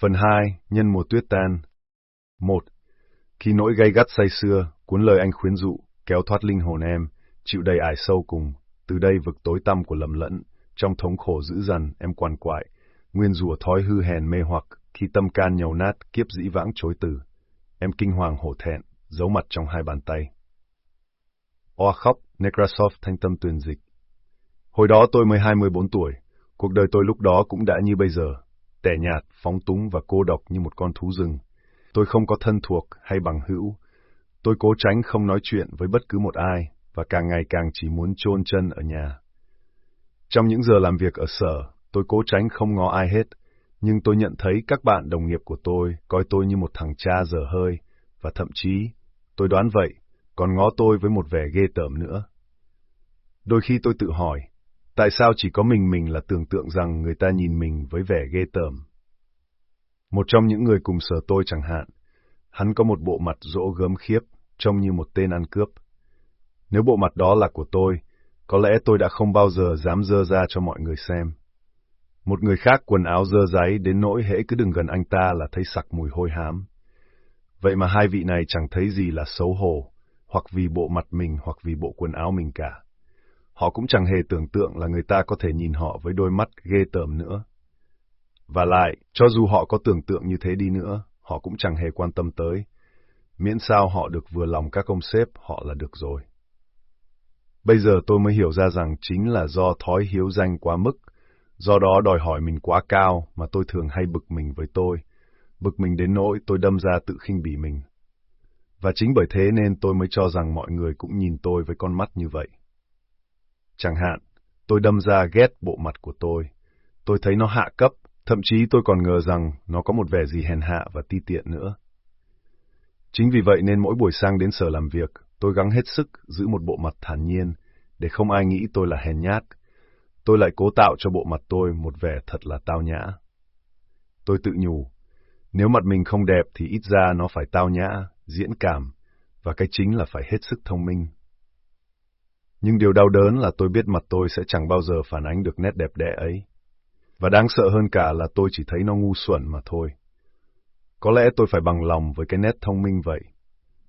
Phần 2. Nhân mùa tuyết tan 1. Khi nỗi gay gắt say xưa, cuốn lời anh khuyến dụ, kéo thoát linh hồn em, chịu đầy ải sâu cùng, từ đây vực tối tăm của lầm lẫn, trong thống khổ dữ dằn, em quằn quại, nguyên rùa thói hư hèn mê hoặc, khi tâm can nhầu nát, kiếp dĩ vãng chối từ. Em kinh hoàng hổ thẹn, giấu mặt trong hai bàn tay. Oa khóc, Nekrasov thanh tâm tuyên dịch. Hồi đó tôi mới 24 tuổi, cuộc đời tôi lúc đó cũng đã như bây giờ, tẻ nhạt, phóng túng và cô độc như một con thú rừng. Tôi không có thân thuộc hay bằng hữu. Tôi cố tránh không nói chuyện với bất cứ một ai, và càng ngày càng chỉ muốn chôn chân ở nhà. Trong những giờ làm việc ở sở, tôi cố tránh không ngó ai hết, nhưng tôi nhận thấy các bạn đồng nghiệp của tôi coi tôi như một thằng cha dở hơi, và thậm chí, tôi đoán vậy, còn ngó tôi với một vẻ ghê tởm nữa. Đôi khi tôi tự hỏi, tại sao chỉ có mình mình là tưởng tượng rằng người ta nhìn mình với vẻ ghê tởm? Một trong những người cùng sở tôi chẳng hạn, hắn có một bộ mặt rỗ gớm khiếp, trông như một tên ăn cướp. Nếu bộ mặt đó là của tôi, có lẽ tôi đã không bao giờ dám dơ ra cho mọi người xem. Một người khác quần áo dơ giấy đến nỗi hễ cứ đừng gần anh ta là thấy sặc mùi hôi hám. Vậy mà hai vị này chẳng thấy gì là xấu hổ, hoặc vì bộ mặt mình hoặc vì bộ quần áo mình cả. Họ cũng chẳng hề tưởng tượng là người ta có thể nhìn họ với đôi mắt ghê tởm nữa. Và lại, cho dù họ có tưởng tượng như thế đi nữa, họ cũng chẳng hề quan tâm tới. Miễn sao họ được vừa lòng các ông sếp, họ là được rồi. Bây giờ tôi mới hiểu ra rằng chính là do thói hiếu danh quá mức, do đó đòi hỏi mình quá cao mà tôi thường hay bực mình với tôi. Bực mình đến nỗi tôi đâm ra tự khinh bỉ mình. Và chính bởi thế nên tôi mới cho rằng mọi người cũng nhìn tôi với con mắt như vậy. Chẳng hạn, tôi đâm ra ghét bộ mặt của tôi. Tôi thấy nó hạ cấp, thậm chí tôi còn ngờ rằng nó có một vẻ gì hèn hạ và ti tiện nữa. Chính vì vậy nên mỗi buổi sang đến sở làm việc, tôi gắng hết sức giữ một bộ mặt thản nhiên, để không ai nghĩ tôi là hèn nhát. Tôi lại cố tạo cho bộ mặt tôi một vẻ thật là tao nhã. Tôi tự nhủ, nếu mặt mình không đẹp thì ít ra nó phải tao nhã, diễn cảm, và cái chính là phải hết sức thông minh. Nhưng điều đau đớn là tôi biết mặt tôi sẽ chẳng bao giờ phản ánh được nét đẹp đẽ ấy. Và đáng sợ hơn cả là tôi chỉ thấy nó ngu xuẩn mà thôi. Có lẽ tôi phải bằng lòng với cái nét thông minh vậy.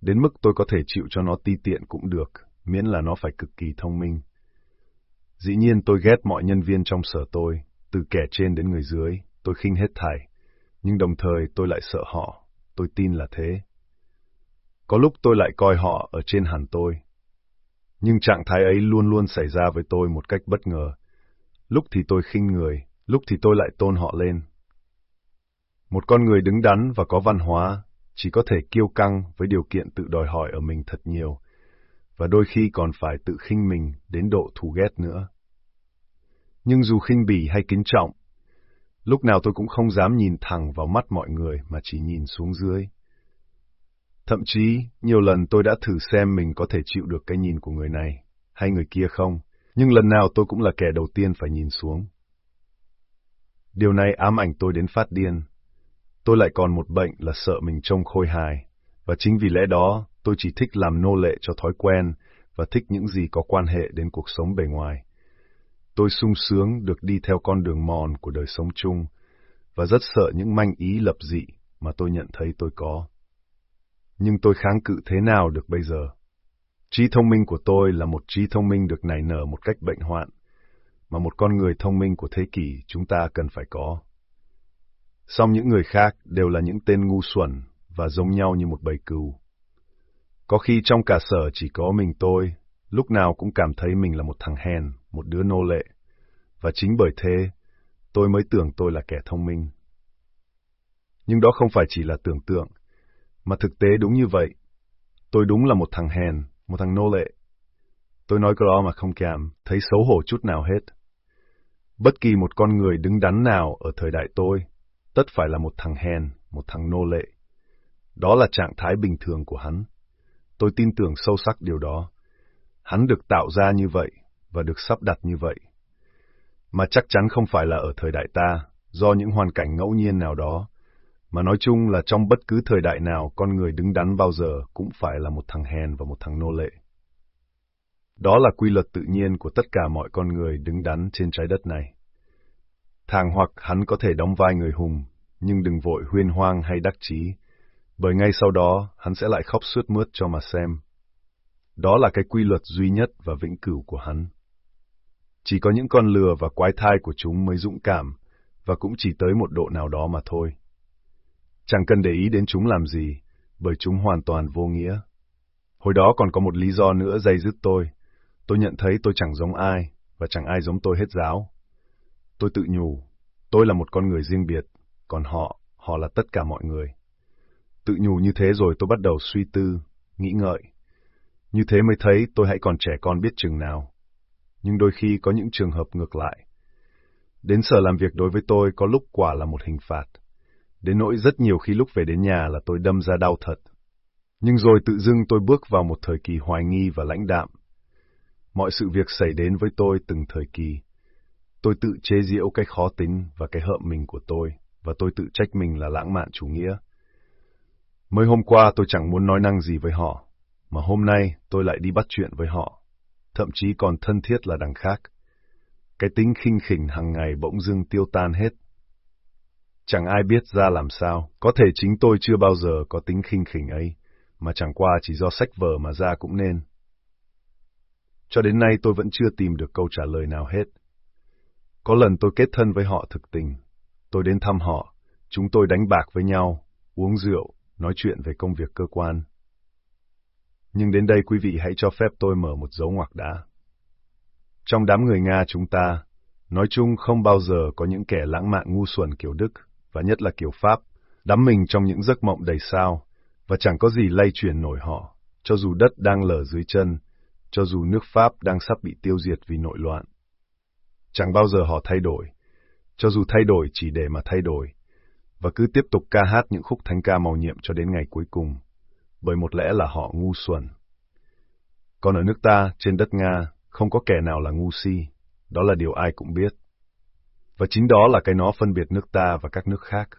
Đến mức tôi có thể chịu cho nó ti tiện cũng được, miễn là nó phải cực kỳ thông minh. Dĩ nhiên tôi ghét mọi nhân viên trong sở tôi, từ kẻ trên đến người dưới, tôi khinh hết thảy. Nhưng đồng thời tôi lại sợ họ, tôi tin là thế. Có lúc tôi lại coi họ ở trên hẳn tôi. Nhưng trạng thái ấy luôn luôn xảy ra với tôi một cách bất ngờ. Lúc thì tôi khinh người, lúc thì tôi lại tôn họ lên. Một con người đứng đắn và có văn hóa chỉ có thể kiêu căng với điều kiện tự đòi hỏi ở mình thật nhiều, và đôi khi còn phải tự khinh mình đến độ thù ghét nữa. Nhưng dù khinh bỉ hay kính trọng, lúc nào tôi cũng không dám nhìn thẳng vào mắt mọi người mà chỉ nhìn xuống dưới. Thậm chí, nhiều lần tôi đã thử xem mình có thể chịu được cái nhìn của người này, hay người kia không, nhưng lần nào tôi cũng là kẻ đầu tiên phải nhìn xuống. Điều này ám ảnh tôi đến phát điên. Tôi lại còn một bệnh là sợ mình trông khôi hài, và chính vì lẽ đó tôi chỉ thích làm nô lệ cho thói quen và thích những gì có quan hệ đến cuộc sống bề ngoài. Tôi sung sướng được đi theo con đường mòn của đời sống chung, và rất sợ những manh ý lập dị mà tôi nhận thấy tôi có. Nhưng tôi kháng cự thế nào được bây giờ? Trí thông minh của tôi là một trí thông minh được nảy nở một cách bệnh hoạn, mà một con người thông minh của thế kỷ chúng ta cần phải có. Song những người khác đều là những tên ngu xuẩn và giống nhau như một bầy cừu. Có khi trong cả sở chỉ có mình tôi, lúc nào cũng cảm thấy mình là một thằng hèn, một đứa nô lệ. Và chính bởi thế, tôi mới tưởng tôi là kẻ thông minh. Nhưng đó không phải chỉ là tưởng tượng, mà thực tế đúng như vậy. Tôi đúng là một thằng hèn, một thằng nô lệ. Tôi nói cái đó mà không cảm, thấy xấu hổ chút nào hết. Bất kỳ một con người đứng đắn nào ở thời đại tôi, tất phải là một thằng hèn, một thằng nô lệ. Đó là trạng thái bình thường của hắn. Tôi tin tưởng sâu sắc điều đó. Hắn được tạo ra như vậy và được sắp đặt như vậy. Mà chắc chắn không phải là ở thời đại ta, do những hoàn cảnh ngẫu nhiên nào đó, mà nói chung là trong bất cứ thời đại nào con người đứng đắn bao giờ cũng phải là một thằng hèn và một thằng nô lệ. Đó là quy luật tự nhiên của tất cả mọi con người đứng đắn trên trái đất này. Thàng hoặc hắn có thể đóng vai người hùng, nhưng đừng vội huyên hoang hay đắc chí, bởi ngay sau đó hắn sẽ lại khóc suốt mướt cho mà xem. Đó là cái quy luật duy nhất và vĩnh cửu của hắn. Chỉ có những con lừa và quái thai của chúng mới dũng cảm, và cũng chỉ tới một độ nào đó mà thôi. Chẳng cần để ý đến chúng làm gì, bởi chúng hoàn toàn vô nghĩa. Hồi đó còn có một lý do nữa dây dứt tôi. Tôi nhận thấy tôi chẳng giống ai, và chẳng ai giống tôi hết giáo. Tôi tự nhủ, tôi là một con người riêng biệt, còn họ, họ là tất cả mọi người. Tự nhủ như thế rồi tôi bắt đầu suy tư, nghĩ ngợi. Như thế mới thấy tôi hãy còn trẻ con biết chừng nào. Nhưng đôi khi có những trường hợp ngược lại. Đến sở làm việc đối với tôi có lúc quả là một hình phạt. Đến nỗi rất nhiều khi lúc về đến nhà là tôi đâm ra đau thật. Nhưng rồi tự dưng tôi bước vào một thời kỳ hoài nghi và lãnh đạm. Mọi sự việc xảy đến với tôi từng thời kỳ. Tôi tự chế giễu cái khó tính và cái hợm mình của tôi, và tôi tự trách mình là lãng mạn chủ nghĩa. Mới hôm qua tôi chẳng muốn nói năng gì với họ, mà hôm nay tôi lại đi bắt chuyện với họ, thậm chí còn thân thiết là đằng khác. Cái tính khinh khỉnh hàng ngày bỗng dưng tiêu tan hết. Chẳng ai biết ra làm sao, có thể chính tôi chưa bao giờ có tính khinh khỉnh ấy, mà chẳng qua chỉ do sách vở mà ra cũng nên. Cho đến nay tôi vẫn chưa tìm được câu trả lời nào hết. Có lần tôi kết thân với họ thực tình. Tôi đến thăm họ, chúng tôi đánh bạc với nhau, uống rượu, nói chuyện về công việc cơ quan. Nhưng đến đây quý vị hãy cho phép tôi mở một dấu ngoặc đã. Trong đám người Nga chúng ta, nói chung không bao giờ có những kẻ lãng mạn ngu xuẩn kiểu Đức, và nhất là kiểu Pháp, đắm mình trong những giấc mộng đầy sao, và chẳng có gì lay chuyển nổi họ, cho dù đất đang lở dưới chân, cho dù nước Pháp đang sắp bị tiêu diệt vì nội loạn. Chẳng bao giờ họ thay đổi, cho dù thay đổi chỉ để mà thay đổi, và cứ tiếp tục ca hát những khúc thánh ca màu nhiệm cho đến ngày cuối cùng, bởi một lẽ là họ ngu xuẩn. Còn ở nước ta, trên đất Nga, không có kẻ nào là ngu si, đó là điều ai cũng biết. Và chính đó là cái nó phân biệt nước ta và các nước khác.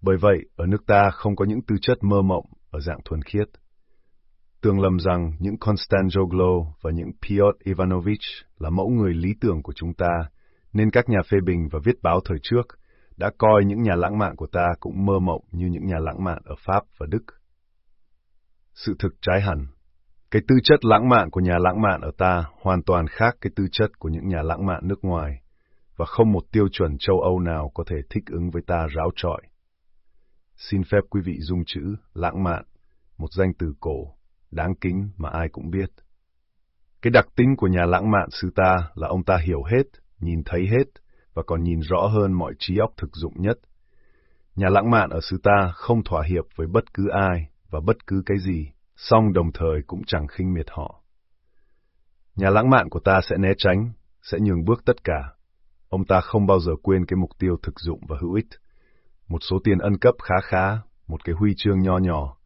Bởi vậy, ở nước ta không có những tư chất mơ mộng ở dạng thuần khiết. Tưởng lầm rằng những Konstantin và những Piotr Ivanovich là mẫu người lý tưởng của chúng ta, nên các nhà phê bình và viết báo thời trước đã coi những nhà lãng mạn của ta cũng mơ mộng như những nhà lãng mạn ở Pháp và Đức. Sự thực trái hẳn. Cái tư chất lãng mạn của nhà lãng mạn ở ta hoàn toàn khác cái tư chất của những nhà lãng mạn nước ngoài, và không một tiêu chuẩn châu Âu nào có thể thích ứng với ta ráo trọi. Xin phép quý vị dung chữ lãng mạn, một danh từ cổ, đáng kính mà ai cũng biết. Cái đặc tính của nhà lãng mạn xứ ta là ông ta hiểu hết, nhìn thấy hết, và còn nhìn rõ hơn mọi trí óc thực dụng nhất. Nhà lãng mạn ở xứ ta không thỏa hiệp với bất cứ ai và bất cứ cái gì, song đồng thời cũng chẳng khinh miệt họ. Nhà lãng mạn của ta sẽ né tránh, sẽ nhường bước tất cả. Ông ta không bao giờ quên cái mục tiêu thực dụng và hữu ích. Một số tiền ân cấp khá khá, một cái huy chương nho nhỏ,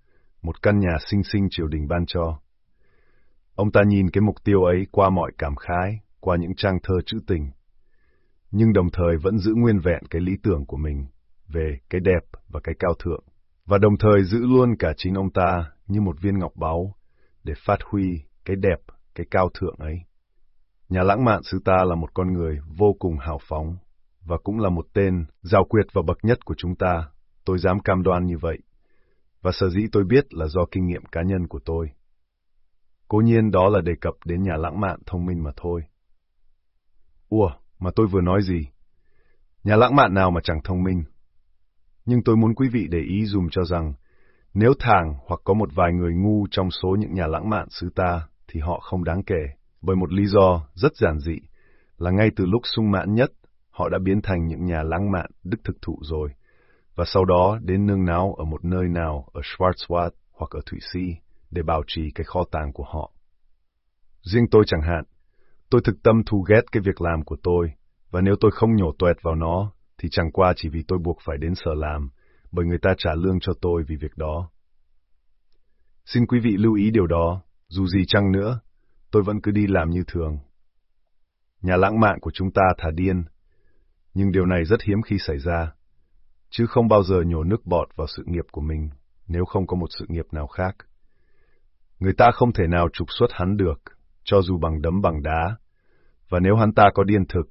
một căn nhà xinh xinh triều đình ban cho. Ông ta nhìn cái mục tiêu ấy qua mọi cảm khái, qua những trang thơ trữ tình, nhưng đồng thời vẫn giữ nguyên vẹn cái lý tưởng của mình về cái đẹp và cái cao thượng, và đồng thời giữ luôn cả chính ông ta như một viên ngọc báu để phát huy cái đẹp, cái cao thượng ấy. Nhà lãng mạn xứ ta là một con người vô cùng hào phóng, và cũng là một tên giàu quyệt và bậc nhất của chúng ta, tôi dám cam đoan như vậy. Và sở dĩ tôi biết là do kinh nghiệm cá nhân của tôi. Cố nhiên đó là đề cập đến nhà lãng mạn thông minh mà thôi. Ủa, mà tôi vừa nói gì? Nhà lãng mạn nào mà chẳng thông minh? Nhưng tôi muốn quý vị để ý dùm cho rằng, nếu thàng hoặc có một vài người ngu trong số những nhà lãng mạn xứ ta, thì họ không đáng kể, bởi một lý do rất giản dị, là ngay từ lúc sung mãn nhất, họ đã biến thành những nhà lãng mạn đức thực thụ rồi, và sau đó đến nương náu ở một nơi nào ở Schwarzwald hoặc ở Thụy Sĩ để bảo trì cái kho tàng của họ. Riêng tôi chẳng hạn, Tôi thực tâm thù ghét cái việc làm của tôi, và nếu tôi không nhổ tuẹt vào nó, thì chẳng qua chỉ vì tôi buộc phải đến sở làm, bởi người ta trả lương cho tôi vì việc đó. Xin quý vị lưu ý điều đó, dù gì chăng nữa, tôi vẫn cứ đi làm như thường. Nhà lãng mạn của chúng ta thả điên, nhưng điều này rất hiếm khi xảy ra, chứ không bao giờ nhổ nước bọt vào sự nghiệp của mình nếu không có một sự nghiệp nào khác. Người ta không thể nào trục xuất hắn được, cho dù bằng đấm bằng đá, và nếu hắn ta có điên thực,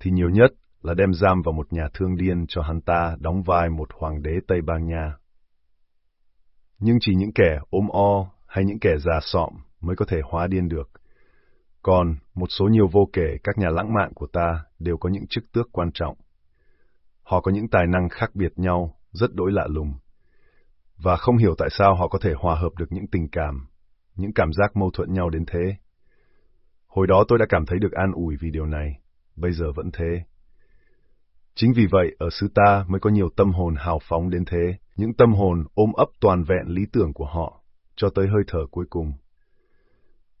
thì nhiều nhất là đem giam vào một nhà thương điên cho hắn ta đóng vai một hoàng đế Tây Ban Nha. Nhưng chỉ những kẻ ốm o hay những kẻ già sọm mới có thể hóa điên được. Còn một số nhiều vô kể các nhà lãng mạn của ta đều có những chức tước quan trọng. Họ có những tài năng khác biệt nhau, rất đối lạ lùng. Và không hiểu tại sao họ có thể hòa hợp được những tình cảm, những cảm giác mâu thuẫn nhau đến thế. Hồi đó tôi đã cảm thấy được an ủi vì điều này, bây giờ vẫn thế. Chính vì vậy, ở xứ ta mới có nhiều tâm hồn hào phóng đến thế, những tâm hồn ôm ấp toàn vẹn lý tưởng của họ, cho tới hơi thở cuối cùng.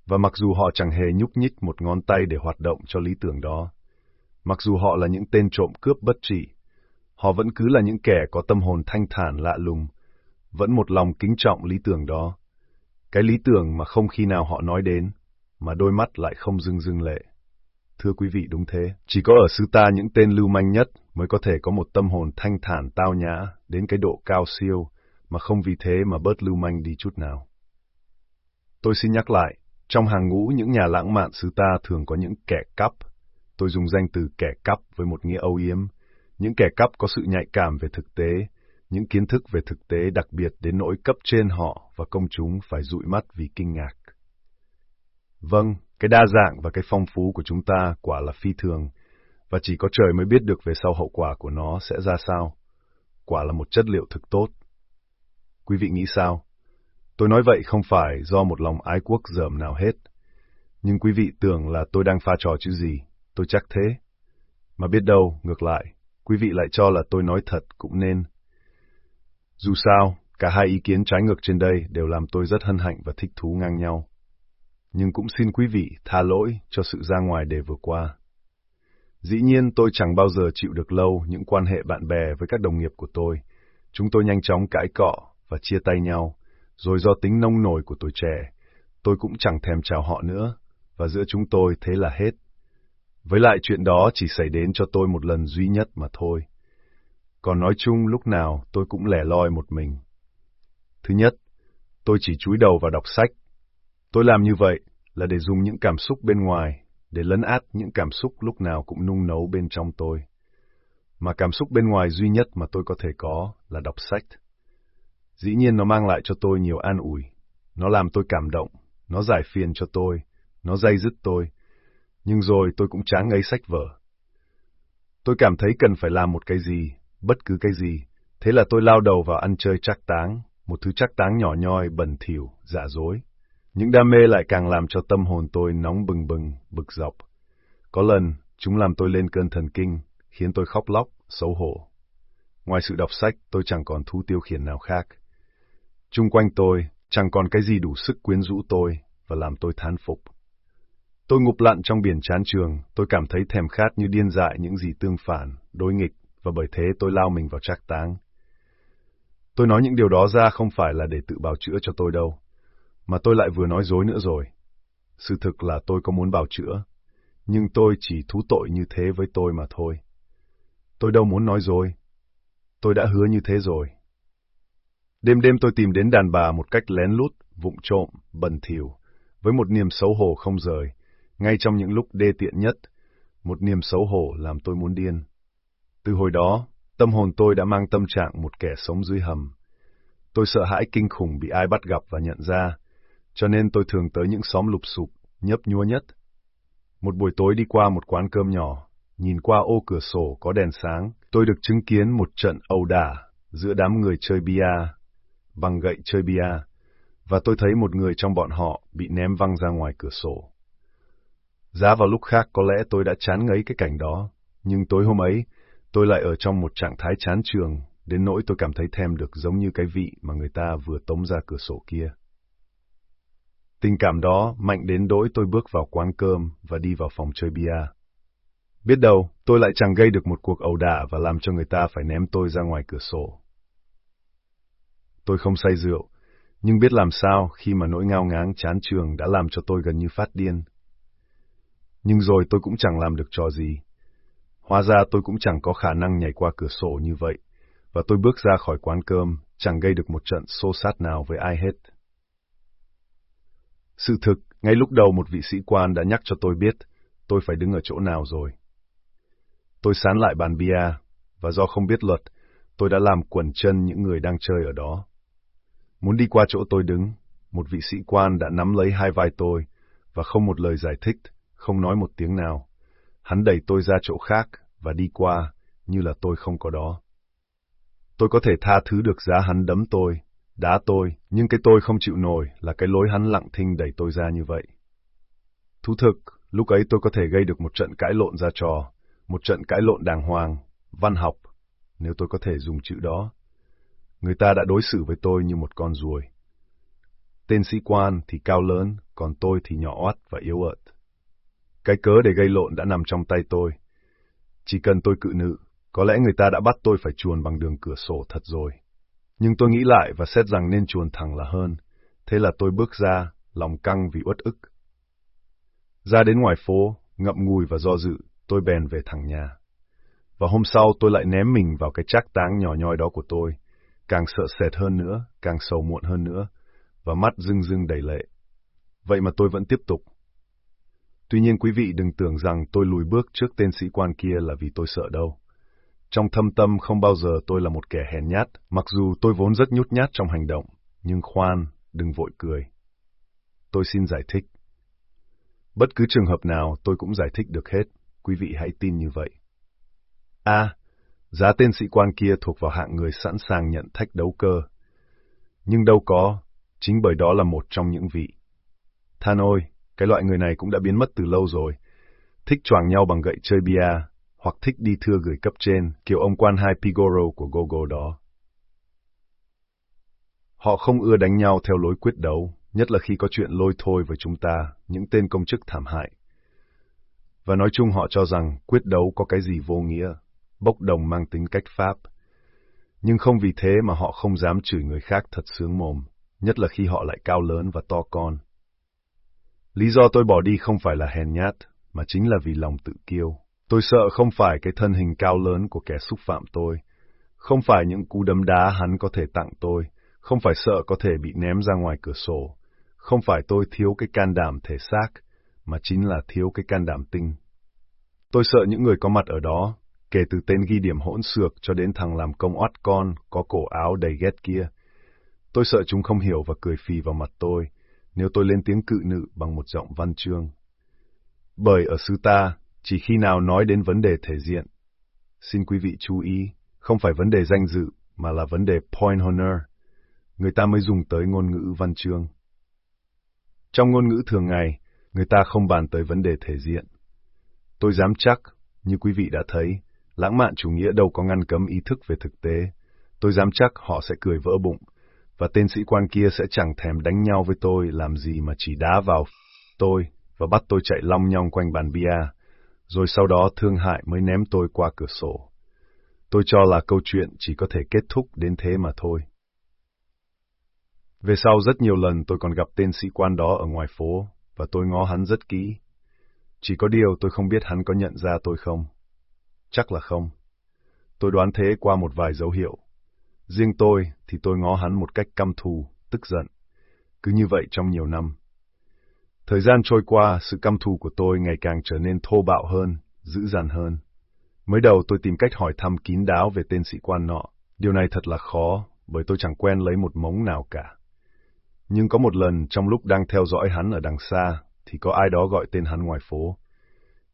Và mặc dù họ chẳng hề nhúc nhích một ngón tay để hoạt động cho lý tưởng đó, mặc dù họ là những tên trộm cướp bất trị, họ vẫn cứ là những kẻ có tâm hồn thanh thản lạ lùng, vẫn một lòng kính trọng lý tưởng đó. Cái lý tưởng mà không khi nào họ nói đến, mà đôi mắt lại không dưng dưng lệ. Thưa quý vị đúng thế, chỉ có ở xứ ta những tên lưu manh nhất mới có thể có một tâm hồn thanh thản tao nhã đến cái độ cao siêu, mà không vì thế mà bớt lưu manh đi chút nào. Tôi xin nhắc lại, trong hàng ngũ những nhà lãng mạn xứ ta thường có những kẻ cắp. Tôi dùng danh từ kẻ cắp với một nghĩa âu yếm. Những kẻ cắp có sự nhạy cảm về thực tế, những kiến thức về thực tế đặc biệt đến nỗi cấp trên họ và công chúng phải dụi mắt vì kinh ngạc. Vâng, cái đa dạng và cái phong phú của chúng ta quả là phi thường, và chỉ có trời mới biết được về sau hậu quả của nó sẽ ra sao. Quả là một chất liệu thực tốt. Quý vị nghĩ sao? Tôi nói vậy không phải do một lòng ái quốc dởm nào hết. Nhưng quý vị tưởng là tôi đang pha trò chứ gì, tôi chắc thế. Mà biết đâu, ngược lại, quý vị lại cho là tôi nói thật cũng nên. Dù sao, cả hai ý kiến trái ngược trên đây đều làm tôi rất hân hạnh và thích thú ngang nhau. Nhưng cũng xin quý vị tha lỗi cho sự ra ngoài để vừa qua. Dĩ nhiên tôi chẳng bao giờ chịu được lâu những quan hệ bạn bè với các đồng nghiệp của tôi. Chúng tôi nhanh chóng cãi cọ và chia tay nhau, rồi do tính nông nổi của tuổi trẻ, tôi cũng chẳng thèm chào họ nữa, và giữa chúng tôi thế là hết. Với lại chuyện đó chỉ xảy đến cho tôi một lần duy nhất mà thôi. Còn nói chung lúc nào tôi cũng lẻ loi một mình. Thứ nhất, tôi chỉ chúi đầu vào đọc sách. Tôi làm như vậy là để dùng những cảm xúc bên ngoài để lấn át những cảm xúc lúc nào cũng nung nấu bên trong tôi. Mà cảm xúc bên ngoài duy nhất mà tôi có thể có là đọc sách. Dĩ nhiên nó mang lại cho tôi nhiều an ủi. Nó làm tôi cảm động, nó giải phiền cho tôi, nó dây dứt tôi. Nhưng rồi tôi cũng chán ngấy sách vở. Tôi cảm thấy cần phải làm một cái gì, bất cứ cái gì. Thế là tôi lao đầu vào ăn chơi chắc táng, một thứ chắc táng nhỏ nhoi, bẩn thỉu, giả dối. Những đam mê lại càng làm cho tâm hồn tôi nóng bừng bừng, bực dọc. Có lần, chúng làm tôi lên cơn thần kinh, khiến tôi khóc lóc, xấu hổ. Ngoài sự đọc sách, tôi chẳng còn thú tiêu khiển nào khác. Trung quanh tôi, chẳng còn cái gì đủ sức quyến rũ tôi và làm tôi thán phục. Tôi ngục lặn trong biển chán trường, tôi cảm thấy thèm khát như điên dại những gì tương phản, đối nghịch, và bởi thế tôi lao mình vào trác táng. Tôi nói những điều đó ra không phải là để tự bào chữa cho tôi đâu, mà tôi lại vừa nói dối nữa rồi. Sự thực là tôi có muốn bào chữa, nhưng tôi chỉ thú tội như thế với tôi mà thôi. Tôi đâu muốn nói dối. Tôi đã hứa như thế rồi. Đêm đêm tôi tìm đến đàn bà một cách lén lút, vụng trộm, bẩn thỉu, với một niềm xấu hổ không rời, ngay trong những lúc đê tiện nhất, một niềm xấu hổ làm tôi muốn điên. Từ hồi đó, tâm hồn tôi đã mang tâm trạng một kẻ sống dưới hầm. Tôi sợ hãi kinh khủng bị ai bắt gặp và nhận ra, cho nên tôi thường tới những xóm lụp sụp, nhấp nhua nhất. Một buổi tối đi qua một quán cơm nhỏ, nhìn qua ô cửa sổ có đèn sáng, tôi được chứng kiến một trận ẩu đả giữa đám người chơi bia, bằng gậy chơi bia, và tôi thấy một người trong bọn họ bị ném văng ra ngoài cửa sổ. Giá vào lúc khác có lẽ tôi đã chán ngấy cái cảnh đó, nhưng tối hôm ấy, tôi lại ở trong một trạng thái chán trường, đến nỗi tôi cảm thấy thèm được giống như cái vị mà người ta vừa tống ra cửa sổ kia. Tình cảm đó mạnh đến đỗi tôi bước vào quán cơm và đi vào phòng chơi bia. Biết đâu, tôi lại chẳng gây được một cuộc ẩu đả và làm cho người ta phải ném tôi ra ngoài cửa sổ. Tôi không say rượu, nhưng biết làm sao khi mà nỗi ngao ngáng chán trường đã làm cho tôi gần như phát điên. Nhưng rồi tôi cũng chẳng làm được trò gì. Hóa ra tôi cũng chẳng có khả năng nhảy qua cửa sổ như vậy, và tôi bước ra khỏi quán cơm, chẳng gây được một trận xô sát nào với ai hết. Sự thực, ngay lúc đầu một vị sĩ quan đã nhắc cho tôi biết tôi phải đứng ở chỗ nào rồi. Tôi sán lại bàn bia, và do không biết luật, tôi đã làm quẩn chân những người đang chơi ở đó. Muốn đi qua chỗ tôi đứng, một vị sĩ quan đã nắm lấy hai vai tôi, và không một lời giải thích, không nói một tiếng nào. Hắn đẩy tôi ra chỗ khác, và đi qua, như là tôi không có đó. Tôi có thể tha thứ được giá hắn đấm tôi, đá tôi, nhưng cái tôi không chịu nổi là cái lối hắn lặng thinh đẩy tôi ra như vậy. Thú thực, lúc ấy tôi có thể gây được một trận cãi lộn ra trò, một trận cãi lộn đàng hoàng, văn học, nếu tôi có thể dùng chữ đó. Người ta đã đối xử với tôi như một con ruồi. Tên sĩ quan thì cao lớn, còn tôi thì nhỏ oắt và yếu ớt. Cái cớ để gây lộn đã nằm trong tay tôi. Chỉ cần tôi cự nữ, có lẽ người ta đã bắt tôi phải chuồn bằng đường cửa sổ thật rồi. Nhưng tôi nghĩ lại và xét rằng nên chuồn thẳng là hơn. Thế là tôi bước ra, lòng căng vì uất ức. Ra đến ngoài phố, ngậm ngùi và do dự, tôi bèn về thẳng nhà. Và hôm sau tôi lại ném mình vào cái trác táng nhỏ nhoi đó của tôi, càng sợ sệt hơn nữa, càng sầu muộn hơn nữa, và mắt rưng rưng đầy lệ. Vậy mà tôi vẫn tiếp tục. Tuy nhiên quý vị đừng tưởng rằng tôi lùi bước trước tên sĩ quan kia là vì tôi sợ đâu. Trong thâm tâm không bao giờ tôi là một kẻ hèn nhát, mặc dù tôi vốn rất nhút nhát trong hành động, nhưng khoan, đừng vội cười. Tôi xin giải thích. Bất cứ trường hợp nào tôi cũng giải thích được hết, quý vị hãy tin như vậy. A giá tên sĩ quan kia thuộc vào hạng người sẵn sàng nhận thách đấu cơ. Nhưng đâu có, chính bởi đó là một trong những vị. Than ôi, cái loại người này cũng đã biến mất từ lâu rồi. Thích choàng nhau bằng gậy chơi bia, hoặc thích đi thưa gửi cấp trên, kiểu ông quan hai Pigoro của Gogo đó. Họ không ưa đánh nhau theo lối quyết đấu, nhất là khi có chuyện lôi thôi với chúng ta, những tên công chức thảm hại. Và nói chung họ cho rằng quyết đấu có cái gì vô nghĩa, bốc đồng mang tính cách pháp. Nhưng không vì thế mà họ không dám chửi người khác thật sướng mồm, nhất là khi họ lại cao lớn và to con. Lý do tôi bỏ đi không phải là hèn nhát, mà chính là vì lòng tự kiêu. Tôi sợ không phải cái thân hình cao lớn của kẻ xúc phạm tôi, không phải những cú đấm đá hắn có thể tặng tôi, không phải sợ có thể bị ném ra ngoài cửa sổ, không phải tôi thiếu cái can đảm thể xác, mà chính là thiếu cái can đảm tinh. Tôi sợ những người có mặt ở đó, kể từ tên ghi điểm hỗn xược cho đến thằng làm công oát con, có cổ áo đầy ghét kia. Tôi sợ chúng không hiểu và cười phì vào mặt tôi, nếu tôi lên tiếng cự nữ bằng một giọng văn chương. Bởi ở xứ ta, chỉ khi nào nói đến vấn đề thể diện, xin quý vị chú ý, không phải vấn đề danh dự, mà là vấn đề point honor. Người ta mới dùng tới ngôn ngữ văn chương. Trong ngôn ngữ thường ngày, người ta không bàn tới vấn đề thể diện. Tôi dám chắc, như quý vị đã thấy, lãng mạn chủ nghĩa đâu có ngăn cấm ý thức về thực tế. Tôi dám chắc họ sẽ cười vỡ bụng, và tên sĩ quan kia sẽ chẳng thèm đánh nhau với tôi làm gì mà chỉ đá vào tôi và bắt tôi chạy long nhong quanh bàn bia, rồi sau đó thương hại mới ném tôi qua cửa sổ. Tôi cho là câu chuyện chỉ có thể kết thúc đến thế mà thôi. Về sau rất nhiều lần tôi còn gặp tên sĩ quan đó ở ngoài phố, và tôi ngó hắn rất kỹ. Chỉ có điều tôi không biết hắn có nhận ra tôi không. Chắc là không. Tôi đoán thế qua một vài dấu hiệu. Riêng tôi thì tôi ngó hắn một cách căm thù, tức giận. Cứ như vậy trong nhiều năm. Thời gian trôi qua, sự căm thù của tôi ngày càng trở nên thô bạo hơn, dữ dằn hơn. Mới đầu tôi tìm cách hỏi thăm kín đáo về tên sĩ quan nọ. Điều này thật là khó, bởi tôi chẳng quen lấy một mống nào cả. Nhưng có một lần trong lúc đang theo dõi hắn ở đằng xa, thì có ai đó gọi tên hắn ngoài phố.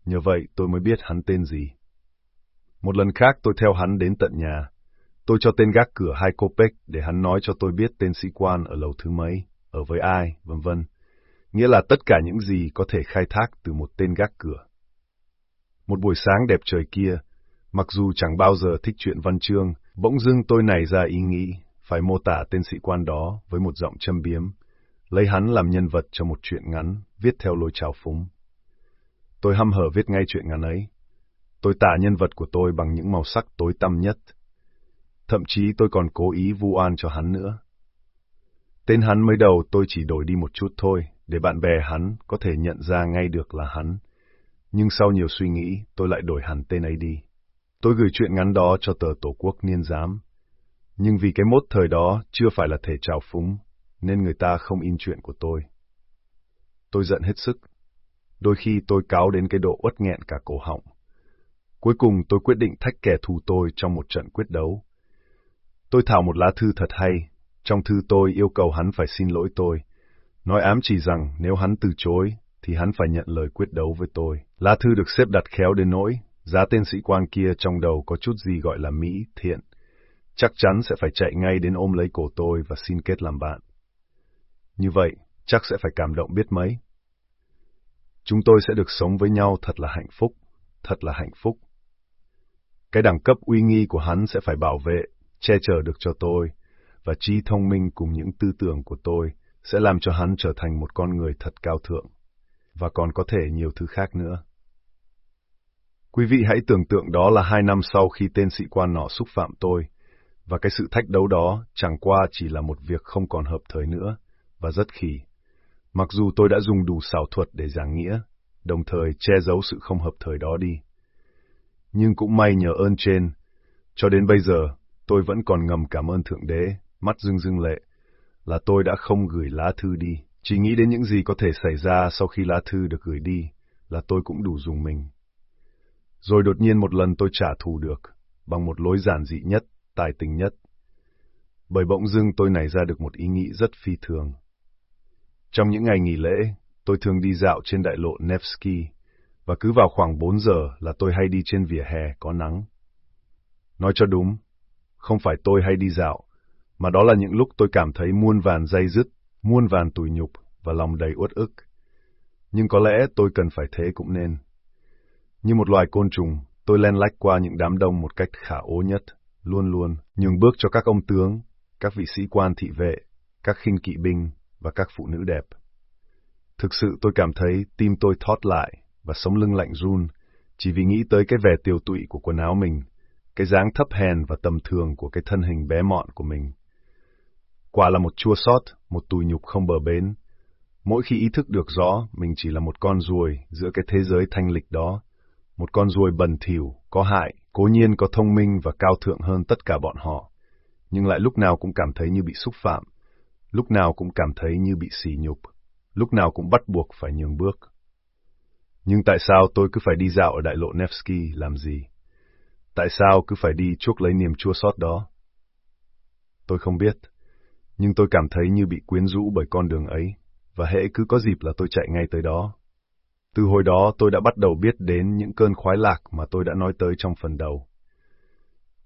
Nhờ vậy tôi mới biết hắn tên gì. Một lần khác tôi theo hắn đến tận nhà. Tôi cho tên gác cửa hai copec để hắn nói cho tôi biết tên sĩ quan ở lầu thứ mấy, ở với ai, vân vân. Nghĩa là tất cả những gì có thể khai thác từ một tên gác cửa. Một buổi sáng đẹp trời kia, mặc dù chẳng bao giờ thích chuyện văn chương, bỗng dưng tôi nảy ra ý nghĩ phải mô tả tên sĩ quan đó với một giọng châm biếm, lấy hắn làm nhân vật cho một chuyện ngắn, viết theo lối trào phúng. Tôi hăm hở viết ngay chuyện ngắn ấy. Tôi tả nhân vật của tôi bằng những màu sắc tối tăm nhất. Thậm chí tôi còn cố ý vu oan cho hắn nữa. Tên hắn mới đầu tôi chỉ đổi đi một chút thôi, để bạn bè hắn có thể nhận ra ngay được là hắn. Nhưng sau nhiều suy nghĩ, tôi lại đổi hẳn tên ấy đi. Tôi gửi chuyện ngắn đó cho tờ Tổ quốc Niên Giám. Nhưng vì cái mốt thời đó chưa phải là thể trào phúng, nên người ta không in chuyện của tôi. Tôi giận hết sức. Đôi khi tôi cáo đến cái độ uất nghẹn cả cổ họng. Cuối cùng tôi quyết định thách kẻ thù tôi trong một trận quyết đấu. Tôi thảo một lá thư thật hay, trong thư tôi yêu cầu hắn phải xin lỗi tôi, nói ám chỉ rằng nếu hắn từ chối, thì hắn phải nhận lời quyết đấu với tôi. Lá thư được xếp đặt khéo đến nỗi, giá tên sĩ quan kia trong đầu có chút gì gọi là Mỹ, thiện. Chắc chắn sẽ phải chạy ngay đến ôm lấy cổ tôi và xin kết làm bạn. Như vậy, chắc sẽ phải cảm động biết mấy. Chúng tôi sẽ được sống với nhau thật là hạnh phúc, thật là hạnh phúc. Cái đẳng cấp uy nghi của hắn sẽ phải bảo vệ, che chở được cho tôi, và trí thông minh cùng những tư tưởng của tôi sẽ làm cho hắn trở thành một con người thật cao thượng, và còn có thể nhiều thứ khác nữa. Quý vị hãy tưởng tượng đó là hai năm sau khi tên sĩ quan nọ xúc phạm tôi, và cái sự thách đấu đó chẳng qua chỉ là một việc không còn hợp thời nữa, và rất khỉ. Mặc dù tôi đã dùng đủ xảo thuật để giảng nghĩa, đồng thời che giấu sự không hợp thời đó đi. Nhưng cũng may nhờ ơn trên, cho đến bây giờ, tôi vẫn còn ngầm cảm ơn Thượng Đế, mắt rưng rưng lệ, là tôi đã không gửi lá thư đi. Chỉ nghĩ đến những gì có thể xảy ra sau khi lá thư được gửi đi, là tôi cũng đủ dùng mình. Rồi đột nhiên một lần tôi trả thù được, bằng một lối giản dị nhất, tài tình nhất. Bởi bỗng dưng tôi nảy ra được một ý nghĩ rất phi thường. Trong những ngày nghỉ lễ, tôi thường đi dạo trên đại lộ Nevsky, và cứ vào khoảng 4 giờ là tôi hay đi trên vỉa hè có nắng. Nói cho đúng, không phải tôi hay đi dạo, mà đó là những lúc tôi cảm thấy muôn vàn dây dứt, muôn vàn tủi nhục và lòng đầy uất ức. Nhưng có lẽ tôi cần phải thế cũng nên. Như một loài côn trùng, tôi len lách qua những đám đông một cách khả ố nhất, luôn luôn nhường bước cho các ông tướng, các vị sĩ quan thị vệ, các khinh kỵ binh và các phụ nữ đẹp. Thực sự tôi cảm thấy tim tôi thót lại và sống lưng lạnh run, chỉ vì nghĩ tới cái vẻ tiêu tụy của quần áo mình, cái dáng thấp hèn và tầm thường của cái thân hình bé mọn của mình. Quả là một chua sót, một tùi nhục không bờ bến. Mỗi khi ý thức được rõ mình chỉ là một con ruồi giữa cái thế giới thanh lịch đó, một con ruồi bẩn thỉu, có hại, cố nhiên có thông minh và cao thượng hơn tất cả bọn họ, nhưng lại lúc nào cũng cảm thấy như bị xúc phạm, lúc nào cũng cảm thấy như bị sỉ nhục, lúc nào cũng bắt buộc phải nhường bước. Nhưng tại sao tôi cứ phải đi dạo ở đại lộ Nevsky làm gì? Tại sao cứ phải đi chuốc lấy niềm chua xót đó? Tôi không biết, nhưng tôi cảm thấy như bị quyến rũ bởi con đường ấy, và hễ cứ có dịp là tôi chạy ngay tới đó. Từ hồi đó tôi đã bắt đầu biết đến những cơn khoái lạc mà tôi đã nói tới trong phần đầu.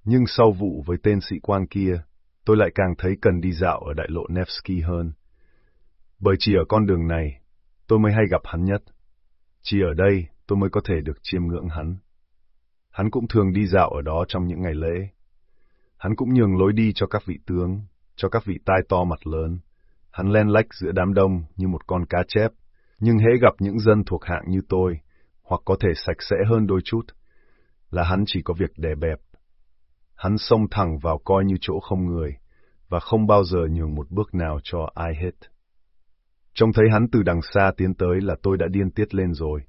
Nhưng sau vụ với tên sĩ quan kia, tôi lại càng thấy cần đi dạo ở đại lộ Nevsky hơn. Bởi chỉ ở con đường này, tôi mới hay gặp hắn nhất. Chỉ ở đây, tôi mới có thể được chiêm ngưỡng hắn. Hắn cũng thường đi dạo ở đó trong những ngày lễ. Hắn cũng nhường lối đi cho các vị tướng, cho các vị tai to mặt lớn. Hắn len lách giữa đám đông như một con cá chép, nhưng hễ gặp những dân thuộc hạng như tôi, hoặc có thể sạch sẽ hơn đôi chút, là hắn chỉ có việc đè bẹp. Hắn xông thẳng vào coi như chỗ không người, và không bao giờ nhường một bước nào cho ai hết. Trông thấy hắn từ đằng xa tiến tới là tôi đã điên tiết lên rồi,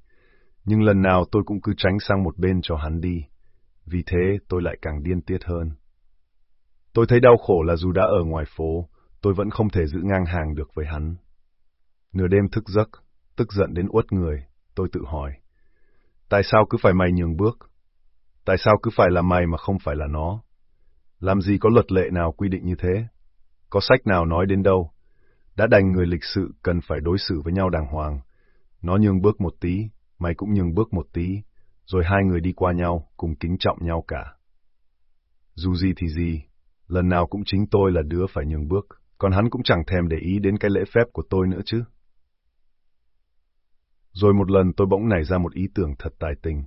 nhưng lần nào tôi cũng cứ tránh sang một bên cho hắn đi, vì thế tôi lại càng điên tiết hơn. Tôi thấy đau khổ là dù đã ở ngoài phố, tôi vẫn không thể giữ ngang hàng được với hắn. Nửa đêm thức giấc, tức giận đến uất người, tôi tự hỏi. Tại sao cứ phải mày nhường bước? Tại sao cứ phải là mày mà không phải là nó? Làm gì có luật lệ nào quy định như thế? Có sách nào nói đến đâu? Đã đành người lịch sự cần phải đối xử với nhau đàng hoàng. Nó nhường bước một tí, mày cũng nhường bước một tí, rồi hai người đi qua nhau, cùng kính trọng nhau cả. Dù gì thì gì, lần nào cũng chính tôi là đứa phải nhường bước, còn hắn cũng chẳng thèm để ý đến cái lễ phép của tôi nữa chứ. Rồi một lần tôi bỗng nảy ra một ý tưởng thật tài tình.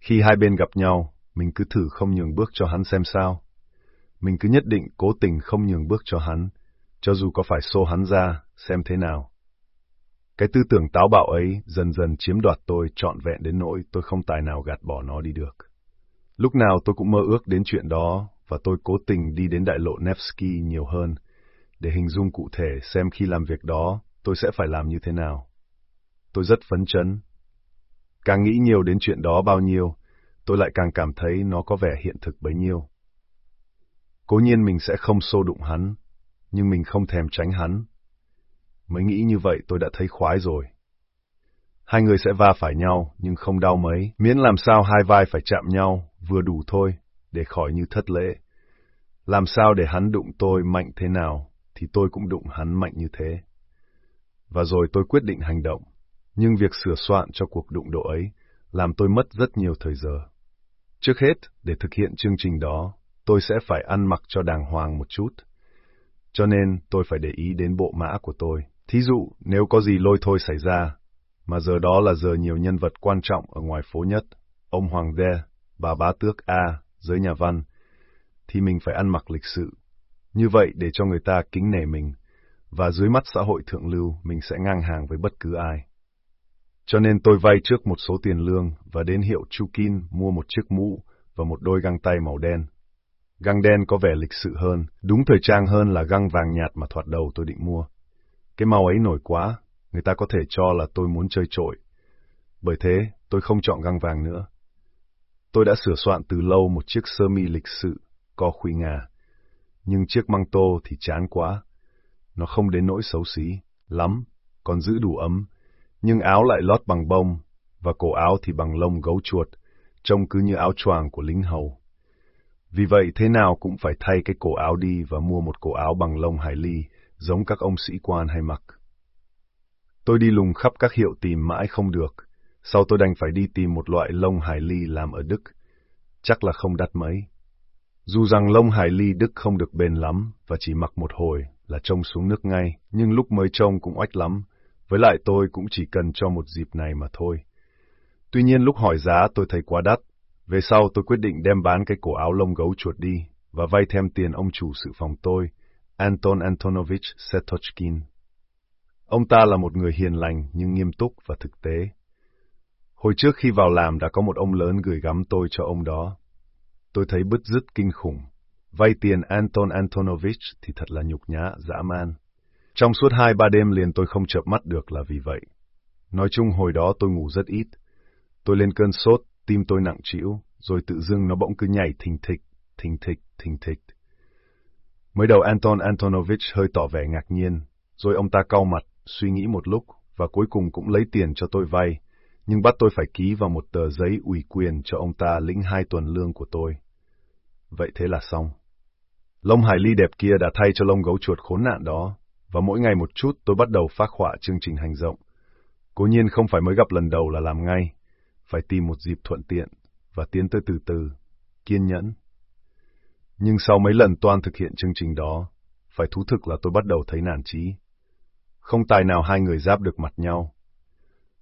Khi hai bên gặp nhau, mình cứ thử không nhường bước cho hắn xem sao. Mình cứ nhất định cố tình không nhường bước cho hắn, cho dù có phải xô hắn ra, xem thế nào. Cái tư tưởng táo bạo ấy dần dần chiếm đoạt tôi trọn vẹn đến nỗi tôi không tài nào gạt bỏ nó đi được. Lúc nào tôi cũng mơ ước đến chuyện đó và tôi cố tình đi đến đại lộ Nevsky nhiều hơn để hình dung cụ thể xem khi làm việc đó tôi sẽ phải làm như thế nào. Tôi rất phấn chấn. Càng nghĩ nhiều đến chuyện đó bao nhiêu, tôi lại càng cảm thấy nó có vẻ hiện thực bấy nhiêu. Cố nhiên mình sẽ không xô đụng hắn, nhưng mình không thèm tránh hắn. Mới nghĩ như vậy tôi đã thấy khoái rồi. Hai người sẽ va phải nhau, nhưng không đau mấy, miễn làm sao hai vai phải chạm nhau, vừa đủ thôi, để khỏi như thất lễ. Làm sao để hắn đụng tôi mạnh thế nào, thì tôi cũng đụng hắn mạnh như thế. Và rồi tôi quyết định hành động, nhưng việc sửa soạn cho cuộc đụng độ ấy làm tôi mất rất nhiều thời giờ. Trước hết, để thực hiện chương trình đó, tôi sẽ phải ăn mặc cho đàng hoàng một chút. Cho nên tôi phải để ý đến bộ mã của tôi. Thí dụ, nếu có gì lôi thôi xảy ra, mà giờ đó là giờ nhiều nhân vật quan trọng ở ngoài phố nhất, ông Hoàng Đe, bà bá tước A, giới nhà văn, thì mình phải ăn mặc lịch sự. Như vậy để cho người ta kính nể mình, và dưới mắt xã hội thượng lưu mình sẽ ngang hàng với bất cứ ai. Cho nên tôi vay trước một số tiền lương và đến hiệu Chukin mua một chiếc mũ và một đôi găng tay màu đen. Găng đen có vẻ lịch sự hơn, đúng thời trang hơn là găng vàng nhạt mà thoạt đầu tôi định mua. Cái màu ấy nổi quá, người ta có thể cho là tôi muốn chơi trội. Bởi thế, tôi không chọn găng vàng nữa. Tôi đã sửa soạn từ lâu một chiếc sơ mi lịch sự, co khuy ngà. Nhưng chiếc măng tô thì chán quá. Nó không đến nỗi xấu xí, lắm, còn giữ đủ ấm. Nhưng áo lại lót bằng bông, và cổ áo thì bằng lông gấu chuột, trông cứ như áo choàng của lính hầu. Vì vậy thế nào cũng phải thay cái cổ áo đi và mua một cổ áo bằng lông hải ly, giống các ông sĩ quan hay mặc. Tôi đi lùng khắp các hiệu tìm mãi không được, sau tôi đành phải đi tìm một loại lông hải ly làm ở Đức. Chắc là không đắt mấy. Dù rằng lông hải ly Đức không được bền lắm và chỉ mặc một hồi là trông xuống nước ngay, nhưng lúc mới trông cũng oách lắm. Với lại tôi cũng chỉ cần cho một dịp này mà thôi. Tuy nhiên lúc hỏi giá tôi thấy quá đắt. Về sau tôi quyết định đem bán cái cổ áo lông gấu chuột đi và vay thêm tiền ông chủ sự phòng tôi, Anton Antonovich Setochkin. Ông ta là một người hiền lành nhưng nghiêm túc và thực tế. Hồi trước khi vào làm đã có một ông lớn gửi gắm tôi cho ông đó. Tôi thấy bứt rứt kinh khủng. Vay tiền Anton Antonovich thì thật là nhục nhã, dã man. Trong suốt hai ba đêm liền tôi không chợp mắt được là vì vậy. Nói chung hồi đó tôi ngủ rất ít. Tôi lên cơn sốt, tim tôi nặng trĩu, rồi tự dưng nó bỗng cứ nhảy thình thịch, thình thịch, thình thịch. Mới đầu Anton Antonovich hơi tỏ vẻ ngạc nhiên, rồi ông ta cau mặt, suy nghĩ một lúc, và cuối cùng cũng lấy tiền cho tôi vay, nhưng bắt tôi phải ký vào một tờ giấy ủy quyền cho ông ta lĩnh hai tuần lương của tôi. Vậy thế là xong. Lông hải ly đẹp kia đã thay cho lông gấu chuột khốn nạn đó, và mỗi ngày một chút tôi bắt đầu phát họa chương trình hành rộng. Cố nhiên không phải mới gặp lần đầu là làm ngay, phải tìm một dịp thuận tiện, và tiến tới từ từ, kiên nhẫn. Nhưng sau mấy lần toan thực hiện chương trình đó, phải thú thực là tôi bắt đầu thấy nản chí. Không tài nào hai người giáp được mặt nhau.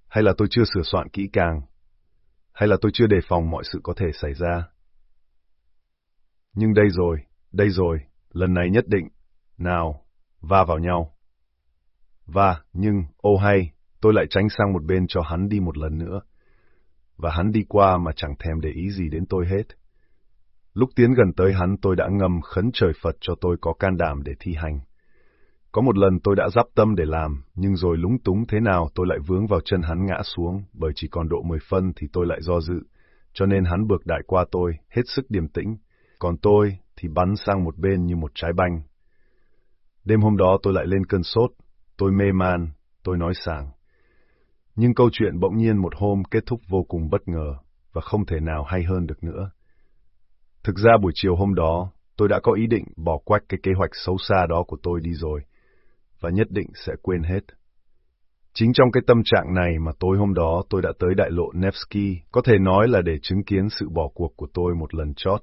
Hay là tôi chưa sửa soạn kỹ càng, hay là tôi chưa đề phòng mọi sự có thể xảy ra. Nhưng đây rồi, đây rồi, lần này nhất định, nào, va vào nhau. Và, nhưng, ô hay, tôi lại tránh sang một bên cho hắn đi một lần nữa. Và hắn đi qua mà chẳng thèm để ý gì đến tôi hết. Lúc tiến gần tới hắn tôi đã ngầm khấn trời Phật cho tôi có can đảm để thi hành. Có một lần tôi đã dắp tâm để làm, nhưng rồi lúng túng thế nào tôi lại vướng vào chân hắn ngã xuống, bởi chỉ còn độ 10 phân thì tôi lại do dự, cho nên hắn bược đại qua tôi, hết sức điềm tĩnh, còn tôi thì bắn sang một bên như một trái banh. Đêm hôm đó tôi lại lên cơn sốt, tôi mê man, tôi nói sảng. Nhưng câu chuyện bỗng nhiên một hôm kết thúc vô cùng bất ngờ, và không thể nào hay hơn được nữa. Thực ra buổi chiều hôm đó, tôi đã có ý định bỏ quách cái kế hoạch xấu xa đó của tôi đi rồi, và nhất định sẽ quên hết. Chính trong cái tâm trạng này mà tối hôm đó tôi đã tới đại lộ Nevsky, có thể nói là để chứng kiến sự bỏ cuộc của tôi một lần chót.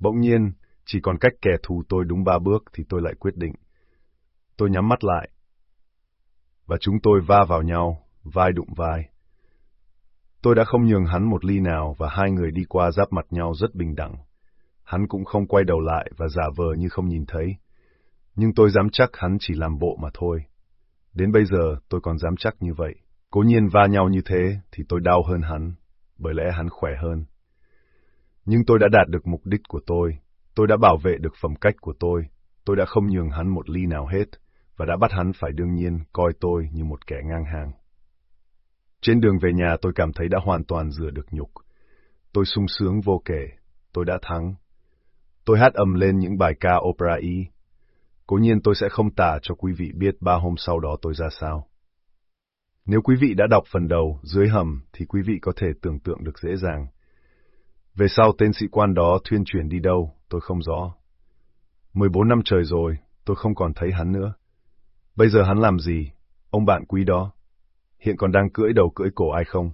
Bỗng nhiên, chỉ còn cách kẻ thù tôi đúng ba bước thì tôi lại quyết định. Tôi nhắm mắt lại. Và chúng tôi va vào nhau, vai đụng vai. Tôi đã không nhường hắn một ly nào và hai người đi qua giáp mặt nhau rất bình đẳng. Hắn cũng không quay đầu lại và giả vờ như không nhìn thấy. Nhưng tôi dám chắc hắn chỉ làm bộ mà thôi. Đến bây giờ tôi còn dám chắc như vậy. Cố nhiên va nhau như thế thì tôi đau hơn hắn, bởi lẽ hắn khỏe hơn. Nhưng tôi đã đạt được mục đích của tôi. Tôi đã bảo vệ được phẩm cách của tôi. Tôi đã không nhường hắn một ly nào hết, và đã bắt hắn phải đương nhiên coi tôi như một kẻ ngang hàng. Trên đường về nhà tôi cảm thấy đã hoàn toàn rửa được nhục. Tôi sung sướng vô kể, tôi đã thắng. Tôi hát ầm lên những bài ca opera y. Cố nhiên tôi sẽ không tả cho quý vị biết ba hôm sau đó tôi ra sao. Nếu quý vị đã đọc phần đầu, dưới hầm, thì quý vị có thể tưởng tượng được dễ dàng. Về sau tên sĩ quan đó thuyên chuyển đi đâu, tôi không rõ. 14 năm trời rồi, tôi không còn thấy hắn nữa. Bây giờ hắn làm gì, ông bạn quý đó? Hiện còn đang cưỡi đầu cưỡi cổ ai không?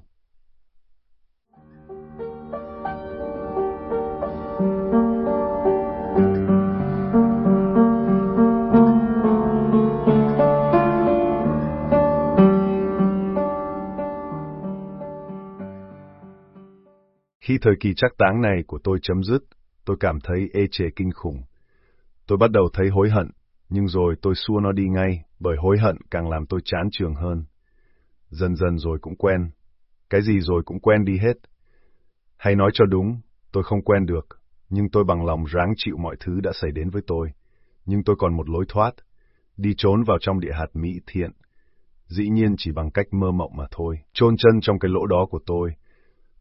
Khi thời kỳ chắc táng này của tôi chấm dứt, tôi cảm thấy ê chề kinh khủng. Tôi bắt đầu thấy hối hận, nhưng rồi tôi xua nó đi ngay, bởi hối hận càng làm tôi chán trường hơn. Dần dần rồi cũng quen. Cái gì rồi cũng quen đi hết. Hay nói cho đúng, tôi không quen được, nhưng tôi bằng lòng ráng chịu mọi thứ đã xảy đến với tôi. Nhưng tôi còn một lối thoát, đi trốn vào trong địa hạt mỹ thiện. Dĩ nhiên chỉ bằng cách mơ mộng mà thôi, chôn chân trong cái lỗ đó của tôi,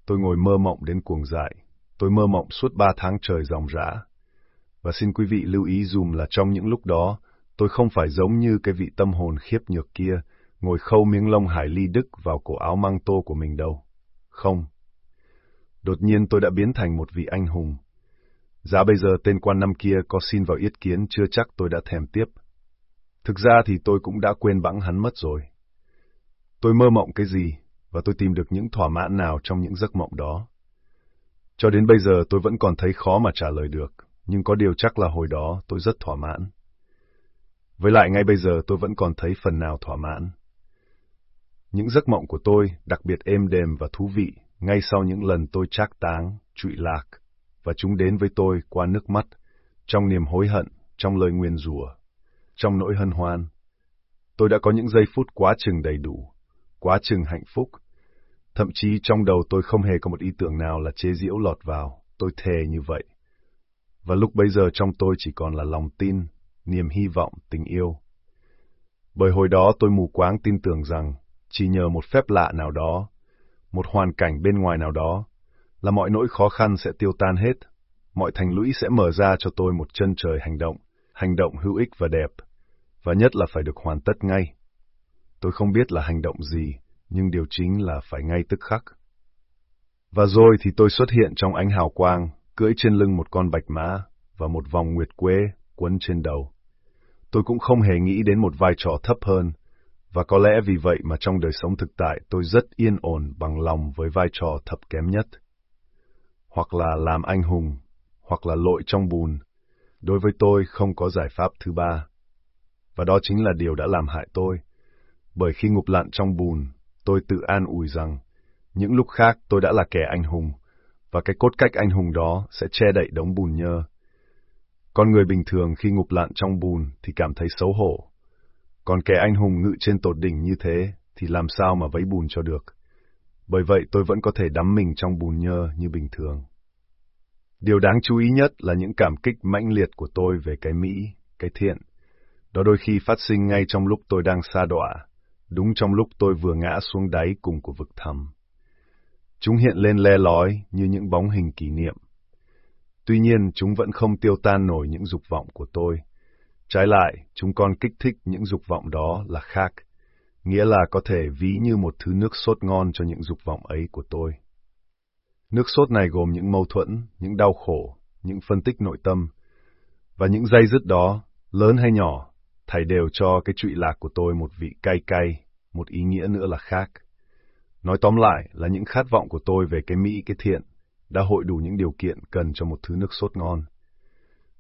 Tôi ngồi mơ mộng đến cuồng dại. Tôi mơ mộng suốt ba tháng trời dòng rã. Và xin quý vị lưu ý dùm là trong những lúc đó, tôi không phải giống như cái vị tâm hồn khiếp nhược kia, ngồi khâu miếng lông hải ly đức vào cổ áo mang tô của mình đâu. Không. Đột nhiên tôi đã biến thành một vị anh hùng. Giá bây giờ tên quan năm kia có xin vào yết kiến chưa chắc tôi đã thèm tiếp. Thực ra thì tôi cũng đã quên bẵng hắn mất rồi. Tôi mơ mộng cái gì, và tôi tìm được những thỏa mãn nào trong những giấc mộng đó. Cho đến bây giờ tôi vẫn còn thấy khó mà trả lời được, nhưng có điều chắc là hồi đó tôi rất thỏa mãn. Với lại ngay bây giờ tôi vẫn còn thấy phần nào thỏa mãn. Những giấc mộng của tôi đặc biệt êm đềm và thú vị ngay sau những lần tôi trác táng, trụy lạc, và chúng đến với tôi qua nước mắt, trong niềm hối hận, trong lời nguyền rủa, trong nỗi hân hoan. Tôi đã có những giây phút quá chừng đầy đủ, quá chừng hạnh phúc, Thậm chí trong đầu tôi không hề có một ý tưởng nào là chế giễu lọt vào, tôi thề như vậy. Và lúc bây giờ trong tôi chỉ còn là lòng tin, niềm hy vọng, tình yêu. Bởi hồi đó tôi mù quáng tin tưởng rằng, chỉ nhờ một phép lạ nào đó, một hoàn cảnh bên ngoài nào đó, là mọi nỗi khó khăn sẽ tiêu tan hết, mọi thành lũy sẽ mở ra cho tôi một chân trời hành động, hành động hữu ích và đẹp, và nhất là phải được hoàn tất ngay. Tôi không biết là hành động gì, nhưng điều chính là phải ngay tức khắc. Và rồi thì tôi xuất hiện trong ánh hào quang, cưỡi trên lưng một con bạch mã và một vòng nguyệt quế quấn trên đầu. Tôi cũng không hề nghĩ đến một vai trò thấp hơn, và có lẽ vì vậy mà trong đời sống thực tại tôi rất yên ổn bằng lòng với vai trò thấp kém nhất. Hoặc là làm anh hùng, hoặc là lội trong bùn. Đối với tôi không có giải pháp thứ ba. Và đó chính là điều đã làm hại tôi. Bởi khi ngục lặn trong bùn, tôi tự an ủi rằng, những lúc khác tôi đã là kẻ anh hùng, và cái cốt cách anh hùng đó sẽ che đậy đống bùn nhơ. Con người bình thường khi ngục lặn trong bùn thì cảm thấy xấu hổ. Còn kẻ anh hùng ngự trên tột đỉnh như thế thì làm sao mà vấy bùn cho được. Bởi vậy tôi vẫn có thể đắm mình trong bùn nhơ như bình thường. Điều đáng chú ý nhất là những cảm kích mãnh liệt của tôi về cái Mỹ, cái thiện. Đó đôi khi phát sinh ngay trong lúc tôi đang xa đọa, đúng trong lúc tôi vừa ngã xuống đáy cùng của vực thẳm. Chúng hiện lên le lói như những bóng hình kỷ niệm. Tuy nhiên, chúng vẫn không tiêu tan nổi những dục vọng của tôi. Trái lại, chúng con kích thích những dục vọng đó là khác, nghĩa là có thể ví như một thứ nước sốt ngon cho những dục vọng ấy của tôi. Nước sốt này gồm những mâu thuẫn, những đau khổ, những phân tích nội tâm, và những dây dứt đó, lớn hay nhỏ, thầy đều cho cái trụy lạc của tôi một vị cay cay, một ý nghĩa nữa là khác. Nói tóm lại là những khát vọng của tôi về cái Mỹ cái thiện đã hội đủ những điều kiện cần cho một thứ nước sốt ngon.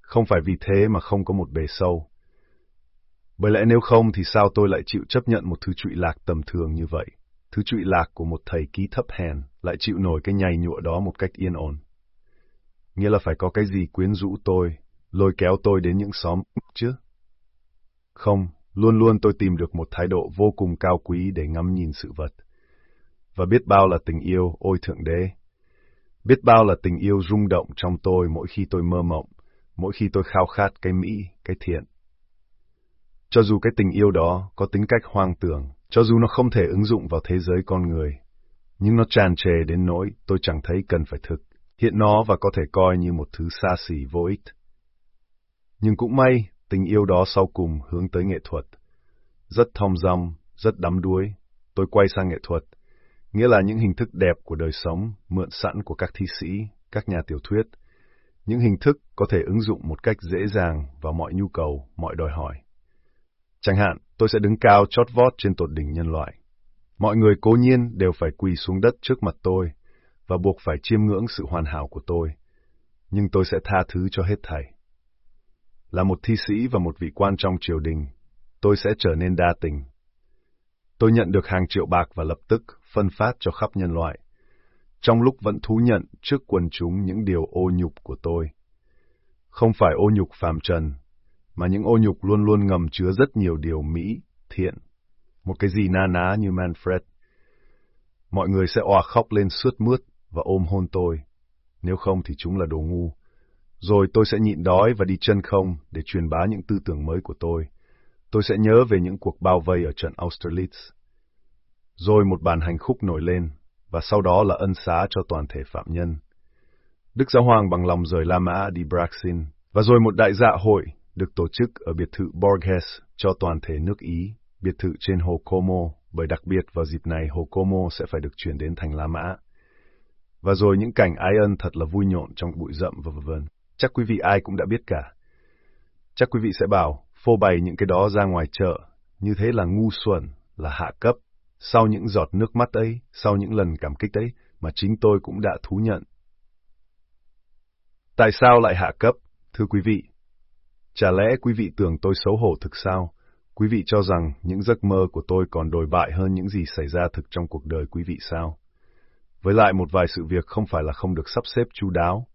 Không phải vì thế mà không có một bề sâu. Bởi lẽ nếu không thì sao tôi lại chịu chấp nhận một thứ trụy lạc tầm thường như vậy? Thứ trụy lạc của một thầy ký thấp hèn lại chịu nổi cái nhầy nhụa đó một cách yên ổn. Nghĩa là phải có cái gì quyến rũ tôi, lôi kéo tôi đến những xóm chứ. Không, luôn luôn tôi tìm được một thái độ vô cùng cao quý để ngắm nhìn sự vật. Và biết bao là tình yêu, ôi Thượng Đế. Biết bao là tình yêu rung động trong tôi mỗi khi tôi mơ mộng, mỗi khi tôi khao khát cái mỹ, cái thiện. Cho dù cái tình yêu đó có tính cách hoang tưởng, cho dù nó không thể ứng dụng vào thế giới con người, nhưng nó tràn trề đến nỗi tôi chẳng thấy cần phải thực, hiện nó và có thể coi như một thứ xa xỉ vô ích. Nhưng cũng may, tình yêu đó sau cùng hướng tới nghệ thuật. Rất thong dong, rất đắm đuối, tôi quay sang nghệ thuật, nghĩa là những hình thức đẹp của đời sống, mượn sẵn của các thi sĩ, các nhà tiểu thuyết, những hình thức có thể ứng dụng một cách dễ dàng vào mọi nhu cầu, mọi đòi hỏi. Chẳng hạn, tôi sẽ đứng cao chót vót trên tột đỉnh nhân loại. Mọi người cố nhiên đều phải quỳ xuống đất trước mặt tôi và buộc phải chiêm ngưỡng sự hoàn hảo của tôi, nhưng tôi sẽ tha thứ cho hết thảy. Là một thi sĩ và một vị quan trong triều đình, tôi sẽ trở nên đa tình. Tôi nhận được hàng triệu bạc và lập tức phân phát cho khắp nhân loại, trong lúc vẫn thú nhận trước quần chúng những điều ô nhục của tôi. Không phải ô nhục phàm trần, mà những ô nhục luôn luôn ngầm chứa rất nhiều điều mỹ, thiện. Một cái gì na ná như Manfred. Mọi người sẽ òa khóc lên suốt mướt và ôm hôn tôi. Nếu không thì chúng là đồ ngu. Rồi tôi sẽ nhịn đói và đi chân không để truyền bá những tư tưởng mới của tôi. Tôi sẽ nhớ về những cuộc bao vây ở trận Austerlitz. Rồi một bàn hành khúc nổi lên, và sau đó là ân xá cho toàn thể phạm nhân. Đức Giáo Hoàng bằng lòng rời La Mã đi Braxin, và rồi một đại dạ hội được tổ chức ở biệt thự Borges cho toàn thể nước Ý, biệt thự trên hồ Como, bởi đặc biệt vào dịp này hồ Como sẽ phải được chuyển đến thành La Mã. Và rồi những cảnh ái ân thật là vui nhộn trong bụi rậm và vân Chắc quý vị ai cũng đã biết cả. Chắc quý vị sẽ bảo, phô bày những cái đó ra ngoài chợ, như thế là ngu xuẩn, là hạ cấp. Sau những giọt nước mắt ấy, sau những lần cảm kích ấy, mà chính tôi cũng đã thú nhận. Tại sao lại hạ cấp, thưa quý vị? Chả lẽ quý vị tưởng tôi xấu hổ thực sao? Quý vị cho rằng những giấc mơ của tôi còn đồi bại hơn những gì xảy ra thực trong cuộc đời quý vị sao? Với lại một vài sự việc không phải là không được sắp xếp chu đáo,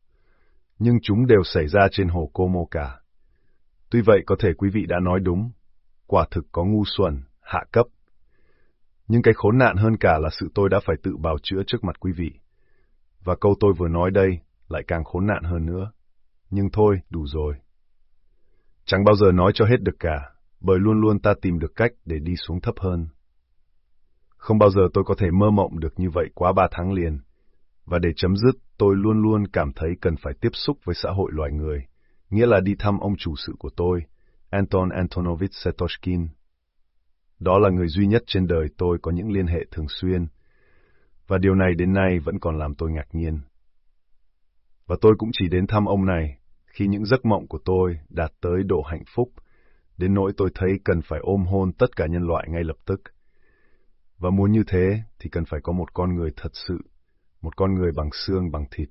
nhưng chúng đều xảy ra trên hồ Como cả. Tuy vậy có thể quý vị đã nói đúng, quả thực có ngu xuẩn, hạ cấp. Nhưng cái khốn nạn hơn cả là sự tôi đã phải tự bào chữa trước mặt quý vị. Và câu tôi vừa nói đây lại càng khốn nạn hơn nữa. Nhưng thôi, đủ rồi. Chẳng bao giờ nói cho hết được cả, bởi luôn luôn ta tìm được cách để đi xuống thấp hơn. Không bao giờ tôi có thể mơ mộng được như vậy quá ba tháng liền. Và để chấm dứt, tôi luôn luôn cảm thấy cần phải tiếp xúc với xã hội loài người, nghĩa là đi thăm ông chủ sự của tôi, Anton Antonovich Setoshkin. Đó là người duy nhất trên đời tôi có những liên hệ thường xuyên, và điều này đến nay vẫn còn làm tôi ngạc nhiên. Và tôi cũng chỉ đến thăm ông này khi những giấc mộng của tôi đạt tới độ hạnh phúc, đến nỗi tôi thấy cần phải ôm hôn tất cả nhân loại ngay lập tức. Và muốn như thế thì cần phải có một con người thật sự, một con người bằng xương bằng thịt.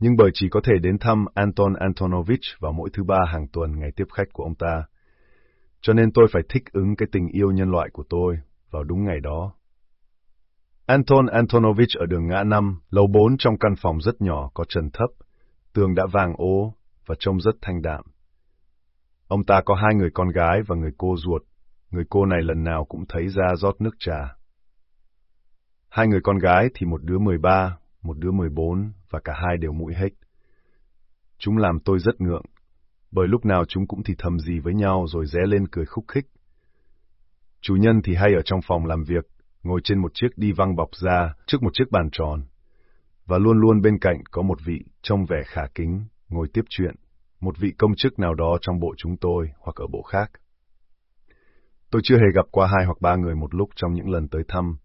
Nhưng bởi chỉ có thể đến thăm Anton Antonovich vào mỗi thứ ba hàng tuần ngày tiếp khách của ông ta, cho nên tôi phải thích ứng cái tình yêu nhân loại của tôi vào đúng ngày đó. Anton Antonovich ở đường ngã năm, lầu bốn trong căn phòng rất nhỏ có trần thấp, tường đã vàng ố và trông rất thanh đạm. Ông ta có hai người con gái và người cô ruột, người cô này lần nào cũng thấy ra rót nước trà. Hai người con gái thì một đứa 13, một đứa 14 và cả hai đều mũi hết. Chúng làm tôi rất ngượng, bởi lúc nào chúng cũng thì thầm gì với nhau rồi ré lên cười khúc khích. Chủ nhân thì hay ở trong phòng làm việc, ngồi trên một chiếc đi văng bọc da trước một chiếc bàn tròn, và luôn luôn bên cạnh có một vị trông vẻ khả kính, ngồi tiếp chuyện, một vị công chức nào đó trong bộ chúng tôi hoặc ở bộ khác. Tôi chưa hề gặp qua hai hoặc ba người một lúc trong những lần tới thăm,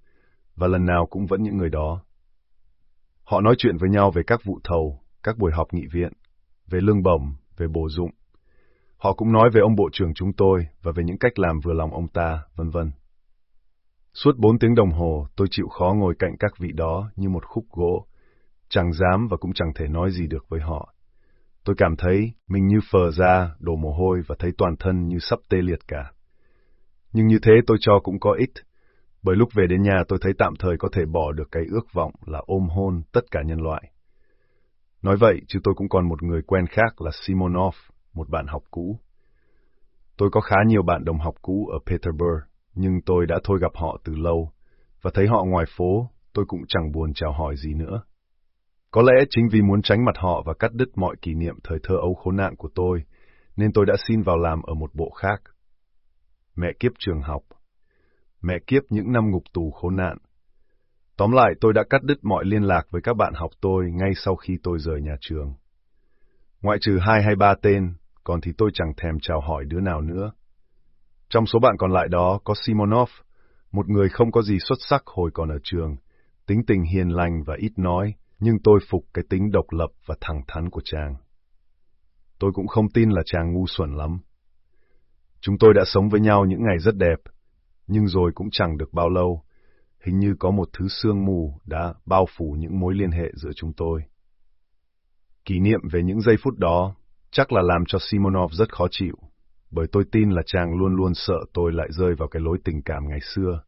và lần nào cũng vẫn những người đó. Họ nói chuyện với nhau về các vụ thầu, các buổi họp nghị viện, về lương bổng, về bổ dụng. Họ cũng nói về ông bộ trưởng chúng tôi và về những cách làm vừa lòng ông ta, vân vân. Suốt bốn tiếng đồng hồ, tôi chịu khó ngồi cạnh các vị đó như một khúc gỗ, chẳng dám và cũng chẳng thể nói gì được với họ. Tôi cảm thấy mình như phờ ra, đổ mồ hôi và thấy toàn thân như sắp tê liệt cả. Nhưng như thế tôi cho cũng có ích, bởi lúc về đến nhà tôi thấy tạm thời có thể bỏ được cái ước vọng là ôm hôn tất cả nhân loại. Nói vậy, chứ tôi cũng còn một người quen khác là Simonov, một bạn học cũ. Tôi có khá nhiều bạn đồng học cũ ở Petersburg, nhưng tôi đã thôi gặp họ từ lâu, và thấy họ ngoài phố, tôi cũng chẳng buồn chào hỏi gì nữa. Có lẽ chính vì muốn tránh mặt họ và cắt đứt mọi kỷ niệm thời thơ ấu khốn nạn của tôi, nên tôi đã xin vào làm ở một bộ khác. Mẹ kiếp trường học. Mẹ kiếp những năm ngục tù khốn nạn. Tóm lại, tôi đã cắt đứt mọi liên lạc với các bạn học tôi ngay sau khi tôi rời nhà trường. Ngoại trừ hai hay ba tên, còn thì tôi chẳng thèm chào hỏi đứa nào nữa. Trong số bạn còn lại đó có Simonov, một người không có gì xuất sắc hồi còn ở trường, tính tình hiền lành và ít nói, nhưng tôi phục cái tính độc lập và thẳng thắn của chàng. Tôi cũng không tin là chàng ngu xuẩn lắm. Chúng tôi đã sống với nhau những ngày rất đẹp, nhưng rồi cũng chẳng được bao lâu. Hình như có một thứ sương mù đã bao phủ những mối liên hệ giữa chúng tôi. Kỷ niệm về những giây phút đó chắc là làm cho Simonov rất khó chịu, bởi tôi tin là chàng luôn luôn sợ tôi lại rơi vào cái lối tình cảm ngày xưa.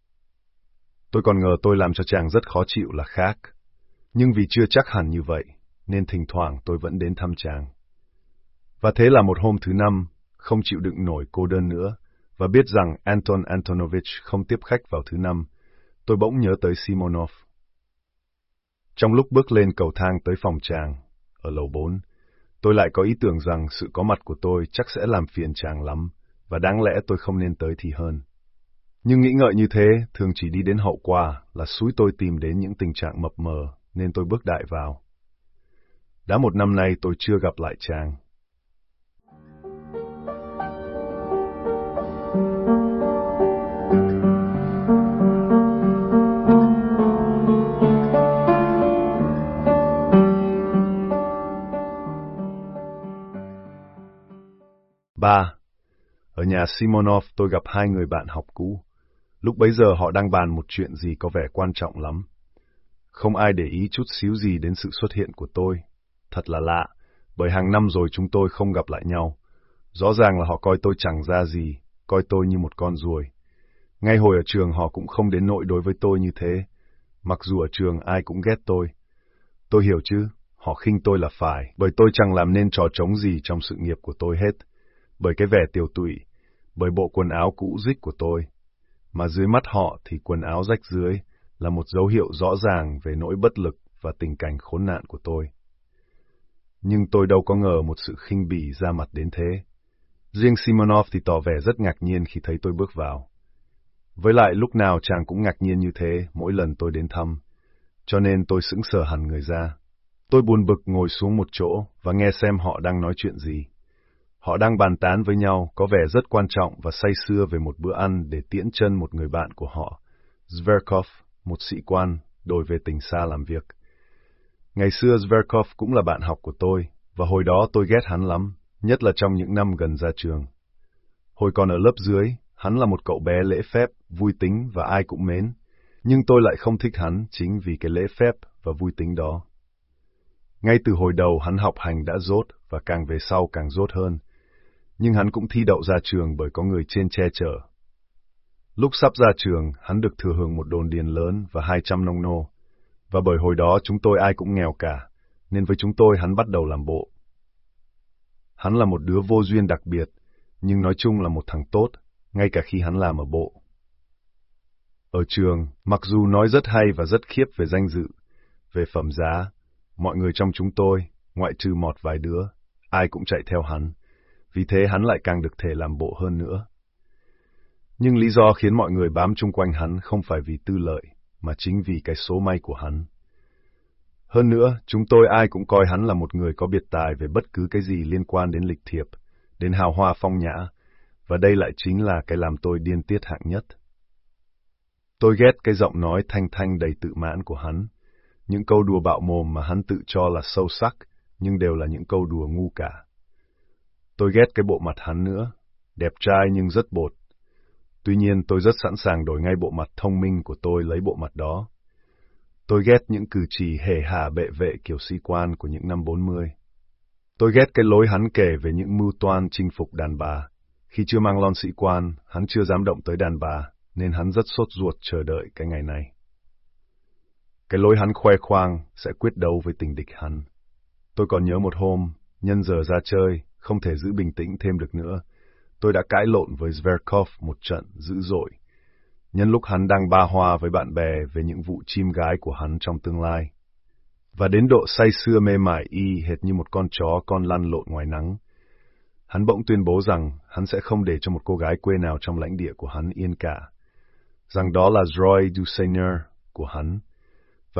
Tôi còn ngờ tôi làm cho chàng rất khó chịu là khác, nhưng vì chưa chắc hẳn như vậy, nên thỉnh thoảng tôi vẫn đến thăm chàng. Và thế là một hôm thứ năm, không chịu đựng nổi cô đơn nữa, và biết rằng Anton Antonovich không tiếp khách vào thứ năm, tôi bỗng nhớ tới Simonov. Trong lúc bước lên cầu thang tới phòng chàng, ở lầu 4, tôi lại có ý tưởng rằng sự có mặt của tôi chắc sẽ làm phiền chàng lắm, và đáng lẽ tôi không nên tới thì hơn. Nhưng nghĩ ngợi như thế thường chỉ đi đến hậu quả là suối tôi tìm đến những tình trạng mập mờ, nên tôi bước đại vào. Đã một năm nay tôi chưa gặp lại chàng, Ba, ở nhà Simonov tôi gặp hai người bạn học cũ. Lúc bấy giờ họ đang bàn một chuyện gì có vẻ quan trọng lắm. Không ai để ý chút xíu gì đến sự xuất hiện của tôi. Thật là lạ, bởi hàng năm rồi chúng tôi không gặp lại nhau. Rõ ràng là họ coi tôi chẳng ra gì, coi tôi như một con ruồi. Ngay hồi ở trường họ cũng không đến nội đối với tôi như thế, mặc dù ở trường ai cũng ghét tôi. Tôi hiểu chứ, họ khinh tôi là phải, bởi tôi chẳng làm nên trò trống gì trong sự nghiệp của tôi hết bởi cái vẻ tiêu tụy, bởi bộ quần áo cũ rích của tôi. Mà dưới mắt họ thì quần áo rách dưới là một dấu hiệu rõ ràng về nỗi bất lực và tình cảnh khốn nạn của tôi. Nhưng tôi đâu có ngờ một sự khinh bỉ ra mặt đến thế. Riêng Simonov thì tỏ vẻ rất ngạc nhiên khi thấy tôi bước vào. Với lại lúc nào chàng cũng ngạc nhiên như thế mỗi lần tôi đến thăm, cho nên tôi sững sờ hẳn người ra. Tôi buồn bực ngồi xuống một chỗ và nghe xem họ đang nói chuyện gì. Họ đang bàn tán với nhau có vẻ rất quan trọng và say sưa về một bữa ăn để tiễn chân một người bạn của họ, Zverkov, một sĩ quan, đổi về tỉnh xa làm việc. Ngày xưa Zverkov cũng là bạn học của tôi, và hồi đó tôi ghét hắn lắm, nhất là trong những năm gần ra trường. Hồi còn ở lớp dưới, hắn là một cậu bé lễ phép, vui tính và ai cũng mến, nhưng tôi lại không thích hắn chính vì cái lễ phép và vui tính đó. Ngay từ hồi đầu hắn học hành đã rốt và càng về sau càng rốt hơn, nhưng hắn cũng thi đậu ra trường bởi có người trên che chở. Lúc sắp ra trường, hắn được thừa hưởng một đồn điền lớn và hai trăm nông nô, và bởi hồi đó chúng tôi ai cũng nghèo cả, nên với chúng tôi hắn bắt đầu làm bộ. Hắn là một đứa vô duyên đặc biệt, nhưng nói chung là một thằng tốt, ngay cả khi hắn làm ở bộ. Ở trường, mặc dù nói rất hay và rất khiếp về danh dự, về phẩm giá, mọi người trong chúng tôi, ngoại trừ mọt vài đứa, ai cũng chạy theo hắn vì thế hắn lại càng được thể làm bộ hơn nữa. Nhưng lý do khiến mọi người bám chung quanh hắn không phải vì tư lợi, mà chính vì cái số may của hắn. Hơn nữa, chúng tôi ai cũng coi hắn là một người có biệt tài về bất cứ cái gì liên quan đến lịch thiệp, đến hào hoa phong nhã, và đây lại chính là cái làm tôi điên tiết hạng nhất. Tôi ghét cái giọng nói thanh thanh đầy tự mãn của hắn, những câu đùa bạo mồm mà hắn tự cho là sâu sắc, nhưng đều là những câu đùa ngu cả. Tôi ghét cái bộ mặt hắn nữa, đẹp trai nhưng rất bột. Tuy nhiên tôi rất sẵn sàng đổi ngay bộ mặt thông minh của tôi lấy bộ mặt đó. Tôi ghét những cử chỉ hề hà bệ vệ kiểu sĩ quan của những năm 40. Tôi ghét cái lối hắn kể về những mưu toan chinh phục đàn bà. Khi chưa mang lon sĩ quan, hắn chưa dám động tới đàn bà, nên hắn rất sốt ruột chờ đợi cái ngày này. Cái lối hắn khoe khoang sẽ quyết đấu với tình địch hắn. Tôi còn nhớ một hôm, nhân giờ ra chơi, không thể giữ bình tĩnh thêm được nữa. Tôi đã cãi lộn với Zverkov một trận dữ dội. Nhân lúc hắn đang ba hoa với bạn bè về những vụ chim gái của hắn trong tương lai. Và đến độ say sưa mê mải y hệt như một con chó con lăn lộn ngoài nắng. Hắn bỗng tuyên bố rằng hắn sẽ không để cho một cô gái quê nào trong lãnh địa của hắn yên cả. Rằng đó là Roy Dusseigneur của hắn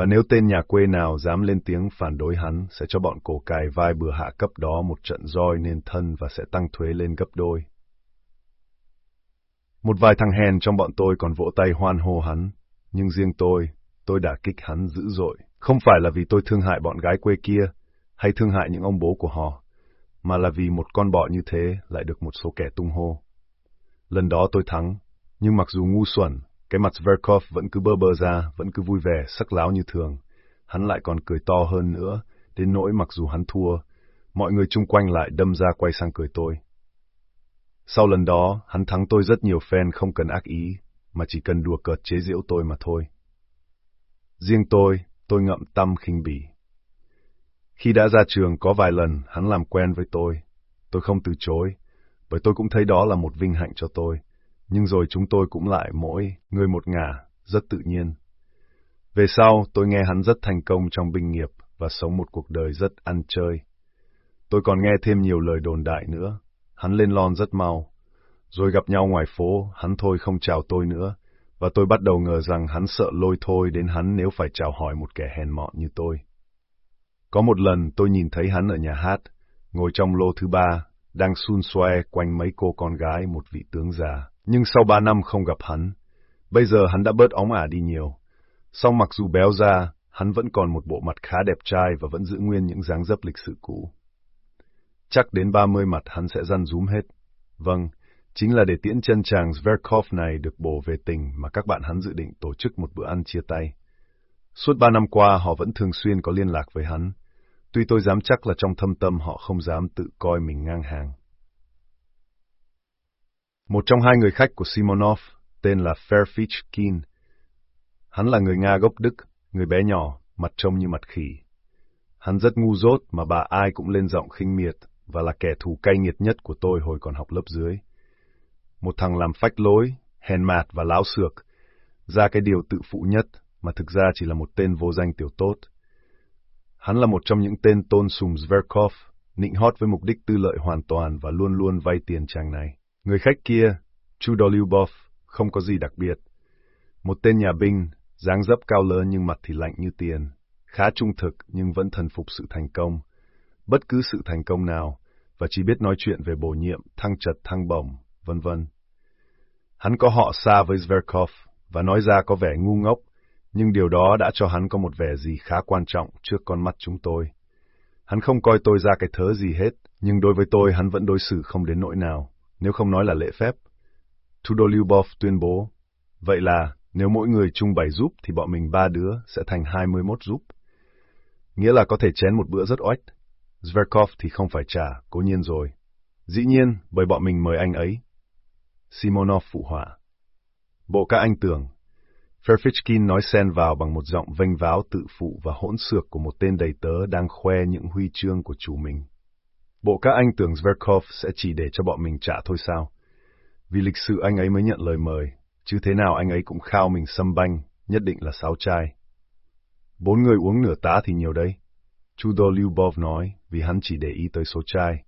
và nếu tên nhà quê nào dám lên tiếng phản đối hắn, sẽ cho bọn cổ cài vai bừa hạ cấp đó một trận roi nên thân và sẽ tăng thuế lên gấp đôi. Một vài thằng hèn trong bọn tôi còn vỗ tay hoan hô hắn, nhưng riêng tôi, tôi đã kích hắn dữ dội. Không phải là vì tôi thương hại bọn gái quê kia, hay thương hại những ông bố của họ, mà là vì một con bọ như thế lại được một số kẻ tung hô. Lần đó tôi thắng, nhưng mặc dù ngu xuẩn, cái mặt Zverkov vẫn cứ bơ bơ ra, vẫn cứ vui vẻ, sắc láo như thường. Hắn lại còn cười to hơn nữa, đến nỗi mặc dù hắn thua, mọi người chung quanh lại đâm ra quay sang cười tôi. Sau lần đó, hắn thắng tôi rất nhiều fan không cần ác ý, mà chỉ cần đùa cợt chế giễu tôi mà thôi. Riêng tôi, tôi ngậm tâm khinh bỉ. Khi đã ra trường có vài lần hắn làm quen với tôi, tôi không từ chối, bởi tôi cũng thấy đó là một vinh hạnh cho tôi. Nhưng rồi chúng tôi cũng lại mỗi người một ngả, rất tự nhiên. Về sau, tôi nghe hắn rất thành công trong binh nghiệp và sống một cuộc đời rất ăn chơi. Tôi còn nghe thêm nhiều lời đồn đại nữa. Hắn lên lon rất mau. Rồi gặp nhau ngoài phố, hắn thôi không chào tôi nữa, và tôi bắt đầu ngờ rằng hắn sợ lôi thôi đến hắn nếu phải chào hỏi một kẻ hèn mọn như tôi. Có một lần tôi nhìn thấy hắn ở nhà hát, ngồi trong lô thứ ba, đang xun xoe quanh mấy cô con gái một vị tướng già. Nhưng sau ba năm không gặp hắn, bây giờ hắn đã bớt óng ả đi nhiều. Song mặc dù béo ra, hắn vẫn còn một bộ mặt khá đẹp trai và vẫn giữ nguyên những dáng dấp lịch sự cũ. Chắc đến ba mươi mặt hắn sẽ răn rúm hết. Vâng, chính là để tiễn chân chàng Zverkov này được bổ về tình mà các bạn hắn dự định tổ chức một bữa ăn chia tay. Suốt ba năm qua họ vẫn thường xuyên có liên lạc với hắn, tuy tôi dám chắc là trong thâm tâm họ không dám tự coi mình ngang hàng. Một trong hai người khách của Simonov, tên là Fairfitch Keen. Hắn là người Nga gốc Đức, người bé nhỏ, mặt trông như mặt khỉ. Hắn rất ngu dốt mà bà ai cũng lên giọng khinh miệt và là kẻ thù cay nghiệt nhất của tôi hồi còn học lớp dưới. Một thằng làm phách lối, hèn mạt và láo xược, ra cái điều tự phụ nhất mà thực ra chỉ là một tên vô danh tiểu tốt. Hắn là một trong những tên tôn sùng Zverkov, nịnh hót với mục đích tư lợi hoàn toàn và luôn luôn vay tiền chàng này. Người khách kia, chudolubov, không có gì đặc biệt. Một tên nhà binh, dáng dấp cao lớn nhưng mặt thì lạnh như tiền, khá trung thực nhưng vẫn thần phục sự thành công. Bất cứ sự thành công nào, và chỉ biết nói chuyện về bổ nhiệm, thăng trật thăng bổng, vân vân. Hắn có họ xa với Zverkov, và nói ra có vẻ ngu ngốc, nhưng điều đó đã cho hắn có một vẻ gì khá quan trọng trước con mắt chúng tôi. Hắn không coi tôi ra cái thớ gì hết, nhưng đối với tôi hắn vẫn đối xử không đến nỗi nào, nếu không nói là lễ phép. Tudolyubov tuyên bố, vậy là nếu mỗi người chung bảy giúp thì bọn mình ba đứa sẽ thành hai mươi 21 giúp. Nghĩa là có thể chén một bữa rất oách. Zverkov thì không phải trả, cố nhiên rồi. Dĩ nhiên, bởi bọn mình mời anh ấy. Simonov phụ họa. Bộ các anh tưởng, Ferfichkin nói xen vào bằng một giọng vênh váo tự phụ và hỗn xược của một tên đầy tớ đang khoe những huy chương của chủ mình. Bộ các anh tưởng Zverkov sẽ chỉ để cho bọn mình trả thôi sao? Vì lịch sự anh ấy mới nhận lời mời, chứ thế nào anh ấy cũng khao mình xâm banh, nhất định là sáu chai. Bốn người uống nửa tá thì nhiều đấy. Chudo Lyubov nói, vì hắn chỉ để ý tới số chai.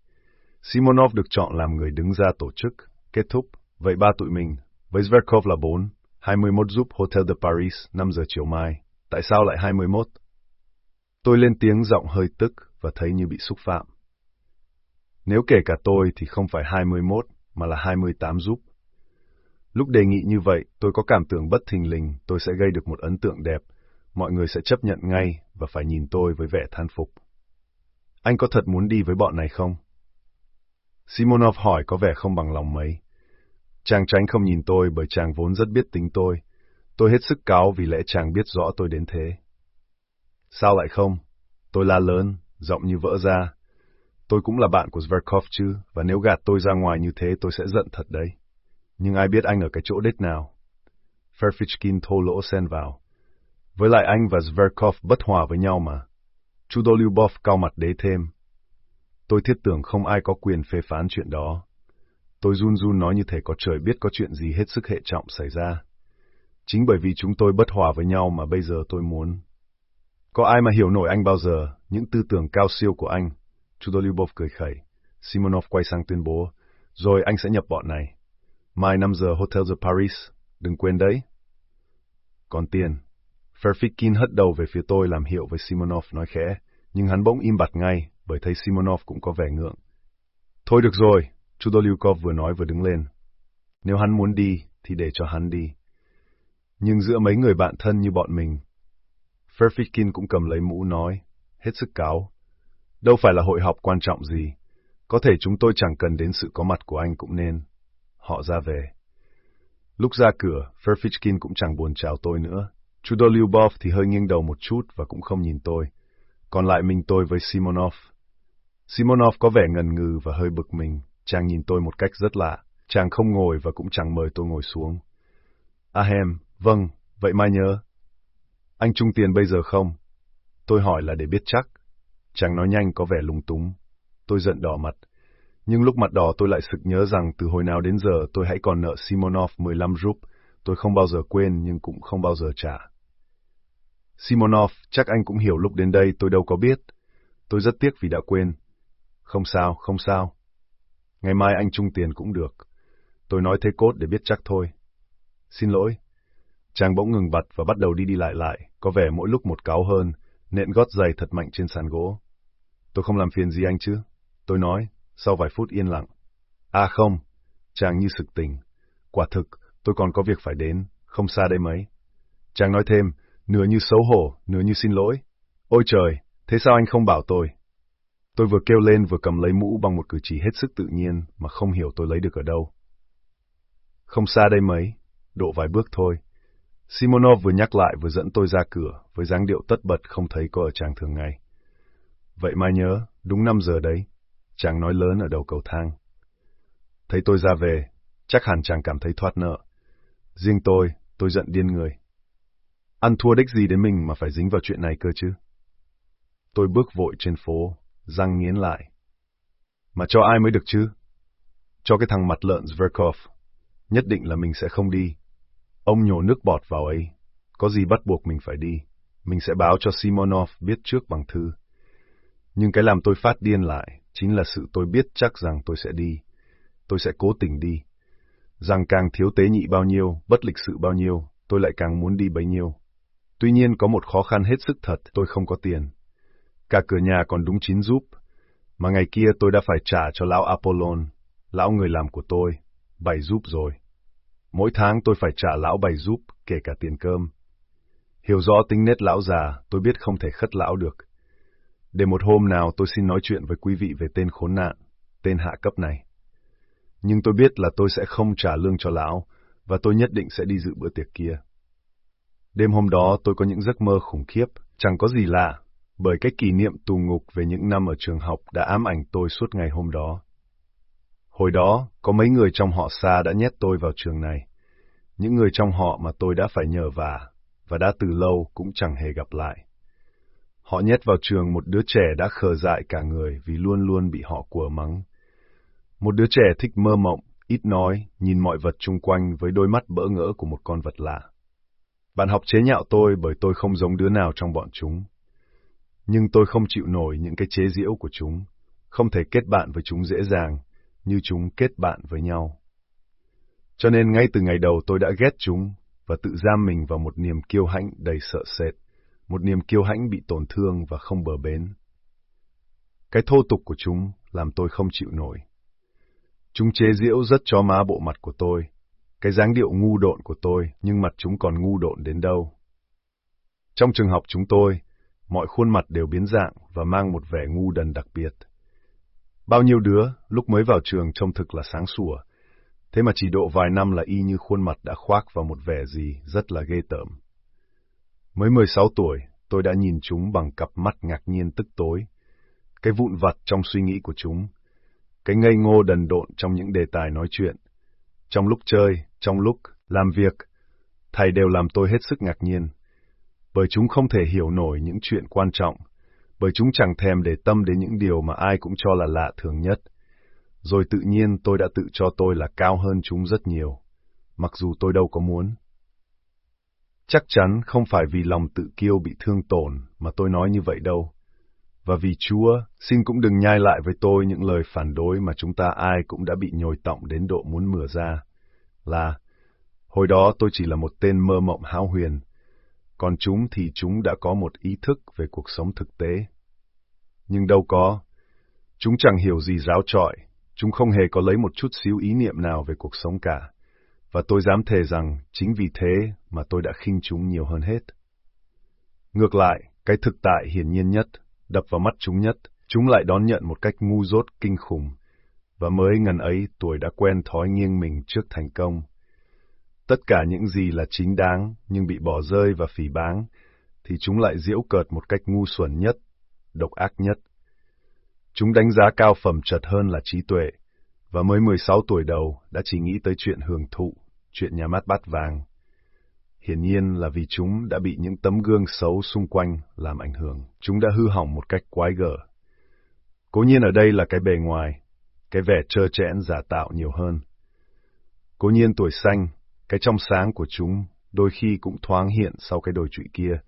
Simonov được chọn làm người đứng ra tổ chức, kết thúc, vậy ba tụi mình, với Zverkov là bốn, 21 giúp Hotel de Paris 5 giờ chiều mai. Tại sao lại 21? Tôi lên tiếng giọng hơi tức và thấy như bị xúc phạm. Nếu kể cả tôi thì không phải 21 mà là 28 giúp. Lúc đề nghị như vậy, tôi có cảm tưởng bất thình lình tôi sẽ gây được một ấn tượng đẹp, mọi người sẽ chấp nhận ngay và phải nhìn tôi với vẻ than phục. Anh có thật muốn đi với bọn này không? Simonov hỏi có vẻ không bằng lòng mấy. Chàng tránh không nhìn tôi bởi chàng vốn rất biết tính tôi. Tôi hết sức cáo vì lẽ chàng biết rõ tôi đến thế. Sao lại không? Tôi la lớn, giọng như vỡ ra. Tôi cũng là bạn của Zverkov chứ, và nếu gạt tôi ra ngoài như thế tôi sẽ giận thật đấy. Nhưng ai biết anh ở cái chỗ đết nào? Ferfichkin thô lỗ xen vào. Với lại anh và Zverkov bất hòa với nhau mà. Chudolyubov cao mặt đế thêm. Tôi thiết tưởng không ai có quyền phê phán chuyện đó. Tôi run run nói như thể có trời biết có chuyện gì hết sức hệ trọng xảy ra. Chính bởi vì chúng tôi bất hòa với nhau mà bây giờ tôi muốn. Có ai mà hiểu nổi anh bao giờ, những tư tưởng cao siêu của anh? Chudolubov cười khẩy. Simonov quay sang tuyên bố, rồi anh sẽ nhập bọn này. Mai 5 giờ Hotel de Paris, đừng quên đấy. Còn tiền. Ferfikin hất đầu về phía tôi làm hiệu với Simonov nói khẽ, nhưng hắn bỗng im bặt ngay, bởi thấy Simonov cũng có vẻ ngượng. Thôi được rồi, Chudolyukov vừa nói vừa đứng lên. Nếu hắn muốn đi, thì để cho hắn đi. Nhưng giữa mấy người bạn thân như bọn mình, Ferfitkin cũng cầm lấy mũ nói, hết sức cáo. Đâu phải là hội họp quan trọng gì. Có thể chúng tôi chẳng cần đến sự có mặt của anh cũng nên. Họ ra về. Lúc ra cửa, Ferfitkin cũng chẳng buồn chào tôi nữa. Chudolyubov thì hơi nghiêng đầu một chút và cũng không nhìn tôi. Còn lại mình tôi với Simonov. Simonov có vẻ ngần ngừ và hơi bực mình. Chàng nhìn tôi một cách rất lạ. Chàng không ngồi và cũng chẳng mời tôi ngồi xuống. Ahem, vâng, vậy mai nhớ. Anh trung tiền bây giờ không? Tôi hỏi là để biết chắc. Chàng nói nhanh có vẻ lung túng. Tôi giận đỏ mặt. Nhưng lúc mặt đỏ tôi lại sực nhớ rằng từ hồi nào đến giờ tôi hãy còn nợ Simonov 15 rúp. Tôi không bao giờ quên nhưng cũng không bao giờ trả. Simonov, chắc anh cũng hiểu lúc đến đây tôi đâu có biết. Tôi rất tiếc vì đã quên. Không sao, không sao. Ngày mai anh trung tiền cũng được. Tôi nói thế cốt để biết chắc thôi. Xin lỗi. Chàng bỗng ngừng bặt và bắt đầu đi đi lại lại, có vẻ mỗi lúc một cáo hơn, nện gót giày thật mạnh trên sàn gỗ. Tôi không làm phiền gì anh chứ? Tôi nói, sau vài phút yên lặng. À không, chàng như sực tình. Quả thực, tôi còn có việc phải đến, không xa đây mấy. Chàng nói thêm, nửa như xấu hổ, nửa như xin lỗi. Ôi trời, thế sao anh không bảo tôi? Tôi vừa kêu lên vừa cầm lấy mũ bằng một cử chỉ hết sức tự nhiên mà không hiểu tôi lấy được ở đâu. Không xa đây mấy, độ vài bước thôi. Simonov vừa nhắc lại vừa dẫn tôi ra cửa với dáng điệu tất bật không thấy có ở chàng thường ngày. Vậy mai nhớ, đúng 5 giờ đấy, chàng nói lớn ở đầu cầu thang. Thấy tôi ra về, chắc hẳn chàng cảm thấy thoát nợ. Riêng tôi, tôi giận điên người. Ăn thua đích gì đến mình mà phải dính vào chuyện này cơ chứ? Tôi bước vội trên phố, răng nghiến lại. Mà cho ai mới được chứ? Cho cái thằng mặt lợn Zverkov. Nhất định là mình sẽ không đi. Ông nhổ nước bọt vào ấy. Có gì bắt buộc mình phải đi. Mình sẽ báo cho Simonov biết trước bằng thư. Nhưng cái làm tôi phát điên lại chính là sự tôi biết chắc rằng tôi sẽ đi. Tôi sẽ cố tình đi. Rằng càng thiếu tế nhị bao nhiêu, bất lịch sự bao nhiêu, tôi lại càng muốn đi bấy nhiêu. Tuy nhiên có một khó khăn hết sức thật, tôi không có tiền. Cả cửa nhà còn đúng chín giúp, mà ngày kia tôi đã phải trả cho lão Apollon, lão người làm của tôi, bảy giúp rồi. Mỗi tháng tôi phải trả lão bảy giúp, kể cả tiền cơm. Hiểu rõ tính nết lão già, tôi biết không thể khất lão được. Để một hôm nào tôi xin nói chuyện với quý vị về tên khốn nạn, tên hạ cấp này. Nhưng tôi biết là tôi sẽ không trả lương cho lão, và tôi nhất định sẽ đi dự bữa tiệc kia. Đêm hôm đó tôi có những giấc mơ khủng khiếp, chẳng có gì lạ, bởi cái kỷ niệm tù ngục về những năm ở trường học đã ám ảnh tôi suốt ngày hôm đó. Hồi đó, có mấy người trong họ xa đã nhét tôi vào trường này. Những người trong họ mà tôi đã phải nhờ vả, và đã từ lâu cũng chẳng hề gặp lại. Họ nhét vào trường một đứa trẻ đã khờ dại cả người vì luôn luôn bị họ quở mắng. Một đứa trẻ thích mơ mộng, ít nói, nhìn mọi vật chung quanh với đôi mắt bỡ ngỡ của một con vật lạ. Bạn học chế nhạo tôi bởi tôi không giống đứa nào trong bọn chúng. Nhưng tôi không chịu nổi những cái chế giễu của chúng, không thể kết bạn với chúng dễ dàng, như chúng kết bạn với nhau. Cho nên ngay từ ngày đầu tôi đã ghét chúng và tự giam mình vào một niềm kiêu hãnh đầy sợ sệt, một niềm kiêu hãnh bị tổn thương và không bờ bến. Cái thô tục của chúng làm tôi không chịu nổi. Chúng chế giễu rất cho má bộ mặt của tôi, cái dáng điệu ngu độn của tôi, nhưng mặt chúng còn ngu độn đến đâu. Trong trường học chúng tôi, mọi khuôn mặt đều biến dạng và mang một vẻ ngu đần đặc biệt. Bao nhiêu đứa, lúc mới vào trường trông thực là sáng sủa, thế mà chỉ độ vài năm là y như khuôn mặt đã khoác vào một vẻ gì rất là ghê tởm. Mới 16 tuổi, tôi đã nhìn chúng bằng cặp mắt ngạc nhiên tức tối. Cái vụn vặt trong suy nghĩ của chúng, cái ngây ngô đần độn trong những đề tài nói chuyện. Trong lúc chơi, trong lúc làm việc, thầy đều làm tôi hết sức ngạc nhiên. Bởi chúng không thể hiểu nổi những chuyện quan trọng, bởi chúng chẳng thèm để tâm đến những điều mà ai cũng cho là lạ thường nhất. Rồi tự nhiên tôi đã tự cho tôi là cao hơn chúng rất nhiều, mặc dù tôi đâu có muốn. Chắc chắn không phải vì lòng tự kiêu bị thương tổn mà tôi nói như vậy đâu. Và vì Chúa, xin cũng đừng nhai lại với tôi những lời phản đối mà chúng ta ai cũng đã bị nhồi tọng đến độ muốn mửa ra. Là, hồi đó tôi chỉ là một tên mơ mộng hão huyền, còn chúng thì chúng đã có một ý thức về cuộc sống thực tế. Nhưng đâu có, chúng chẳng hiểu gì giáo trọi, chúng không hề có lấy một chút xíu ý niệm nào về cuộc sống cả, và tôi dám thề rằng chính vì thế mà tôi đã khinh chúng nhiều hơn hết. Ngược lại, cái thực tại hiển nhiên nhất, đập vào mắt chúng nhất, chúng lại đón nhận một cách ngu dốt kinh khủng, và mới ngần ấy tuổi đã quen thói nghiêng mình trước thành công. Tất cả những gì là chính đáng nhưng bị bỏ rơi và phỉ báng, thì chúng lại diễu cợt một cách ngu xuẩn nhất, độc ác nhất. Chúng đánh giá cao phẩm chật hơn là trí tuệ, và mới 16 tuổi đầu đã chỉ nghĩ tới chuyện hưởng thụ, chuyện nhà mát bát vàng. Hiển nhiên là vì chúng đã bị những tấm gương xấu xung quanh làm ảnh hưởng, chúng đã hư hỏng một cách quái gở. Cố nhiên ở đây là cái bề ngoài, cái vẻ trơ trẽn giả tạo nhiều hơn. Cố nhiên tuổi xanh, cái trong sáng của chúng đôi khi cũng thoáng hiện sau cái đồi trụy kia,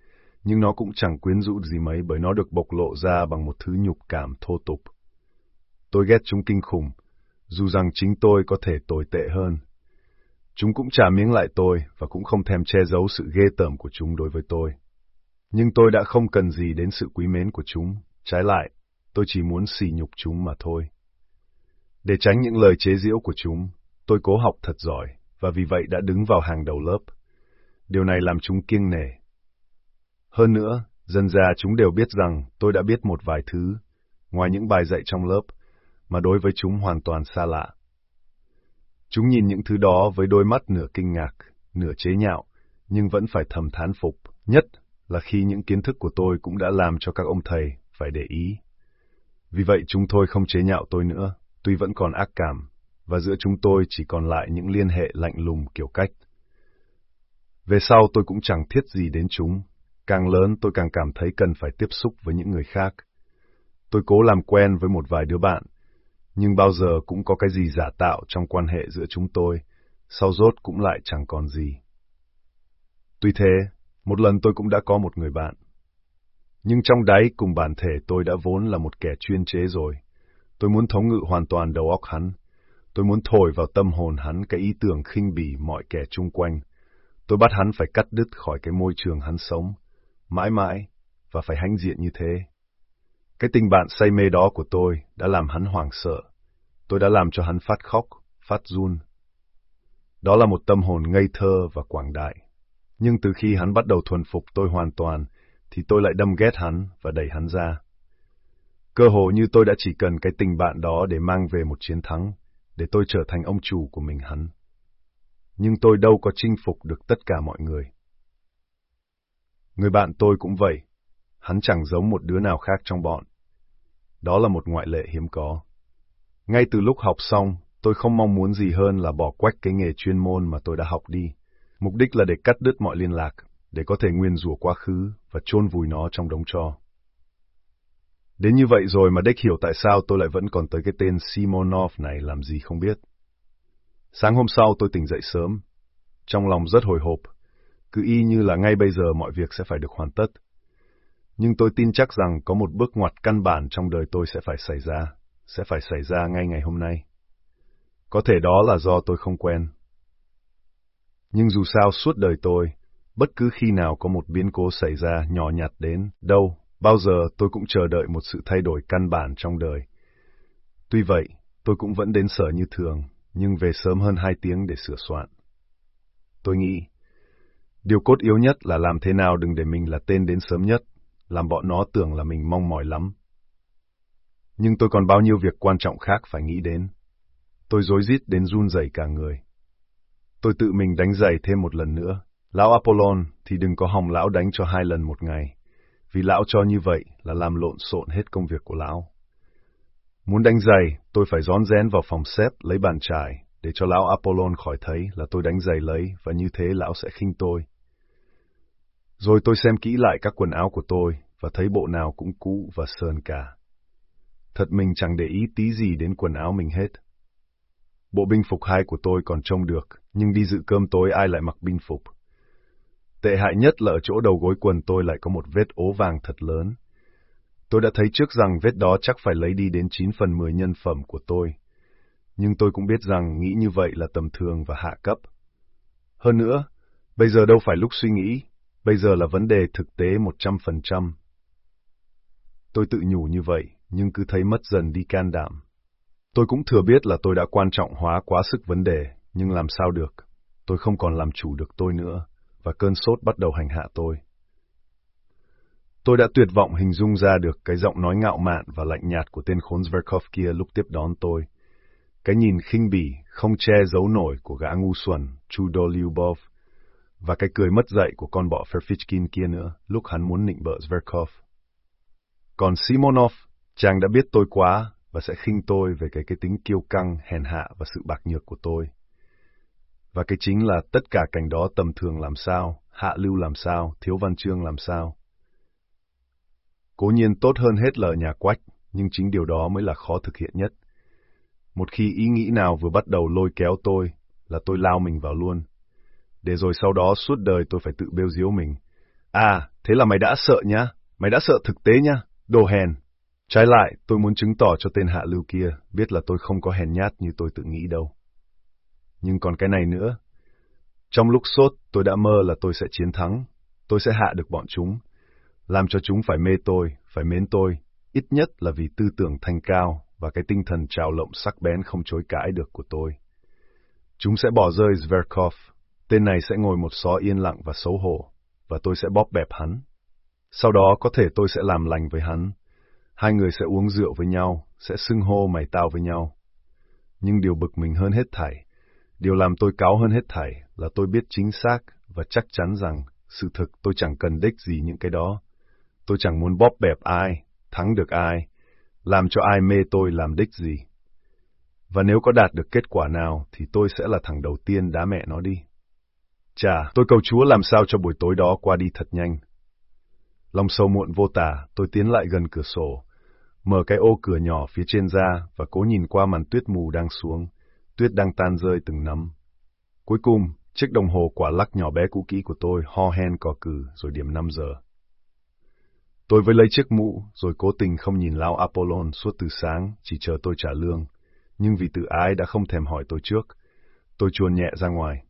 nhưng nó cũng chẳng quyến rũ gì mấy bởi nó được bộc lộ ra bằng một thứ nhục cảm thô tục. Tôi ghét chúng kinh khủng, dù rằng chính tôi có thể tồi tệ hơn. Chúng cũng trả miếng lại tôi và cũng không thèm che giấu sự ghê tởm của chúng đối với tôi. Nhưng tôi đã không cần gì đến sự quý mến của chúng, trái lại, tôi chỉ muốn xỉ nhục chúng mà thôi. Để tránh những lời chế giễu của chúng, tôi cố học thật giỏi, và vì vậy đã đứng vào hàng đầu lớp. Điều này làm chúng kiêng nể. Hơn nữa, dần ra chúng đều biết rằng tôi đã biết một vài thứ, ngoài những bài dạy trong lớp, mà đối với chúng hoàn toàn xa lạ. Chúng nhìn những thứ đó với đôi mắt nửa kinh ngạc, nửa chế nhạo, nhưng vẫn phải thầm thán phục, nhất là khi những kiến thức của tôi cũng đã làm cho các ông thầy phải để ý. Vì vậy chúng thôi không chế nhạo tôi nữa, tuy vẫn còn ác cảm, và giữa chúng tôi chỉ còn lại những liên hệ lạnh lùng kiểu cách. Về sau tôi cũng chẳng thiết gì đến chúng, càng lớn tôi càng cảm thấy cần phải tiếp xúc với những người khác. Tôi cố làm quen với một vài đứa bạn, nhưng bao giờ cũng có cái gì giả tạo trong quan hệ giữa chúng tôi, sau rốt cũng lại chẳng còn gì. Tuy thế, một lần tôi cũng đã có một người bạn. Nhưng trong đáy cùng bản thể tôi đã vốn là một kẻ chuyên chế rồi. Tôi muốn thống ngự hoàn toàn đầu óc hắn. Tôi muốn thổi vào tâm hồn hắn cái ý tưởng khinh bỉ mọi kẻ chung quanh. Tôi bắt hắn phải cắt đứt khỏi cái môi trường hắn sống, mãi mãi, và phải hãnh diện như thế. Cái tình bạn say mê đó của tôi đã làm hắn hoảng sợ. Tôi đã làm cho hắn phát khóc, phát run. Đó là một tâm hồn ngây thơ và quảng đại. Nhưng từ khi hắn bắt đầu thuần phục tôi hoàn toàn, thì tôi lại đâm ghét hắn và đẩy hắn ra. Cơ hồ như tôi đã chỉ cần cái tình bạn đó để mang về một chiến thắng, để tôi trở thành ông chủ của mình hắn. Nhưng tôi đâu có chinh phục được tất cả mọi người. Người bạn tôi cũng vậy, hắn chẳng giống một đứa nào khác trong bọn. Đó là một ngoại lệ hiếm có. Ngay từ lúc học xong, tôi không mong muốn gì hơn là bỏ quách cái nghề chuyên môn mà tôi đã học đi. Mục đích là để cắt đứt mọi liên lạc, để có thể nguyên rủa quá khứ và chôn vùi nó trong đống tro. Đến như vậy rồi mà Đếch hiểu tại sao tôi lại vẫn còn tới cái tên Simonov này làm gì không biết. Sáng hôm sau tôi tỉnh dậy sớm, trong lòng rất hồi hộp, cứ y như là ngay bây giờ mọi việc sẽ phải được hoàn tất. Nhưng tôi tin chắc rằng có một bước ngoặt căn bản trong đời tôi sẽ phải xảy ra, sẽ phải xảy ra ngay ngày hôm nay. Có thể đó là do tôi không quen. Nhưng dù sao suốt đời tôi, bất cứ khi nào có một biến cố xảy ra nhỏ nhặt đến đâu, bao giờ tôi cũng chờ đợi một sự thay đổi căn bản trong đời. Tuy vậy, tôi cũng vẫn đến sở như thường, nhưng về sớm hơn hai tiếng để sửa soạn. Tôi nghĩ, điều cốt yếu nhất là làm thế nào đừng để mình là tên đến sớm nhất, làm bọn nó tưởng là mình mong mỏi lắm. Nhưng tôi còn bao nhiêu việc quan trọng khác phải nghĩ đến. Tôi rối rít đến run rẩy cả người. Tôi tự mình đánh giày thêm một lần nữa. Lão Apollon thì đừng có hòng lão đánh cho hai lần một ngày, vì lão cho như vậy là làm lộn xộn hết công việc của lão. Muốn đánh giày, tôi phải rón rén vào phòng xếp lấy bàn chải, để cho lão Apollon khỏi thấy là tôi đánh giày lấy, và như thế lão sẽ khinh tôi. Rồi tôi xem kỹ lại các quần áo của tôi, và thấy bộ nào cũng cũ và sờn cả. Thật mình chẳng để ý tí gì đến quần áo mình hết. Bộ binh phục hai của tôi còn trông được, nhưng đi dự cơm tối ai lại mặc binh phục. Tệ hại nhất là ở chỗ đầu gối quần tôi lại có một vết ố vàng thật lớn. Tôi đã thấy trước rằng vết đó chắc phải lấy đi đến 9 phần 10 nhân phẩm của tôi. Nhưng tôi cũng biết rằng nghĩ như vậy là tầm thường và hạ cấp. Hơn nữa, bây giờ đâu phải lúc suy nghĩ, bây giờ là vấn đề thực tế 100%. Tôi tự nhủ như vậy, nhưng cứ thấy mất dần đi can đảm. Tôi cũng thừa biết là tôi đã quan trọng hóa quá sức vấn đề, nhưng làm sao được. tôi không còn làm chủ được tôi nữa, và cơn sốt bắt đầu hành hạ tôi. Tôi đã tuyệt vọng hình dung ra được cái giọng nói ngạo mạn và lạnh nhạt của tên khốn Zverkov kia lúc tiếp đón tôi. Cái nhìn khinh bỉ, không che giấu nổi của gã ngu xuẩn, Chudolyubov, và cái cười mất dạy của con bọ Ferfichkin kia nữa, lúc hắn muốn nịnh bợ Zverkov. Còn Simonov, chàng đã biết tôi quá và sẽ khinh tôi về cái cái tính kiêu căng, hèn hạ và sự bạc nhược của tôi. Và cái chính là tất cả cảnh đó tầm thường làm sao, hạ lưu làm sao, thiếu văn chương làm sao. Cố nhiên tốt hơn hết là nhà quách, nhưng chính điều đó mới là khó thực hiện nhất. Một khi ý nghĩ nào vừa bắt đầu lôi kéo tôi, là tôi lao mình vào luôn. Để rồi sau đó suốt đời tôi phải tự bêu diếu mình. À, thế là mày đã sợ nhá, mày đã sợ thực tế nhá, đồ hèn. Trái lại, tôi muốn chứng tỏ cho tên hạ lưu kia biết là tôi không có hèn nhát như tôi tự nghĩ đâu. Nhưng còn cái này nữa. Trong lúc sốt, tôi đã mơ là tôi sẽ chiến thắng, tôi sẽ hạ được bọn chúng, làm cho chúng phải mê tôi, phải mến tôi, ít nhất là vì tư tưởng thanh cao và cái tinh thần trào lộng sắc bén không chối cãi được của tôi. Chúng sẽ bỏ rơi Zverkov, tên này sẽ ngồi một xó yên lặng và xấu hổ, và tôi sẽ bóp bẹp hắn. Sau đó có thể tôi sẽ làm lành với hắn. Hai người sẽ uống rượu với nhau, sẽ xưng hô mày tao với nhau. Nhưng điều bực mình hơn hết thảy, điều làm tôi cáo hơn hết thảy là tôi biết chính xác và chắc chắn rằng sự thực tôi chẳng cần đích gì những cái đó. Tôi chẳng muốn bóp bẹp ai, thắng được ai, làm cho ai mê tôi làm đích gì. Và nếu có đạt được kết quả nào thì tôi sẽ là thằng đầu tiên đá mẹ nó đi. Chà, tôi cầu Chúa làm sao cho buổi tối đó qua đi thật nhanh. Lòng sâu muộn vô tả, tôi tiến lại gần cửa sổ, mở cái ô cửa nhỏ phía trên ra và cố nhìn qua màn tuyết mù đang xuống, tuyết đang tan rơi từng nắm. Cuối cùng, chiếc đồng hồ quả lắc nhỏ bé cũ kỹ của tôi ho hen cò cừ rồi điểm 5 giờ. Tôi với lấy chiếc mũ, rồi cố tình không nhìn lão Apollon suốt từ sáng, chỉ chờ tôi trả lương. Nhưng vì tự ái đã không thèm hỏi tôi trước, tôi chuồn nhẹ ra ngoài.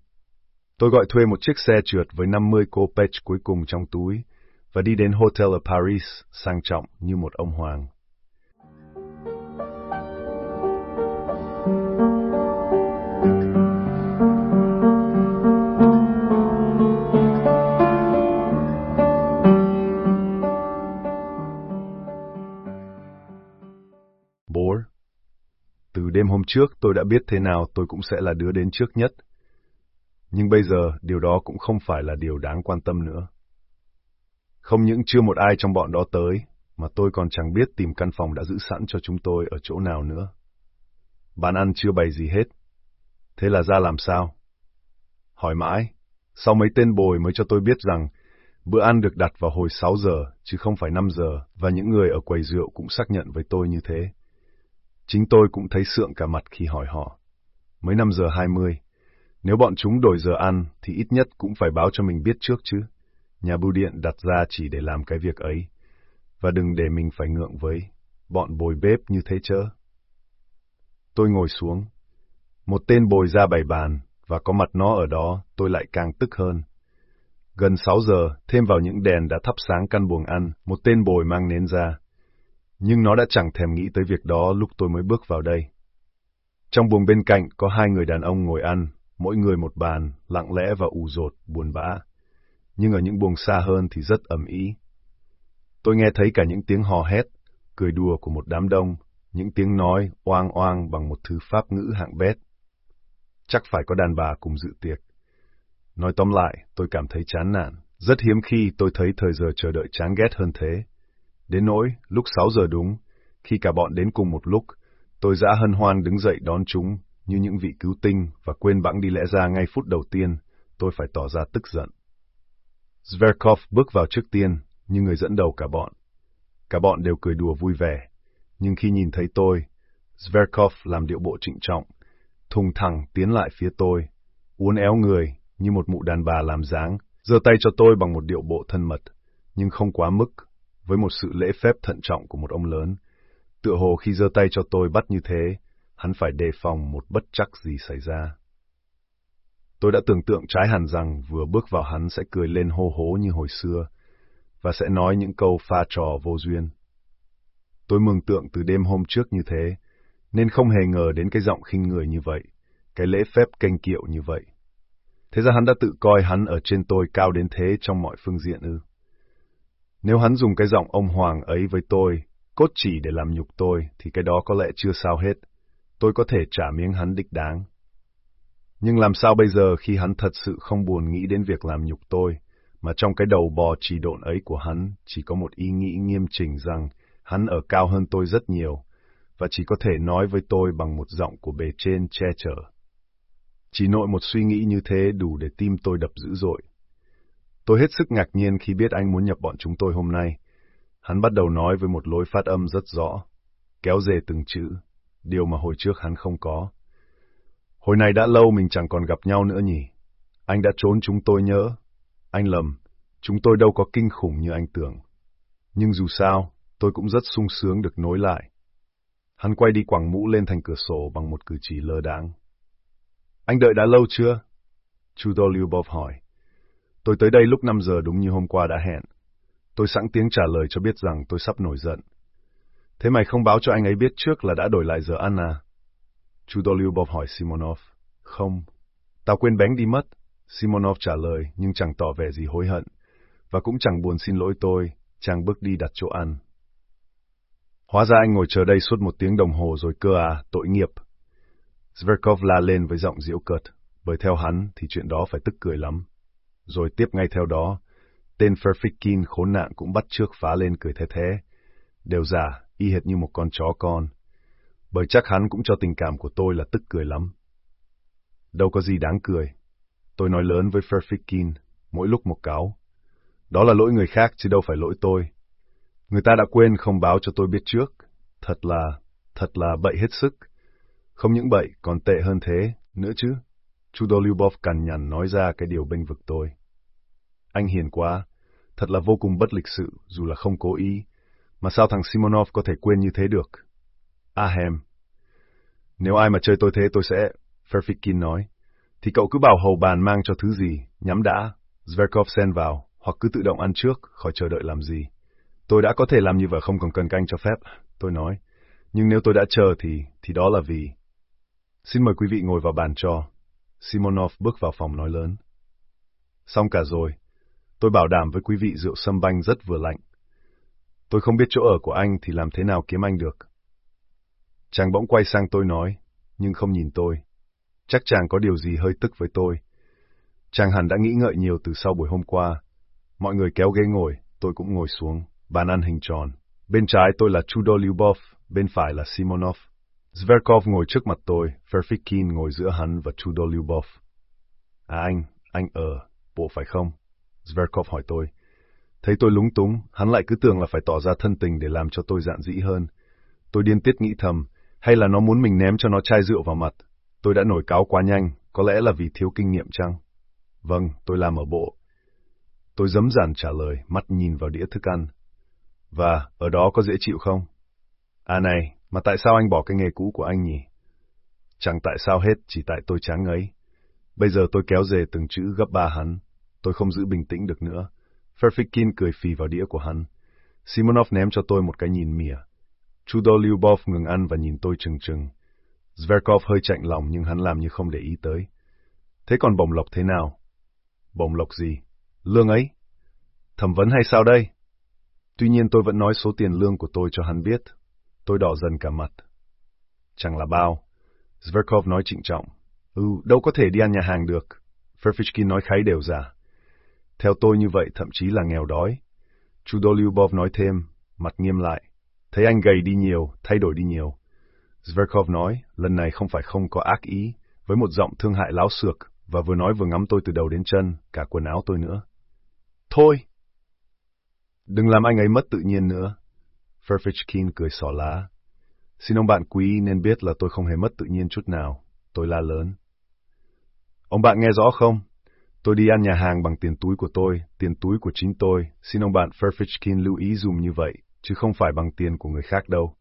Tôi gọi thuê một chiếc xe trượt với 50 copec cuối cùng trong túi, và đi đến hotel ở Paris, sang trọng như một ông hoàng. Đêm hôm trước tôi đã biết thế nào tôi cũng sẽ là đứa đến trước nhất. Nhưng bây giờ điều đó cũng không phải là điều đáng quan tâm nữa. Không những chưa một ai trong bọn đó tới, mà tôi còn chẳng biết tìm căn phòng đã giữ sẵn cho chúng tôi ở chỗ nào nữa. Bàn ăn chưa bày gì hết. Thế là ra làm sao? Hỏi mãi, sau mấy tên bồi mới cho tôi biết rằng bữa ăn được đặt vào hồi 6 giờ, chứ không phải 5 giờ, và những người ở quầy rượu cũng xác nhận với tôi như thế. Chính tôi cũng thấy sượng cả mặt khi hỏi họ. Mấy năm giờ hai mươi, nếu bọn chúng đổi giờ ăn thì ít nhất cũng phải báo cho mình biết trước chứ. Nhà bưu điện đặt ra chỉ để làm cái việc ấy. Và đừng để mình phải ngượng với bọn bồi bếp như thế chớ. Tôi ngồi xuống. Một tên bồi ra bày bàn, và có mặt nó ở đó, tôi lại càng tức hơn. Gần sáu giờ, thêm vào những đèn đã thắp sáng căn buồng ăn, một tên bồi mang nến ra nhưng nó đã chẳng thèm nghĩ tới việc đó lúc tôi mới bước vào đây. Trong buồng bên cạnh có hai người đàn ông ngồi ăn, mỗi người một bàn, lặng lẽ và ù rột, buồn bã. Nhưng ở những buồng xa hơn thì rất ầm ĩ. Tôi nghe thấy cả những tiếng hò hét, cười đùa của một đám đông, những tiếng nói oang oang bằng một thứ pháp ngữ hạng bét. Chắc phải có đàn bà cùng dự tiệc. Nói tóm lại, tôi cảm thấy chán nản. Rất hiếm khi tôi thấy thời giờ chờ đợi chán ghét hơn thế. Đến nỗi, lúc 6 giờ đúng, khi cả bọn đến cùng một lúc, tôi dã hân hoan đứng dậy đón chúng như những vị cứu tinh và quên bẵng đi lẽ ra ngay phút đầu tiên, tôi phải tỏ ra tức giận. Zverkov bước vào trước tiên, như người dẫn đầu cả bọn. Cả bọn đều cười đùa vui vẻ, nhưng khi nhìn thấy tôi, Zverkov làm điệu bộ trịnh trọng, thùng thẳng tiến lại phía tôi, uốn éo người như một mụ đàn bà làm dáng, giơ tay cho tôi bằng một điệu bộ thân mật, nhưng không quá mức với một sự lễ phép thận trọng của một ông lớn. Tựa hồ khi giơ tay cho tôi bắt như thế, hắn phải đề phòng một bất chắc gì xảy ra. Tôi đã tưởng tượng trái hẳn rằng vừa bước vào hắn sẽ cười lên hô hố như hồi xưa, và sẽ nói những câu pha trò vô duyên. Tôi mường tượng từ đêm hôm trước như thế, nên không hề ngờ đến cái giọng khinh người như vậy, cái lễ phép kênh kiệu như vậy. Thế ra hắn đã tự coi hắn ở trên tôi cao đến thế trong mọi phương diện ư. Nếu hắn dùng cái giọng ông Hoàng ấy với tôi, cốt chỉ để làm nhục tôi, thì cái đó có lẽ chưa sao hết. Tôi có thể trả miếng hắn đích đáng. Nhưng làm sao bây giờ khi hắn thật sự không buồn nghĩ đến việc làm nhục tôi, mà trong cái đầu bò trì độn ấy của hắn chỉ có một ý nghĩ nghiêm chỉnh rằng hắn ở cao hơn tôi rất nhiều, và chỉ có thể nói với tôi bằng một giọng của bề trên che chở. Chỉ nội một suy nghĩ như thế đủ để tim tôi đập dữ dội. Tôi hết sức ngạc nhiên khi biết anh muốn nhập bọn chúng tôi hôm nay. Hắn bắt đầu nói với một lối phát âm rất rõ, kéo dề từng chữ, điều mà hồi trước hắn không có. Hồi này đã lâu mình chẳng còn gặp nhau nữa nhỉ. Anh đã trốn chúng tôi nhớ. Anh lầm, chúng tôi đâu có kinh khủng như anh tưởng. Nhưng dù sao, tôi cũng rất sung sướng được nối lại. Hắn quay đi quảng mũ lên thành cửa sổ bằng một cử chỉ lơ đáng. Anh đợi đã lâu chưa? Tudor Lyubov hỏi. Tôi tới đây lúc 5 giờ đúng như hôm qua đã hẹn. Tôi sẵn tiếng trả lời cho biết rằng tôi sắp nổi giận. Thế mày không báo cho anh ấy biết trước là đã đổi lại giờ ăn à? Chú Lyubov hỏi Simonov. Không. Tao quên bánh đi mất. Simonov trả lời nhưng chẳng tỏ vẻ gì hối hận. Và cũng chẳng buồn xin lỗi tôi, chàng bước đi đặt chỗ ăn. Hóa ra anh ngồi chờ đây suốt một tiếng đồng hồ rồi cơ à, tội nghiệp. Zverkov la lên với giọng diễu cợt, bởi theo hắn thì chuyện đó phải tức cười lắm. Rồi tiếp ngay theo đó, tên Ferfikin khốn nạn cũng bắt trước phá lên cười thế thế. Đều giả, y hệt như một con chó con. Bởi chắc hắn cũng cho tình cảm của tôi là tức cười lắm. Đâu có gì đáng cười. Tôi nói lớn với Ferfikin, mỗi lúc một cáo. Đó là lỗi người khác chứ đâu phải lỗi tôi. Người ta đã quên không báo cho tôi biết trước. Thật là, thật là bậy hết sức. Không những bậy, còn tệ hơn thế, nữa chứ. Chudo Dolubov cằn nhằn nói ra cái điều bênh vực tôi. Anh hiền quá, thật là vô cùng bất lịch sự, dù là không cố ý. Mà sao thằng Simonov có thể quên như thế được? À Ahem. Nếu ai mà chơi tôi thế tôi sẽ... Ferfikin nói. Thì cậu cứ bảo hầu bàn mang cho thứ gì, nhắm đã. Zverkov xen vào, hoặc cứ tự động ăn trước, khỏi chờ đợi làm gì. Tôi đã có thể làm như vậy không còn cần canh cho phép, tôi nói. Nhưng nếu tôi đã chờ thì, thì đó là vì... Xin mời quý vị ngồi vào bàn cho. Simonov bước vào phòng nói lớn. Xong cả rồi. Tôi bảo đảm với quý vị rượu sâm banh rất vừa lạnh. Tôi không biết chỗ ở của anh thì làm thế nào kiếm anh được. Chàng bỗng quay sang tôi nói, nhưng không nhìn tôi. Chắc chàng có điều gì hơi tức với tôi. Chàng hẳn đã nghĩ ngợi nhiều từ sau buổi hôm qua. Mọi người kéo ghế ngồi, tôi cũng ngồi xuống, bàn ăn hình tròn. Bên trái tôi là Tudor Lyubov, bên phải là Simonov. Zverkov ngồi trước mặt tôi, Ferfikin ngồi giữa hắn và Chudolyubov. À anh, anh ở, bộ phải không? Zverkov hỏi tôi. Thấy tôi lúng túng, hắn lại cứ tưởng là phải tỏ ra thân tình để làm cho tôi dạn dĩ hơn. Tôi điên tiết nghĩ thầm, hay là nó muốn mình ném cho nó chai rượu vào mặt. Tôi đã nổi cáo quá nhanh, có lẽ là vì thiếu kinh nghiệm chăng? Vâng, tôi làm ở bộ. Tôi dấm dàn trả lời, mắt nhìn vào đĩa thức ăn. Và, ở đó có dễ chịu không? À này, mà tại sao anh bỏ cái nghề cũ của anh nhỉ? Chẳng tại sao hết, chỉ tại tôi chán ấy. Bây giờ tôi kéo dề từng chữ gấp ba hắn. Tôi không giữ bình tĩnh được nữa. Ferfikin cười phì vào đĩa của hắn. Simonov ném cho tôi một cái nhìn mỉa. Tudor Lyubov ngừng ăn và nhìn tôi chừng chừng. Zverkov hơi chạnh lòng nhưng hắn làm như không để ý tới. Thế còn bồng lộc thế nào? bồng lộc gì? Lương ấy? Thẩm vấn hay sao đây? Tuy nhiên tôi vẫn nói số tiền lương của tôi cho hắn biết. Tôi đỏ dần cả mặt. Chẳng là bao. Zverkov nói trịnh trọng. Ừ, đâu có thể đi ăn nhà hàng được. Ferfichkin nói kháy đều giả. Theo tôi như vậy thậm chí là nghèo đói. Chudolyubov nói thêm, mặt nghiêm lại. Thấy anh gầy đi nhiều, thay đổi đi nhiều. Zverkov nói, lần này không phải không có ác ý, với một giọng thương hại láo xược, và vừa nói vừa ngắm tôi từ đầu đến chân, cả quần áo tôi nữa. Thôi! Đừng làm anh ấy mất tự nhiên nữa. Ferfichkin cười xỏ lá. Xin ông bạn quý nên biết là tôi không hề mất tự nhiên chút nào. Tôi la lớn. Ông bạn nghe rõ không? Tôi đi ăn nhà hàng bằng tiền túi của tôi, tiền túi của chính tôi. Xin ông bạn Ferfichkin lưu ý dùm như vậy, chứ không phải bằng tiền của người khác đâu.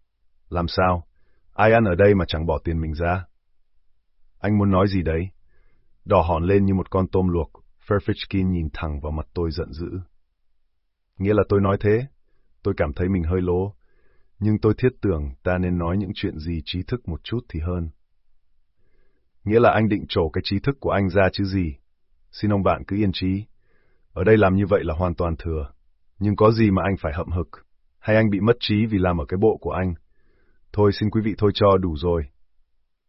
Làm sao? Ai ăn ở đây mà chẳng bỏ tiền mình ra? Anh muốn nói gì đấy? Đỏ hòn lên như một con tôm luộc, Ferfichkin nhìn thẳng vào mặt tôi giận dữ. Nghĩa là tôi nói thế, tôi cảm thấy mình hơi lố, nhưng tôi thiết tưởng ta nên nói những chuyện gì trí thức một chút thì hơn. Nghĩa là anh định trổ cái trí thức của anh ra chứ gì? xin ông bạn cứ yên trí. Ở đây làm như vậy là hoàn toàn thừa. Nhưng có gì mà anh phải hậm hực? Hay anh bị mất trí vì làm ở cái bộ của anh? Thôi xin quý vị thôi cho đủ rồi.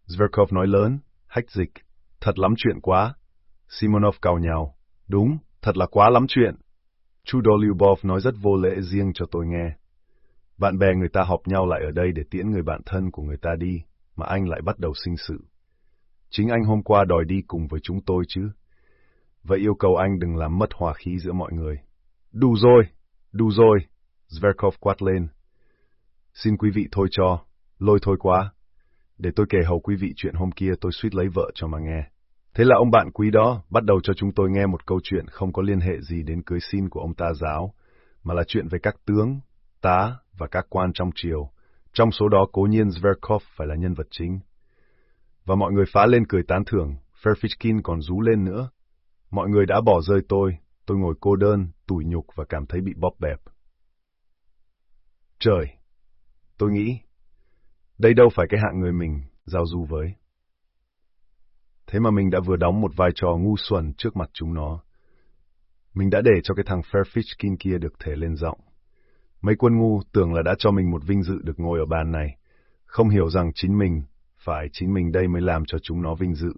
Zverkov nói lớn, hách dịch. Thật lắm chuyện quá. Simonov cào nhào. Đúng, thật là quá lắm chuyện. Chu Lyubov nói rất vô lễ riêng cho tôi nghe. Bạn bè người ta họp nhau lại ở đây để tiễn người bạn thân của người ta đi, mà anh lại bắt đầu sinh sự. Chính anh hôm qua đòi đi cùng với chúng tôi chứ. Vậy yêu cầu anh đừng làm mất hòa khí giữa mọi người. Đủ rồi, đủ rồi, Zverkov quát lên. Xin quý vị thôi cho, lôi thôi quá. Để tôi kể hầu quý vị chuyện hôm kia tôi suýt lấy vợ cho mà nghe. Thế là ông bạn quý đó bắt đầu cho chúng tôi nghe một câu chuyện không có liên hệ gì đến cưới xin của ông ta giáo, mà là chuyện về các tướng, tá và các quan trong triều. Trong số đó cố nhiên Zverkov phải là nhân vật chính. Và mọi người phá lên cười tán thưởng, Ferfishkin còn rú lên nữa. Mọi người đã bỏ rơi tôi, tôi ngồi cô đơn, tủi nhục và cảm thấy bị bóp bẹp. Trời! Tôi nghĩ, đây đâu phải cái hạng người mình giao du với. Thế mà mình đã vừa đóng một vai trò ngu xuẩn trước mặt chúng nó. Mình đã để cho cái thằng Fairfishkin kia được thể lên giọng. Mấy quân ngu tưởng là đã cho mình một vinh dự được ngồi ở bàn này, không hiểu rằng chính mình, phải chính mình đây mới làm cho chúng nó vinh dự.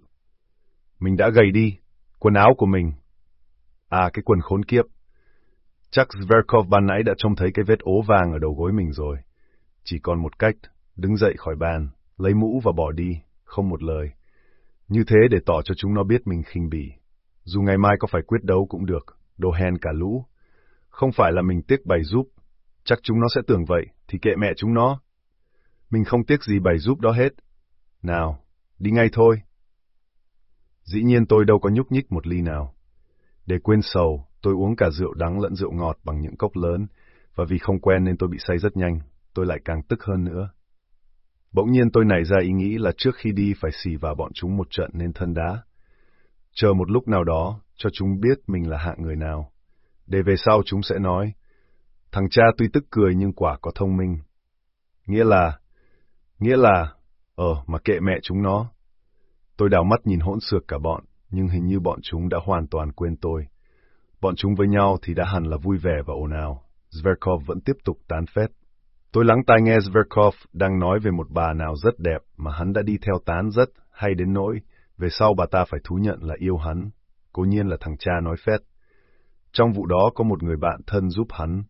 Mình đã gầy đi, quần áo của mình. À, cái quần khốn kiếp. Chắc Zverkov ban nãy đã trông thấy cái vết ố vàng ở đầu gối mình rồi. Chỉ còn một cách, đứng dậy khỏi bàn, lấy mũ và bỏ đi, không một lời. Như thế để tỏ cho chúng nó biết mình khinh bỉ. Dù ngày mai có phải quyết đấu cũng được, đồ hèn cả lũ. Không phải là mình tiếc bày giúp, chắc chúng nó sẽ tưởng vậy, thì kệ mẹ chúng nó. Mình không tiếc gì bày giúp đó hết. Nào, đi ngay thôi. Dĩ nhiên tôi đâu có nhúc nhích một ly nào. Để quên sầu, tôi uống cả rượu đắng lẫn rượu ngọt bằng những cốc lớn, và vì không quen nên tôi bị say rất nhanh, tôi lại càng tức hơn nữa. Bỗng nhiên tôi nảy ra ý nghĩ là trước khi đi phải xì vào bọn chúng một trận nên thân đá. Chờ một lúc nào đó, cho chúng biết mình là hạng người nào. Để về sau chúng sẽ nói, thằng cha tuy tức cười nhưng quả có thông minh. Nghĩa là, nghĩa là, ờ, mà kệ mẹ chúng nó. Tôi đào mắt nhìn hỗn xược cả bọn, nhưng hình như bọn chúng đã hoàn toàn quên tôi. Bọn chúng với nhau thì đã hẳn là vui vẻ và ồn ào. Zverkov vẫn tiếp tục tán phét. Tôi lắng tai nghe Zverkov đang nói về một bà nào rất đẹp mà hắn đã đi theo tán rất hay đến nỗi, về sau bà ta phải thú nhận là yêu hắn. Cố nhiên là thằng cha nói phét. Trong vụ đó có một người bạn thân giúp hắn,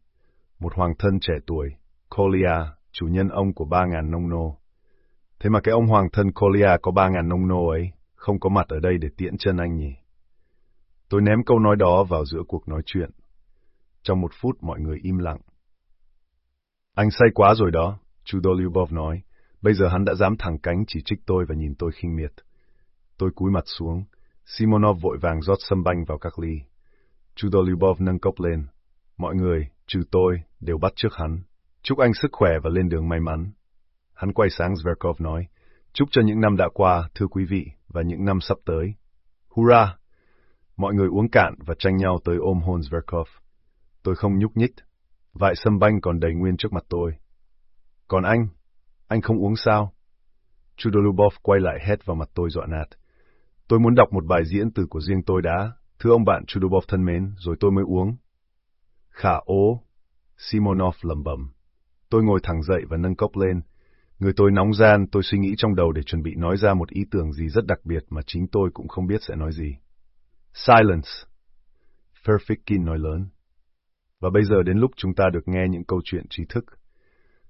một hoàng thân trẻ tuổi, Kolia, chủ nhân ông của ba ngàn nông nô. Thế mà cái ông hoàng thân Kolia có ba ngàn nông nô ấy, không có mặt ở đây để tiễn chân anh nhỉ? Tôi ném câu nói đó vào giữa cuộc nói chuyện. Trong một phút mọi người im lặng. Anh say quá rồi đó, chú Dolyubov nói. Bây giờ hắn đã dám thẳng cánh chỉ trích tôi và nhìn tôi khinh miệt. Tôi cúi mặt xuống. Simonov vội vàng rót sâm banh vào các ly. Chú Dolyubov nâng cốc lên. Mọi người, trừ tôi, đều bắt trước hắn. Chúc anh sức khỏe và lên đường may mắn. Hắn quay sang Zverkov nói. Chúc cho những năm đã qua, thưa quý vị, và những năm sắp tới. Hurra! Mọi người uống cạn và tranh nhau tới ôm hôn Zverkov. Tôi không nhúc nhích. Vại sâm banh còn đầy nguyên trước mặt tôi. Còn anh? Anh không uống sao? Chudolubov quay lại hét vào mặt tôi dọa nạt. Tôi muốn đọc một bài diễn từ của riêng tôi đã. Thưa ông bạn Chudolubov thân mến, rồi tôi mới uống. Khả ố. Simonov lầm bầm. Tôi ngồi thẳng dậy và nâng cốc lên. Người tôi nóng gian, tôi suy nghĩ trong đầu để chuẩn bị nói ra một ý tưởng gì rất đặc biệt mà chính tôi cũng không biết sẽ nói gì. Silence. Perfect nói lớn. Và bây giờ đến lúc chúng ta được nghe những câu chuyện trí thức.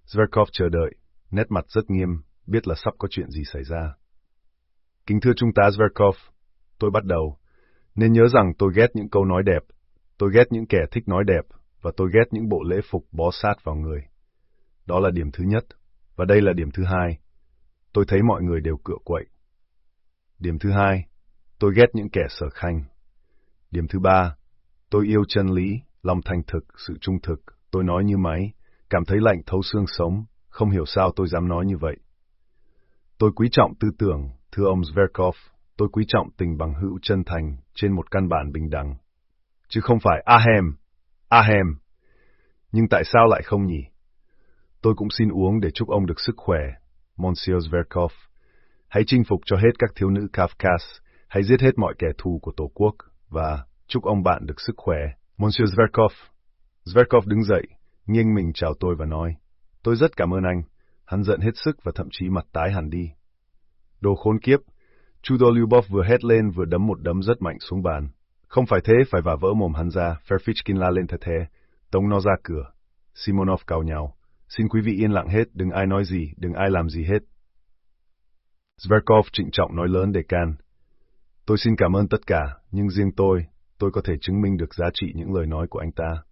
Zverkov chờ đợi, nét mặt rất nghiêm, biết là sắp có chuyện gì xảy ra. Kính thưa Trung tá Zverkov, tôi bắt đầu. Nên nhớ rằng tôi ghét những câu nói đẹp, tôi ghét những kẻ thích nói đẹp, và tôi ghét những bộ lễ phục bó sát vào người. Đó là điểm thứ nhất, và đây là điểm thứ hai. Tôi thấy mọi người đều cựa quậy. Điểm thứ hai, tôi ghét những kẻ sở khanh. Điểm thứ ba, tôi yêu chân lý, lòng thành thực, sự trung thực, tôi nói như máy, cảm thấy lạnh thấu xương sống, không hiểu sao tôi dám nói như vậy. Tôi quý trọng tư tưởng, thưa ông Zverkov, tôi quý trọng tình bằng hữu chân thành trên một căn bản bình đẳng. Chứ không phải ahem, ahem. Nhưng tại sao lại không nhỉ? Tôi cũng xin uống để chúc ông được sức khỏe, Monsieur Zverkov. Hãy chinh phục cho hết các thiếu nữ Kafkas, hãy giết hết mọi kẻ thù của Tổ quốc, và chúc ông bạn được sức khỏe. Monsieur Zverkov. Zverkov đứng dậy, nghiêng mình chào tôi và nói, tôi rất cảm ơn anh. Hắn giận hết sức và thậm chí mặt tái hẳn đi. Đồ khốn kiếp, Chudolyubov vừa hét lên vừa đấm một đấm rất mạnh xuống bàn. Không phải thế, phải vả vỡ mồm hắn ra, Ferfichkin la lên thật thế, tống nó ra cửa. Simonov cào nhau. Xin quý vị yên lặng hết, đừng ai nói gì, đừng ai làm gì hết. Zverkov trịnh trọng nói lớn để can. Tôi xin cảm ơn tất cả, nhưng riêng tôi, tôi có thể chứng minh được giá trị những lời nói của anh ta.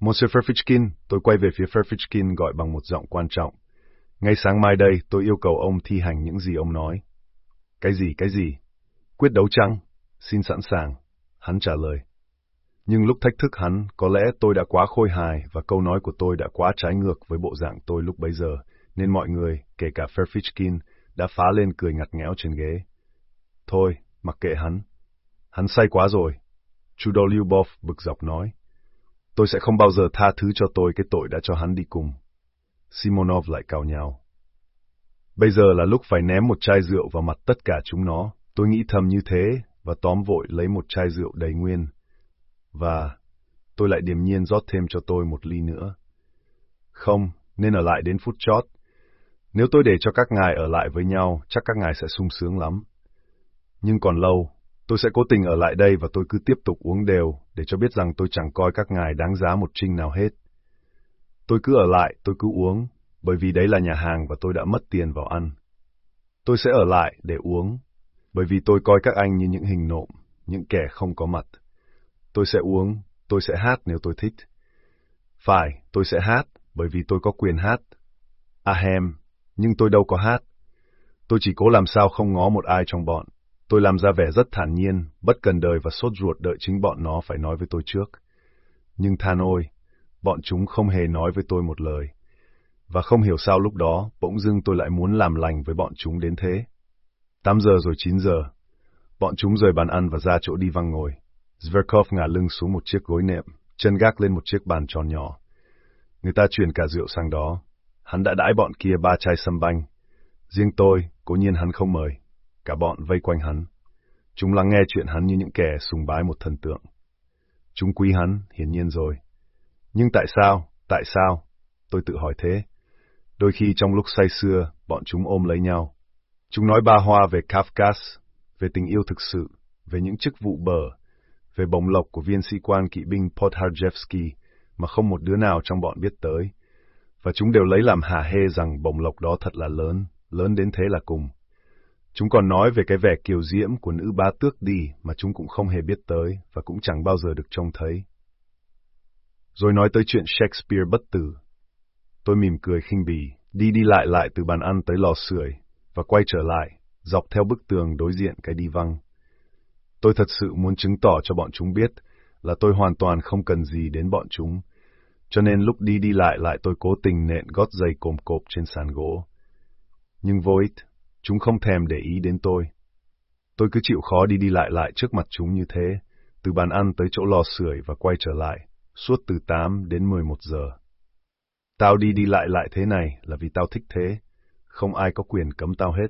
Monsieur Ferfichkin, tôi quay về phía Ferfichkin gọi bằng một giọng quan trọng. Ngay sáng mai đây, tôi yêu cầu ông thi hành những gì ông nói. Cái gì, cái gì? Quyết đấu chăng? Xin sẵn sàng. Hắn trả lời. Nhưng lúc thách thức hắn, có lẽ tôi đã quá khôi hài và câu nói của tôi đã quá trái ngược với bộ dạng tôi lúc bấy giờ, nên mọi người, kể cả Ferfichkin, đã phá lên cười ngặt nghẽo trên ghế. Thôi, mặc kệ hắn. Hắn say quá rồi. Chudolyubov bực dọc nói. Tôi sẽ không bao giờ tha thứ cho tôi cái tội đã cho hắn đi cùng. Simonov lại cào nhào. Bây giờ là lúc phải ném một chai rượu vào mặt tất cả chúng nó. Tôi nghĩ thầm như thế và tóm vội lấy một chai rượu đầy nguyên. Và tôi lại điềm nhiên rót thêm cho tôi một ly nữa. Không, nên ở lại đến phút chót. Nếu tôi để cho các ngài ở lại với nhau, chắc các ngài sẽ sung sướng lắm. Nhưng còn lâu, tôi sẽ cố tình ở lại đây và tôi cứ tiếp tục uống đều để cho biết rằng tôi chẳng coi các ngài đáng giá một trinh nào hết. Tôi cứ ở lại, tôi cứ uống, bởi vì đấy là nhà hàng và tôi đã mất tiền vào ăn. Tôi sẽ ở lại để uống, bởi vì tôi coi các anh như những hình nộm, những kẻ không có mặt. Tôi sẽ uống, tôi sẽ hát nếu tôi thích. Phải, tôi sẽ hát, bởi vì tôi có quyền hát. Ahem, nhưng tôi đâu có hát. Tôi chỉ cố làm sao không ngó một ai trong bọn. Tôi làm ra vẻ rất thản nhiên, bất cần đời và sốt ruột đợi chính bọn nó phải nói với tôi trước. Nhưng than ôi, bọn chúng không hề nói với tôi một lời. Và không hiểu sao lúc đó, bỗng dưng tôi lại muốn làm lành với bọn chúng đến thế. 8 giờ rồi 9 giờ. Bọn chúng rời bàn ăn và ra chỗ đi văng ngồi. Zverkov ngả lưng xuống một chiếc gối nệm, chân gác lên một chiếc bàn tròn nhỏ. Người ta chuyển cả rượu sang đó. Hắn đã đãi bọn kia ba chai sâm banh. Riêng tôi, cố nhiên hắn không mời. Cả bọn vây quanh hắn. Chúng lắng nghe chuyện hắn như những kẻ sùng bái một thần tượng. Chúng quý hắn, hiển nhiên rồi. Nhưng tại sao, tại sao? Tôi tự hỏi thế. Đôi khi trong lúc say xưa, bọn chúng ôm lấy nhau. Chúng nói ba hoa về Kafkas, về tình yêu thực sự, về những chức vụ bờ, về bồng lộc của viên sĩ quan kỵ binh Podharjevsky mà không một đứa nào trong bọn biết tới. Và chúng đều lấy làm hà hê rằng bồng lộc đó thật là lớn, lớn đến thế là cùng. Chúng còn nói về cái vẻ kiều diễm của nữ bá tước đi mà chúng cũng không hề biết tới và cũng chẳng bao giờ được trông thấy. Rồi nói tới chuyện Shakespeare bất tử. Tôi mỉm cười khinh bỉ, đi đi lại lại từ bàn ăn tới lò sưởi và quay trở lại, dọc theo bức tường đối diện cái đi văng. Tôi thật sự muốn chứng tỏ cho bọn chúng biết là tôi hoàn toàn không cần gì đến bọn chúng, cho nên lúc đi đi lại lại tôi cố tình nện gót giày cồm cộp trên sàn gỗ. Nhưng vô ích, chúng không thèm để ý đến tôi. Tôi cứ chịu khó đi đi lại lại trước mặt chúng như thế, từ bàn ăn tới chỗ lò sưởi và quay trở lại, suốt từ 8 đến 11 giờ. Tao đi đi lại lại thế này là vì tao thích thế, không ai có quyền cấm tao hết.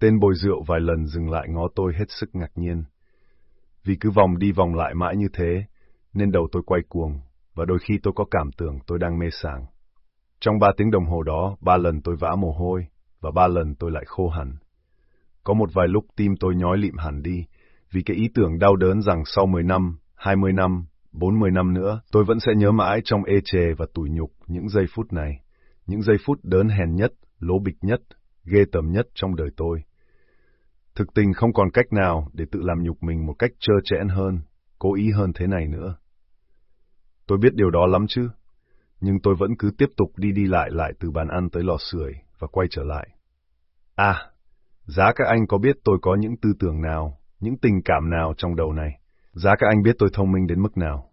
Tên bồi rượu vài lần dừng lại ngó tôi hết sức ngạc nhiên. Vì cứ vòng đi vòng lại mãi như thế, nên đầu tôi quay cuồng, và đôi khi tôi có cảm tưởng tôi đang mê sảng. Trong ba tiếng đồng hồ đó, ba lần tôi vã mồ hôi, và ba lần tôi lại khô hẳn. Có một vài lúc tim tôi nhói lịm hẳn đi, vì cái ý tưởng đau đớn rằng sau 10 năm, 20 năm, 40 năm nữa, tôi vẫn sẽ nhớ mãi trong ê chề và tủi nhục những giây phút này, những giây phút đớn hèn nhất, lố bịch nhất, ghê tởm nhất trong đời tôi. Thực tình không còn cách nào để tự làm nhục mình một cách trơ trẽn hơn, cố ý hơn thế này nữa. Tôi biết điều đó lắm chứ, nhưng tôi vẫn cứ tiếp tục đi đi lại lại từ bàn ăn tới lò sưởi và quay trở lại. À, giá các anh có biết tôi có những tư tưởng nào, những tình cảm nào trong đầu này, giá các anh biết tôi thông minh đến mức nào.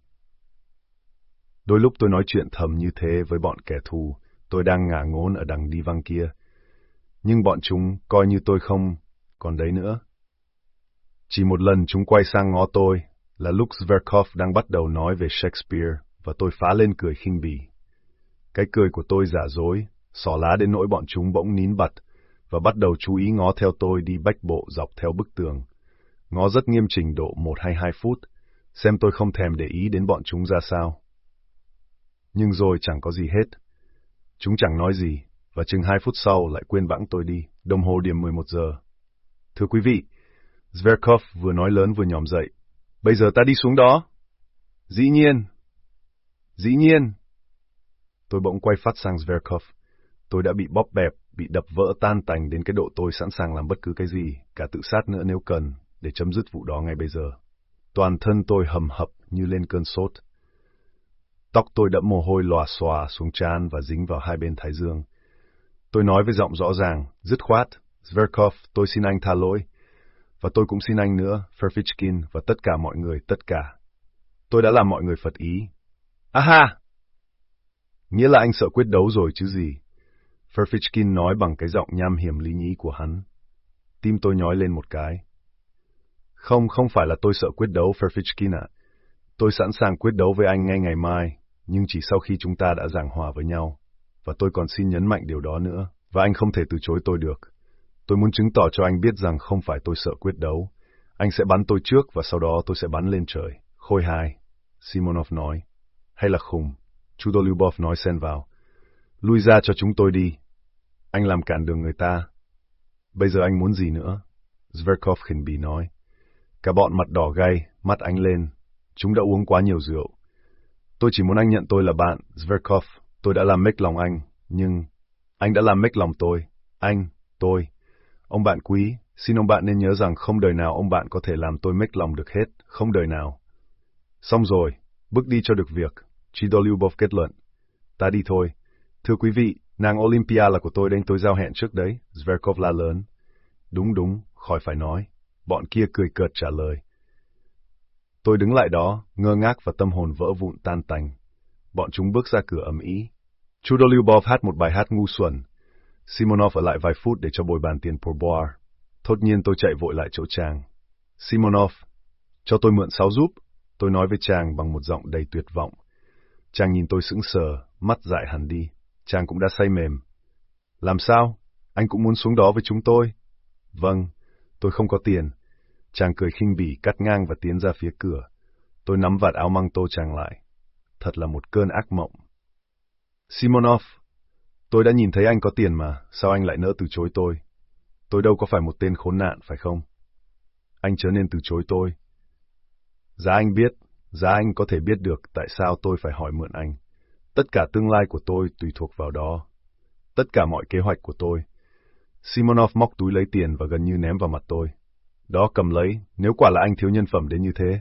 Đôi lúc tôi nói chuyện thầm như thế với bọn kẻ thù, tôi đang ngả ngốn ở đằng đi văng kia. Nhưng bọn chúng coi như tôi không còn đấy nữa. Chỉ một lần chúng quay sang ngó tôi, là lúc Zverkov đang bắt đầu nói về Shakespeare, và tôi phá lên cười khinh bỉ. Cái cười của tôi giả dối, xỏ lá đến nỗi bọn chúng bỗng nín bật và bắt đầu chú ý ngó theo tôi đi bách bộ dọc theo bức tường. ngó rất nghiêm trình độ một hay hai phút, xem tôi không thèm để ý đến bọn chúng ra sao. Nhưng rồi chẳng có gì hết. Chúng chẳng nói gì, và chừng hai phút sau lại quên bẵng tôi đi, đồng hồ điểm 11 giờ. Thưa quý vị, Zverkov vừa nói lớn vừa nhòm dậy. Bây giờ ta đi xuống đó. Dĩ nhiên. Dĩ nhiên. Tôi bỗng quay phát sang Zverkov. Tôi đã bị bóp bẹp, bị đập vỡ tan tành đến cái độ tôi sẵn sàng làm bất cứ cái gì, cả tự sát nữa nếu cần, để chấm dứt vụ đó ngay bây giờ. Toàn thân tôi hầm hập như lên cơn sốt. Tóc tôi đẫm mồ hôi lòa xòa xuống trán và dính vào hai bên thái dương. Tôi nói với giọng rõ ràng, dứt khoát, Zverkov, tôi xin anh tha lỗi. Và tôi cũng xin anh nữa, Ferfichkin và tất cả mọi người, tất cả. Tôi đã làm mọi người phật ý. Aha! Nghĩa là anh sợ quyết đấu rồi chứ gì. Ferfichkin nói bằng cái giọng nham hiểm lý nhí của hắn. Tim tôi nhói lên một cái. Không, không phải là tôi sợ quyết đấu, Ferfichkin ạ. Tôi sẵn sàng quyết đấu với anh ngay ngày mai, nhưng chỉ sau khi chúng ta đã giảng hòa với nhau. Và tôi còn xin nhấn mạnh điều đó nữa, và anh không thể từ chối tôi được. Tôi muốn chứng tỏ cho anh biết rằng không phải tôi sợ quyết đấu. Anh sẽ bắn tôi trước và sau đó tôi sẽ bắn lên trời. Khôi hài, Simonov nói. Hay là khùng, Chudolubov nói xen vào. Lui ra cho chúng tôi đi. Anh làm cản đường người ta. Bây giờ anh muốn gì nữa? Zverkov khinh bỉ nói. Cả bọn mặt đỏ gay, mắt ánh lên. Chúng đã uống quá nhiều rượu. Tôi chỉ muốn anh nhận tôi là bạn, Zverkov. Tôi đã làm mếch lòng anh, nhưng... Anh đã làm mếch lòng tôi. Anh, tôi. Ông bạn quý, xin ông bạn nên nhớ rằng không đời nào ông bạn có thể làm tôi mếch lòng được hết, không đời nào. Xong rồi, bước đi cho được việc. Chidolubov kết luận. Ta đi thôi. Thưa quý vị, nàng Olympia là của tôi đến tôi giao hẹn trước đấy, Zverkov la lớn. Đúng đúng, khỏi phải nói. Bọn kia cười cợt trả lời. Tôi đứng lại đó, ngơ ngác và tâm hồn vỡ vụn tan tành. Bọn chúng bước ra cửa ầm ĩ. Chudolubov hát một bài hát ngu xuẩn. Simonov ở lại vài phút để cho bồi bàn tiền pourboire. Thốt nhiên tôi chạy vội lại chỗ chàng. Simonov, cho tôi mượn sáu giúp. Tôi nói với chàng bằng một giọng đầy tuyệt vọng. Chàng nhìn tôi sững sờ, mắt dại hẳn đi. Chàng cũng đã say mềm. Làm sao? Anh cũng muốn xuống đó với chúng tôi? Vâng, tôi không có tiền. Chàng cười khinh bỉ cắt ngang và tiến ra phía cửa. Tôi nắm vạt áo măng tô chàng lại. Thật là một cơn ác mộng. Simonov, tôi đã nhìn thấy anh có tiền mà, sao anh lại nỡ từ chối tôi? Tôi đâu có phải một tên khốn nạn, phải không? Anh chớ nên từ chối tôi. Giá anh biết, giá anh có thể biết được tại sao tôi phải hỏi mượn anh. Tất cả tương lai của tôi tùy thuộc vào đó. Tất cả mọi kế hoạch của tôi. Simonov móc túi lấy tiền và gần như ném vào mặt tôi. Đó cầm lấy, nếu quả là anh thiếu nhân phẩm đến như thế.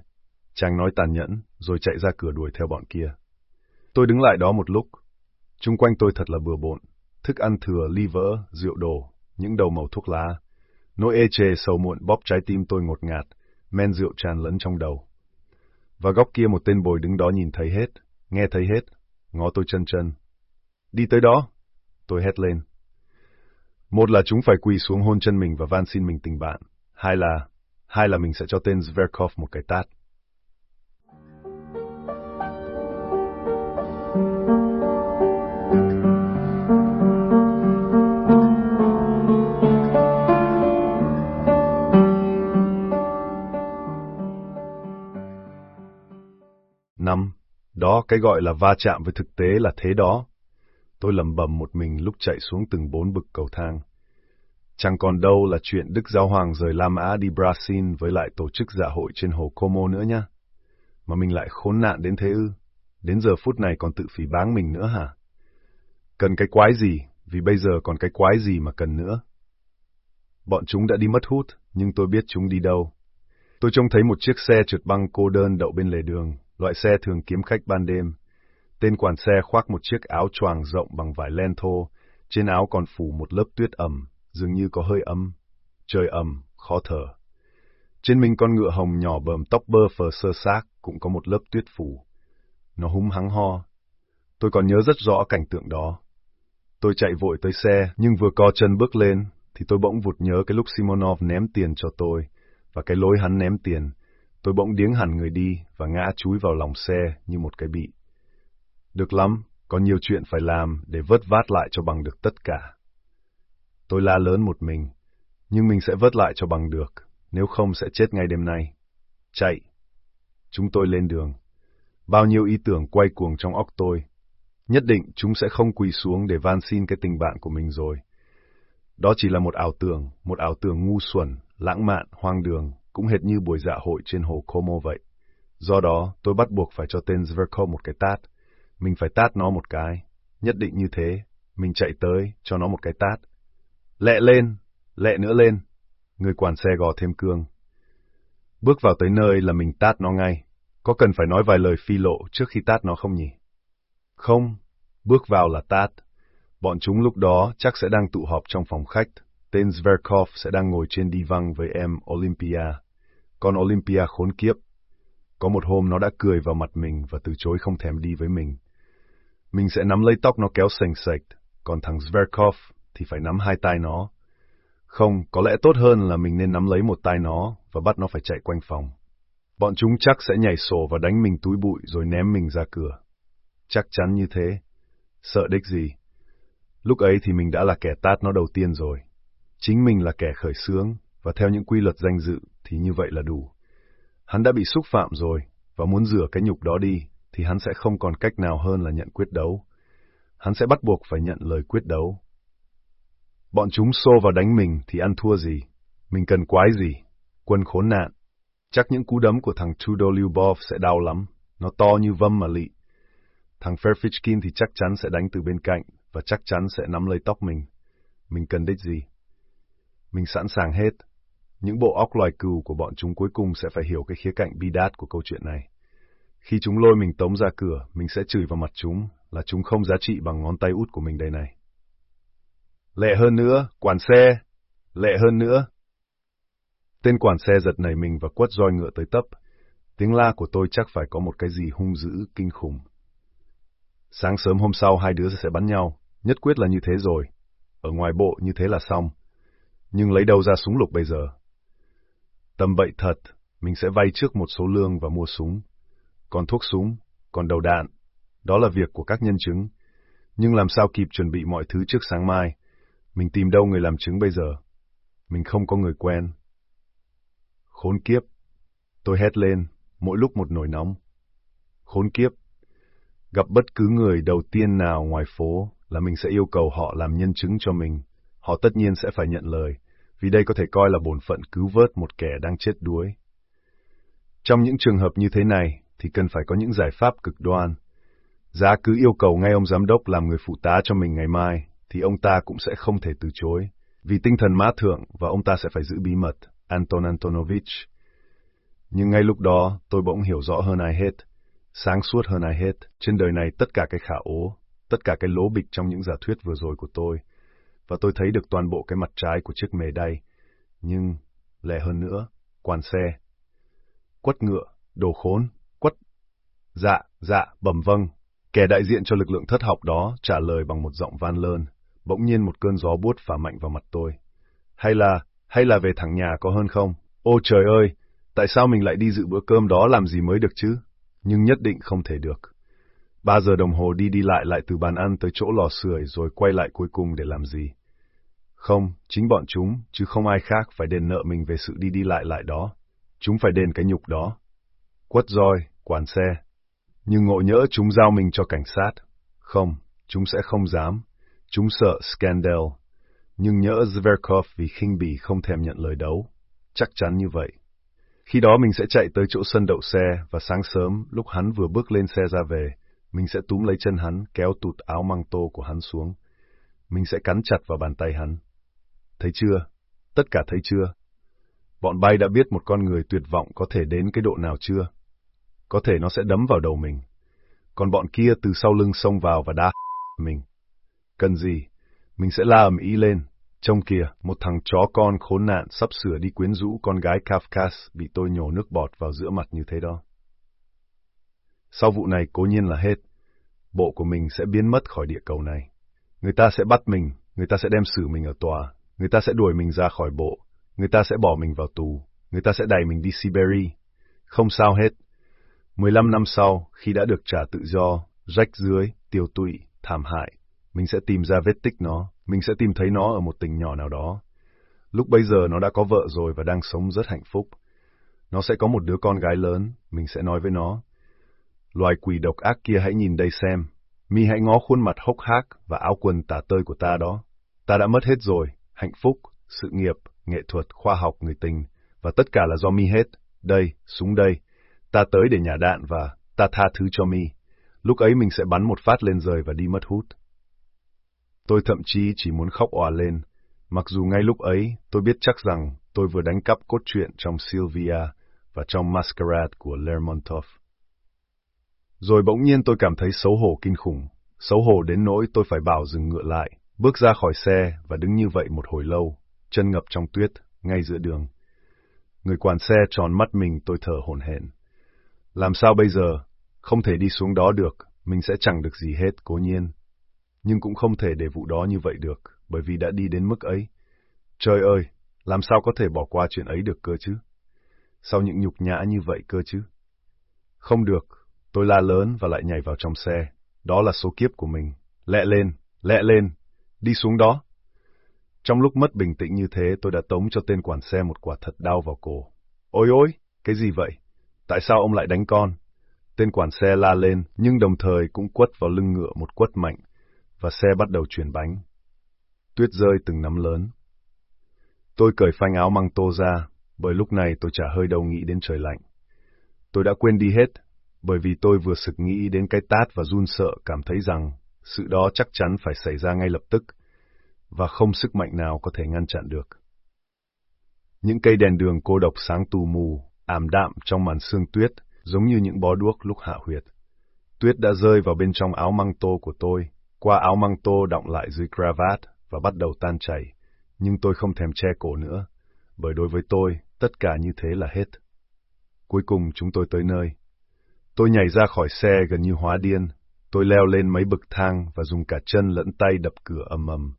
Chàng nói tàn nhẫn, rồi chạy ra cửa đuổi theo bọn kia. Tôi đứng lại đó một lúc. Trung quanh tôi thật là bừa bộn. Thức ăn thừa, ly vỡ, rượu đồ, những đầu màu thuốc lá. Nỗi ê chề sầu muộn bóp trái tim tôi ngột ngạt, men rượu tràn lẫn trong đầu. Và góc kia một tên bồi đứng đó nhìn thấy hết, nghe thấy hết, ngó tôi chân chân. Đi tới đó, tôi hét lên. Một là chúng phải quỳ xuống hôn chân mình và van xin mình tình bạn. Hai là, hai là mình sẽ cho tên Zverkov một cái tát. Năm, đó cái gọi là va chạm với thực tế là thế đó. Tôi lầm bầm một mình lúc chạy xuống từng bốn bực cầu thang. Chẳng còn đâu là chuyện Đức Giáo Hoàng rời La Mã đi Brazil với lại tổ chức dạ hội trên hồ Como nữa nhá. Mà mình lại khốn nạn đến thế ư? Đến giờ phút này còn tự phỉ báng mình nữa hả? Cần cái quái gì, vì bây giờ còn cái quái gì mà cần nữa. Bọn chúng đã đi mất hút, nhưng tôi biết chúng đi đâu. Tôi trông thấy một chiếc xe trượt băng cô đơn đậu bên lề đường, loại xe thường kiếm khách ban đêm. Tên quản xe khoác một chiếc áo choàng rộng bằng vải len thô, trên áo còn phủ một lớp tuyết ẩm, dường như có hơi ấm. Trời ẩm, khó thở. Trên mình con ngựa hồng nhỏ bờm tóc bơ phờ sơ xác cũng có một lớp tuyết phủ. Nó húng hắng ho. Tôi còn nhớ rất rõ cảnh tượng đó. Tôi chạy vội tới xe, nhưng vừa co chân bước lên, thì tôi bỗng vụt nhớ cái lúc Simonov ném tiền cho tôi, và cái lối hắn ném tiền. Tôi bỗng điếng hẳn người đi và ngã chúi vào lòng xe như một cái bị. Được lắm, có nhiều chuyện phải làm để vớt vát lại cho bằng được tất cả. Tôi la lớn một mình, nhưng mình sẽ vớt lại cho bằng được, nếu không sẽ chết ngay đêm nay. Chạy. Chúng tôi lên đường. Bao nhiêu ý tưởng quay cuồng trong óc tôi. Nhất định chúng sẽ không quỳ xuống để van xin cái tình bạn của mình rồi. Đó chỉ là một ảo tưởng, một ảo tưởng ngu xuẩn, lãng mạn, hoang đường, cũng hệt như buổi dạ hội trên hồ Como vậy. Do đó, tôi bắt buộc phải cho tên Zverkov một cái tát. Mình phải tát nó một cái. Nhất định như thế, mình chạy tới, cho nó một cái tát. Lẹ lên, lẹ nữa lên. Người quản xe gò thêm cương. Bước vào tới nơi là mình tát nó ngay. Có cần phải nói vài lời phi lộ trước khi tát nó không nhỉ? Không, bước vào là tát. Bọn chúng lúc đó chắc sẽ đang tụ họp trong phòng khách. Tên Zverkov sẽ đang ngồi trên đi văng với em Olympia. Con Olympia khốn kiếp. Có một hôm nó đã cười vào mặt mình và từ chối không thèm đi với mình. Mình sẽ nắm lấy tóc nó kéo sành sạch, còn thằng Zverkov thì phải nắm hai tay nó. Không, có lẽ tốt hơn là mình nên nắm lấy một tay nó và bắt nó phải chạy quanh phòng. Bọn chúng chắc sẽ nhảy sổ và đánh mình túi bụi rồi ném mình ra cửa. Chắc chắn như thế. Sợ đích gì. Lúc ấy thì mình đã là kẻ tát nó đầu tiên rồi. Chính mình là kẻ khởi xướng, và theo những quy luật danh dự thì như vậy là đủ. Hắn đã bị xúc phạm rồi, và muốn rửa cái nhục đó đi, thì hắn sẽ không còn cách nào hơn là nhận quyết đấu. Hắn sẽ bắt buộc phải nhận lời quyết đấu. Bọn chúng xô vào đánh mình thì ăn thua gì? Mình cần quái gì? Quân khốn nạn. Chắc những cú đấm của thằng Tudor Lyubov sẽ đau lắm. Nó to như vâm mà lị. Thằng Ferfichkin thì chắc chắn sẽ đánh từ bên cạnh, và chắc chắn sẽ nắm lấy tóc mình. Mình cần đích gì? Mình sẵn sàng hết. Những bộ óc loài cừu của bọn chúng cuối cùng sẽ phải hiểu cái khía cạnh bi đát của câu chuyện này. Khi chúng lôi mình tống ra cửa, mình sẽ chửi vào mặt chúng là chúng không giá trị bằng ngón tay út của mình đây này. Lệ hơn nữa, quản xe! Lệ hơn nữa! Tên quản xe giật nảy mình và quất roi ngựa tới tấp. Tiếng la của tôi chắc phải có một cái gì hung dữ, kinh khủng. Sáng sớm hôm sau hai đứa sẽ bắn nhau, nhất quyết là như thế rồi. Ở ngoài bộ như thế là xong. Nhưng lấy đâu ra súng lục bây giờ? Tầm bậy thật, mình sẽ vay trước một số lương và mua súng. Còn thuốc súng, còn đầu đạn, đó là việc của các nhân chứng. Nhưng làm sao kịp chuẩn bị mọi thứ trước sáng mai? Mình tìm đâu người làm chứng bây giờ? Mình không có người quen. Khốn kiếp! Tôi hét lên, mỗi lúc một nổi nóng. Khốn kiếp! Gặp bất cứ người đầu tiên nào ngoài phố là mình sẽ yêu cầu họ làm nhân chứng cho mình. Họ tất nhiên sẽ phải nhận lời, vì đây có thể coi là bổn phận cứu vớt một kẻ đang chết đuối. Trong những trường hợp như thế này, thì cần phải có những giải pháp cực đoan. Giá cứ yêu cầu ngay ông giám đốc làm người phụ tá cho mình ngày mai, thì ông ta cũng sẽ không thể từ chối, vì tinh thần mã thượng và ông ta sẽ phải giữ bí mật, Anton Antonovich. Nhưng ngay lúc đó, tôi bỗng hiểu rõ hơn ai hết, sáng suốt hơn ai hết, trên đời này tất cả cái khả ố, tất cả cái lố bịch trong những giả thuyết vừa rồi của tôi, và tôi thấy được toàn bộ cái mặt trái của chiếc mề đay. Nhưng, lẹ hơn nữa, quan xe. Quất ngựa, đồ khốn, quất. Dạ, dạ, bẩm vâng. Kẻ đại diện cho lực lượng thất học đó trả lời bằng một giọng van lơn. Bỗng nhiên một cơn gió buốt phả mạnh vào mặt tôi. Hay là, hay là về thẳng nhà có hơn không? Ô trời ơi, tại sao mình lại đi dự bữa cơm đó làm gì mới được chứ? Nhưng nhất định không thể được. Ba giờ đồng hồ đi đi lại lại từ bàn ăn tới chỗ lò sưởi rồi quay lại cuối cùng để làm gì? Không, chính bọn chúng, chứ không ai khác phải đền nợ mình về sự đi đi lại lại đó. Chúng phải đền cái nhục đó. Quất roi, quản xe. Nhưng ngộ nhỡ chúng giao mình cho cảnh sát. Không, chúng sẽ không dám. Chúng sợ scandal. Nhưng nhỡ Zverkov vì khinh bỉ không thèm nhận lời đấu. Chắc chắn như vậy. Khi đó mình sẽ chạy tới chỗ sân đậu xe và sáng sớm, lúc hắn vừa bước lên xe ra về, mình sẽ túm lấy chân hắn, kéo tụt áo măng tô của hắn xuống. Mình sẽ cắn chặt vào bàn tay hắn. Thấy chưa? Tất cả thấy chưa? Bọn bay đã biết một con người tuyệt vọng có thể đến cái độ nào chưa? Có thể nó sẽ đấm vào đầu mình. Còn bọn kia từ sau lưng xông vào và đá mình. Cần gì? Mình sẽ la ầm ý lên. Trông kìa, một thằng chó con khốn nạn sắp sửa đi quyến rũ con gái Kafkas bị tôi nhổ nước bọt vào giữa mặt như thế đó. Sau vụ này cố nhiên là hết. Bộ của mình sẽ biến mất khỏi địa cầu này. Người ta sẽ bắt mình, người ta sẽ đem xử mình ở tòa, người ta sẽ đuổi mình ra khỏi bộ, người ta sẽ bỏ mình vào tù, người ta sẽ đẩy mình đi Siberia. Không sao hết. 15 năm sau, khi đã được trả tự do, rách dưới, tiêu tụy, thảm hại, mình sẽ tìm ra vết tích nó, mình sẽ tìm thấy nó ở một tỉnh nhỏ nào đó. Lúc bây giờ nó đã có vợ rồi và đang sống rất hạnh phúc. Nó sẽ có một đứa con gái lớn, mình sẽ nói với nó. Loài quỷ độc ác kia hãy nhìn đây xem. Mi hãy ngó khuôn mặt hốc hác và áo quần tả tơi của ta đó. Ta đã mất hết rồi, hạnh phúc, sự nghiệp, nghệ thuật, khoa học, người tình, và tất cả là do Mi hết. Đây, súng đây. Ta tới để nhả đạn và ta tha thứ cho Mi. Lúc ấy mình sẽ bắn một phát lên rời và đi mất hút. Tôi thậm chí chỉ muốn khóc òa lên, mặc dù ngay lúc ấy tôi biết chắc rằng tôi vừa đánh cắp cốt truyện trong Sylvia và trong Masquerade của Lermontov. Rồi bỗng nhiên tôi cảm thấy xấu hổ kinh khủng, xấu hổ đến nỗi tôi phải bảo dừng ngựa lại, bước ra khỏi xe và đứng như vậy một hồi lâu, chân ngập trong tuyết, ngay giữa đường. Người quản xe tròn mắt mình tôi thở hổn hển. Làm sao bây giờ? Không thể đi xuống đó được, mình sẽ chẳng được gì hết, cố nhiên. Nhưng cũng không thể để vụ đó như vậy được, bởi vì đã đi đến mức ấy. Trời ơi, làm sao có thể bỏ qua chuyện ấy được cơ chứ? Sau những nhục nhã như vậy cơ chứ? Không được, tôi la lớn và lại nhảy vào trong xe. Đó là số kiếp của mình. Lẹ lên, lẹ lên, đi xuống đó. Trong lúc mất bình tĩnh như thế, tôi đã tống cho tên quản xe một quả thật đau vào cổ. Ôi ôi, cái gì vậy? Tại sao ông lại đánh con? Tên quản xe la lên, nhưng đồng thời cũng quất vào lưng ngựa một quất mạnh, và xe bắt đầu chuyển bánh. Tuyết rơi từng nắm lớn. Tôi cởi phanh áo măng tô ra, bởi lúc này tôi chả hơi đâu nghĩ đến trời lạnh. Tôi đã quên đi hết, bởi vì tôi vừa sực nghĩ đến cái tát và run sợ cảm thấy rằng sự đó chắc chắn phải xảy ra ngay lập tức, và không sức mạnh nào có thể ngăn chặn được. Những cây đèn đường cô độc sáng tù mù, ảm đạm trong màn sương tuyết, giống như những bó đuốc lúc hạ huyệt. Tuyết đã rơi vào bên trong áo măng tô của tôi, qua áo măng tô đọng lại dưới cravat và bắt đầu tan chảy, nhưng tôi không thèm che cổ nữa, bởi đối với tôi, tất cả như thế là hết. Cuối cùng chúng tôi tới nơi. Tôi nhảy ra khỏi xe gần như hóa điên, tôi leo lên mấy bậc thang và dùng cả chân lẫn tay đập cửa ầm ầm.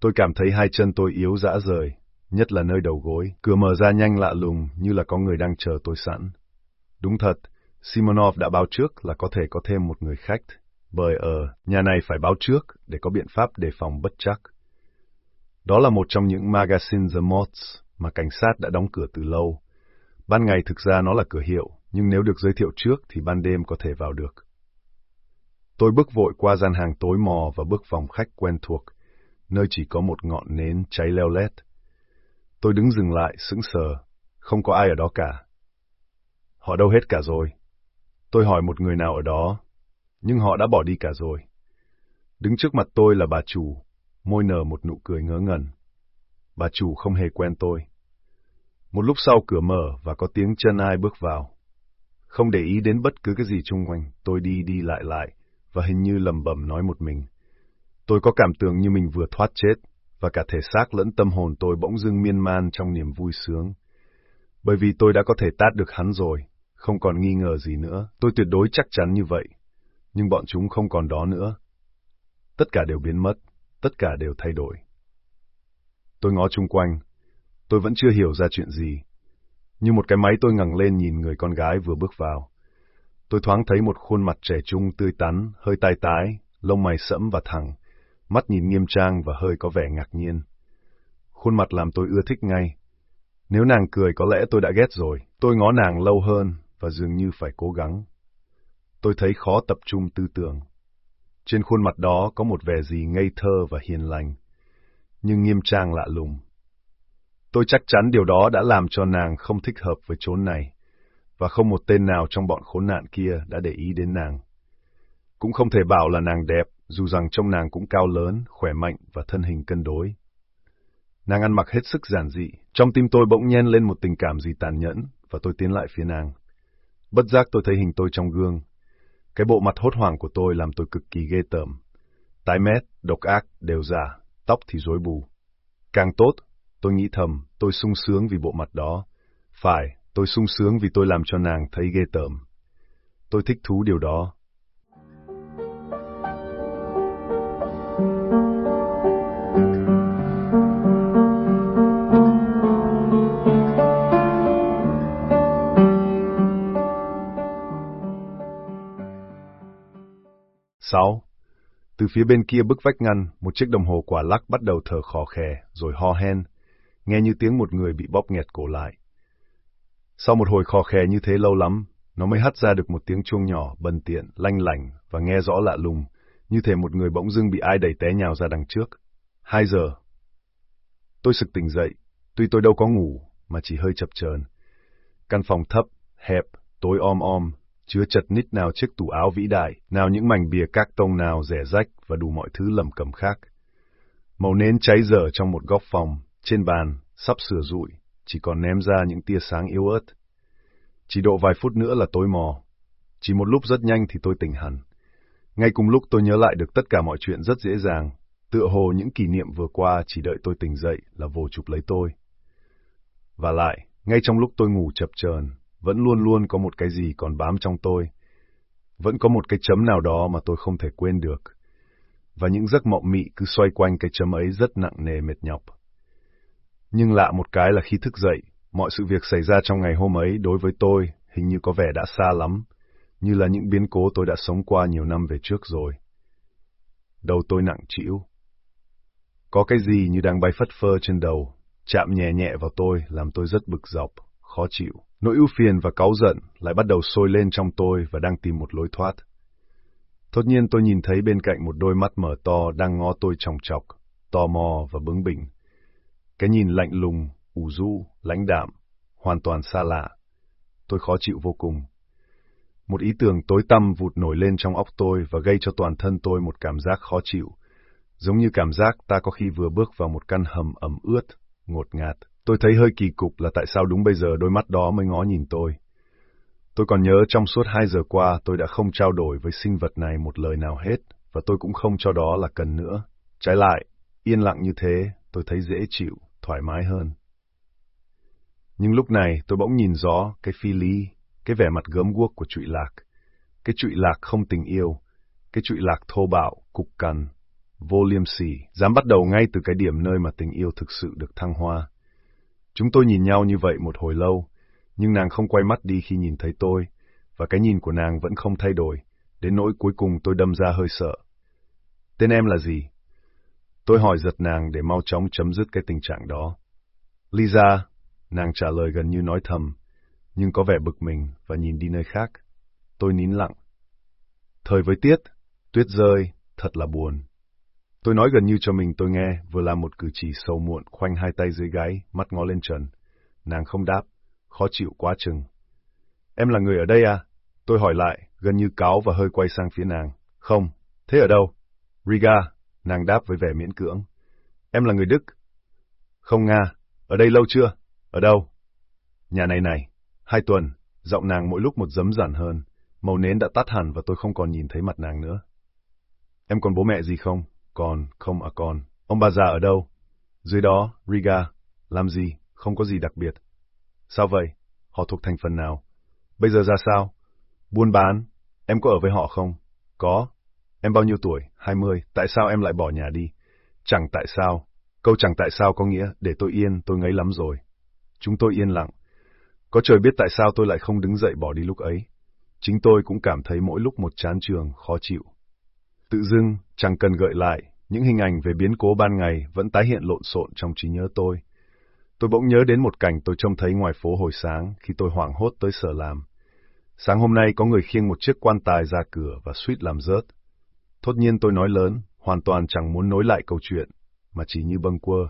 Tôi cảm thấy hai chân tôi yếu dã rời, nhất là nơi đầu gối, cửa mở ra nhanh lạ lùng như là có người đang chờ tôi sẵn. Đúng thật, Simonov đã báo trước là có thể có thêm một người khách, bởi ở nhà này phải báo trước để có biện pháp đề phòng bất chắc. Đó là một trong những magazine The mods mà cảnh sát đã đóng cửa từ lâu. Ban ngày thực ra nó là cửa hiệu, nhưng nếu được giới thiệu trước thì ban đêm có thể vào được. Tôi bước vội qua gian hàng tối mò và bước vòng khách quen thuộc, nơi chỉ có một ngọn nến cháy leo lét. Tôi đứng dừng lại, sững sờ, không có ai ở đó cả. Họ đâu hết cả rồi. Tôi hỏi một người nào ở đó, nhưng họ đã bỏ đi cả rồi. Đứng trước mặt tôi là bà chủ, môi nở một nụ cười ngớ ngẩn. Bà chủ không hề quen tôi. Một lúc sau cửa mở và có tiếng chân ai bước vào. Không để ý đến bất cứ cái gì chung quanh, tôi đi đi lại lại, và hình như lầm bầm nói một mình. Tôi có cảm tưởng như mình vừa thoát chết, và cả thể xác lẫn tâm hồn tôi bỗng dưng miên man trong niềm vui sướng. Bởi vì tôi đã có thể tát được hắn rồi, không còn nghi ngờ gì nữa, tôi tuyệt đối chắc chắn như vậy. Nhưng bọn chúng không còn đó nữa. Tất cả đều biến mất, tất cả đều thay đổi. Tôi ngó chung quanh, tôi vẫn chưa hiểu ra chuyện gì. Như một cái máy tôi ngẩng lên nhìn người con gái vừa bước vào. Tôi thoáng thấy một khuôn mặt trẻ trung tươi tắn, hơi tai tái, lông mày sẫm và thẳng, mắt nhìn nghiêm trang và hơi có vẻ ngạc nhiên. Khuôn mặt làm tôi ưa thích ngay. Nếu nàng cười có lẽ tôi đã ghét rồi. Tôi ngó nàng lâu hơn và dường như phải cố gắng. Tôi thấy khó tập trung tư tưởng. Trên khuôn mặt đó có một vẻ gì ngây thơ và hiền lành, nhưng nghiêm trang lạ lùng. Tôi chắc chắn điều đó đã làm cho nàng không thích hợp với chốn này, và không một tên nào trong bọn khốn nạn kia đã để ý đến nàng. Cũng không thể bảo là nàng đẹp, dù rằng trông nàng cũng cao lớn, khỏe mạnh và thân hình cân đối. Nàng ăn mặc hết sức giản dị, trong tim tôi bỗng nhen lên một tình cảm gì tàn nhẫn, và tôi tiến lại phía nàng. Bất giác tôi thấy hình tôi trong gương. Cái bộ mặt hốt hoảng của tôi làm tôi cực kỳ ghê tởm. Tái mét, độc ác, đều giả, tóc thì rối bù. Càng tốt, tôi nghĩ thầm, tôi sung sướng vì bộ mặt đó. Phải, tôi sung sướng vì tôi làm cho nàng thấy ghê tởm. Tôi thích thú điều đó, sáu. Từ phía bên kia bức vách ngăn, một chiếc đồng hồ quả lắc bắt đầu thở khò khè, rồi ho hen. nghe như tiếng một người bị bóp nghẹt cổ lại. Sau một hồi khò khè như thế lâu lắm, nó mới hắt ra được một tiếng chuông nhỏ, bần tiện, lanh lảnh và nghe rõ lạ lùng, như thể một người bỗng dưng bị ai đẩy té nhào ra đằng trước. Hai giờ. Tôi sực tỉnh dậy, tuy tôi đâu có ngủ, mà chỉ hơi chập chờn. Căn phòng thấp, hẹp, tối om om, chứa chật nít nào chiếc tủ áo vĩ đại, nào những mảnh bìa các tông nào rẻ rách và đủ mọi thứ lầm cầm khác. Màu nến cháy dở trong một góc phòng, trên bàn, sắp sửa rụi, chỉ còn ném ra những tia sáng yếu ớt. Chỉ độ vài phút nữa là tối mò. Chỉ một lúc rất nhanh thì tôi tỉnh hẳn. Ngay cùng lúc tôi nhớ lại được tất cả mọi chuyện rất dễ dàng, tựa hồ những kỷ niệm vừa qua chỉ đợi tôi tỉnh dậy là vồ chụp lấy tôi. Và lại, ngay trong lúc tôi ngủ chập chờn, vẫn luôn luôn có một cái gì còn bám trong tôi. Vẫn có một cái chấm nào đó mà tôi không thể quên được. Và những giấc mộng mị cứ xoay quanh cái chấm ấy rất nặng nề mệt nhọc. Nhưng lạ một cái là khi thức dậy, mọi sự việc xảy ra trong ngày hôm ấy đối với tôi hình như có vẻ đã xa lắm, như là những biến cố tôi đã sống qua nhiều năm về trước rồi. Đầu tôi nặng trĩu. Có cái gì như đang bay phất phơ trên đầu, chạm nhẹ nhẹ vào tôi làm tôi rất bực dọc, khó chịu. Nỗi ưu phiền và cáu giận lại bắt đầu sôi lên trong tôi và đang tìm một lối thoát. Thốt nhiên tôi nhìn thấy bên cạnh một đôi mắt mở to đang ngó tôi chòng chọc, tò mò và bướng bỉnh. Cái nhìn lạnh lùng, ủ rũ, lãnh đạm, hoàn toàn xa lạ. Tôi khó chịu vô cùng. Một ý tưởng tối tăm vụt nổi lên trong óc tôi và gây cho toàn thân tôi một cảm giác khó chịu, giống như cảm giác ta có khi vừa bước vào một căn hầm ẩm ướt, ngột ngạt. Tôi thấy hơi kỳ cục là tại sao đúng bây giờ đôi mắt đó mới ngó nhìn tôi. Tôi còn nhớ trong suốt hai giờ qua tôi đã không trao đổi với sinh vật này một lời nào hết, và tôi cũng không cho đó là cần nữa. Trái lại, yên lặng như thế, tôi thấy dễ chịu, thoải mái hơn. Nhưng lúc này tôi bỗng nhìn rõ cái phi lý, cái vẻ mặt gớm guốc của trụy lạc. Cái trụy lạc không tình yêu, cái trụy lạc thô bạo, cục cằn, vô liêm sỉ, dám bắt đầu ngay từ cái điểm nơi mà tình yêu thực sự được thăng hoa. Chúng tôi nhìn nhau như vậy một hồi lâu, nhưng nàng không quay mắt đi khi nhìn thấy tôi, và cái nhìn của nàng vẫn không thay đổi, đến nỗi cuối cùng tôi đâm ra hơi sợ. Tên em là gì? Tôi hỏi giật nàng để mau chóng chấm dứt cái tình trạng đó. Lisa, nàng trả lời gần như nói thầm, nhưng có vẻ bực mình và nhìn đi nơi khác. Tôi nín lặng. Thời với tiết, tuyết rơi, thật là buồn. Tôi nói gần như cho mình tôi nghe, vừa làm một cử chỉ sầu muộn, khoanh hai tay dưới gáy, mắt ngó lên trần. Nàng không đáp, khó chịu quá chừng. Em là người ở đây à? Tôi hỏi lại, gần như cáo và hơi quay sang phía nàng. Không, thế ở đâu? Riga, nàng đáp với vẻ miễn cưỡng. Em là người Đức. Không Nga, ở đây lâu chưa? Ở đâu? Nhà này này, hai tuần, giọng nàng mỗi lúc một dấm dản hơn. Màu nến đã tắt hẳn và tôi không còn nhìn thấy mặt nàng nữa. Em còn bố mẹ gì không? Còn, không à con. Ông bà già ở đâu? Dưới đó, Riga. Làm gì? Không có gì đặc biệt. Sao vậy? Họ thuộc thành phần nào? Bây giờ ra sao? Buôn bán. Em có ở với họ không? Có. Em bao nhiêu tuổi? 20. Tại sao em lại bỏ nhà đi? Chẳng tại sao. Câu chẳng tại sao có nghĩa để tôi yên, tôi ngấy lắm rồi. Chúng tôi yên lặng. Có trời biết tại sao tôi lại không đứng dậy bỏ đi lúc ấy. Chính tôi cũng cảm thấy mỗi lúc một chán trường, khó chịu. Tự dưng, chẳng cần gợi lại, những hình ảnh về biến cố ban ngày vẫn tái hiện lộn xộn trong trí nhớ tôi. Tôi bỗng nhớ đến một cảnh tôi trông thấy ngoài phố hồi sáng khi tôi hoảng hốt tới sở làm. Sáng hôm nay có người khiêng một chiếc quan tài ra cửa và suýt làm rớt. Thốt nhiên tôi nói lớn, hoàn toàn chẳng muốn nối lại câu chuyện, mà chỉ như bâng quơ.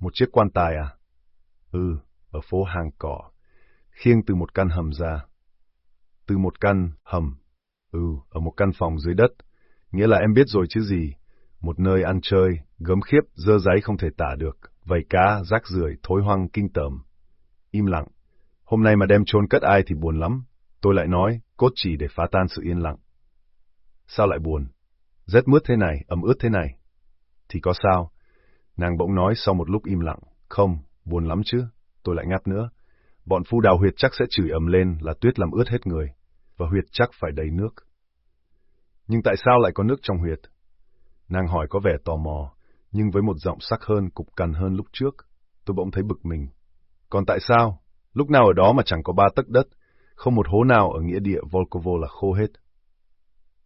Một chiếc quan tài à? Ừ, ở phố hàng cỏ, khiêng từ một căn hầm ra. Từ một căn hầm, ừ, ở một căn phòng dưới đất, nghĩa là em biết rồi chứ gì. Một nơi ăn chơi, gớm khiếp, dơ giấy không thể tả được, vầy cá, rác rưởi, thối hoang, kinh tởm. Im lặng. Hôm nay mà đem chôn cất ai thì buồn lắm. Tôi lại nói, cốt chỉ để phá tan sự yên lặng. Sao lại buồn? Rét mướt thế này, ẩm ướt thế này. Thì có sao? Nàng bỗng nói sau một lúc im lặng. Không, buồn lắm chứ. Tôi lại ngáp nữa. Bọn phu đào huyệt chắc sẽ chửi ầm lên là tuyết làm ướt hết người. Và huyệt chắc phải đầy nước. Nhưng tại sao lại có nước trong huyệt? Nàng hỏi có vẻ tò mò, nhưng với một giọng sắc hơn, cục cằn hơn lúc trước. Tôi bỗng thấy bực mình. Còn tại sao? Lúc nào ở đó mà chẳng có ba tấc đất, không một hố nào ở nghĩa địa Volkovo là khô hết.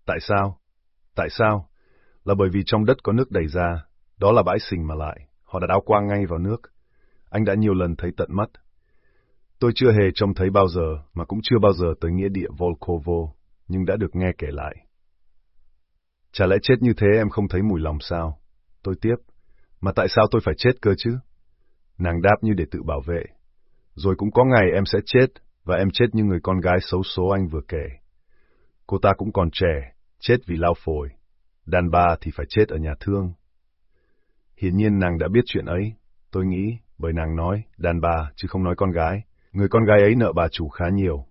Tại sao? Tại sao? Là bởi vì trong đất có nước đầy ra, đó là bãi sình mà lại, họ đã đáo quang ngay vào nước. anh đã nhiều lần thấy tận mắt. Tôi chưa hề trông thấy bao giờ, mà cũng chưa bao giờ tới nghĩa địa Volkovo, nhưng đã được nghe kể lại. Chả lẽ chết như thế em không thấy mùi lòng sao? Tôi tiếp, mà tại sao tôi phải chết cơ chứ? Nàng đáp như để tự bảo vệ. Rồi cũng có ngày em sẽ chết, và em chết như người con gái xấu số anh vừa kể. Cô ta cũng còn trẻ, chết vì lao phổi. Đàn bà thì phải chết ở nhà thương. Hiển nhiên nàng đã biết chuyện ấy, tôi nghĩ, bởi nàng nói, đàn bà, chứ không nói con gái. Người con gái ấy nợ bà chủ khá nhiều.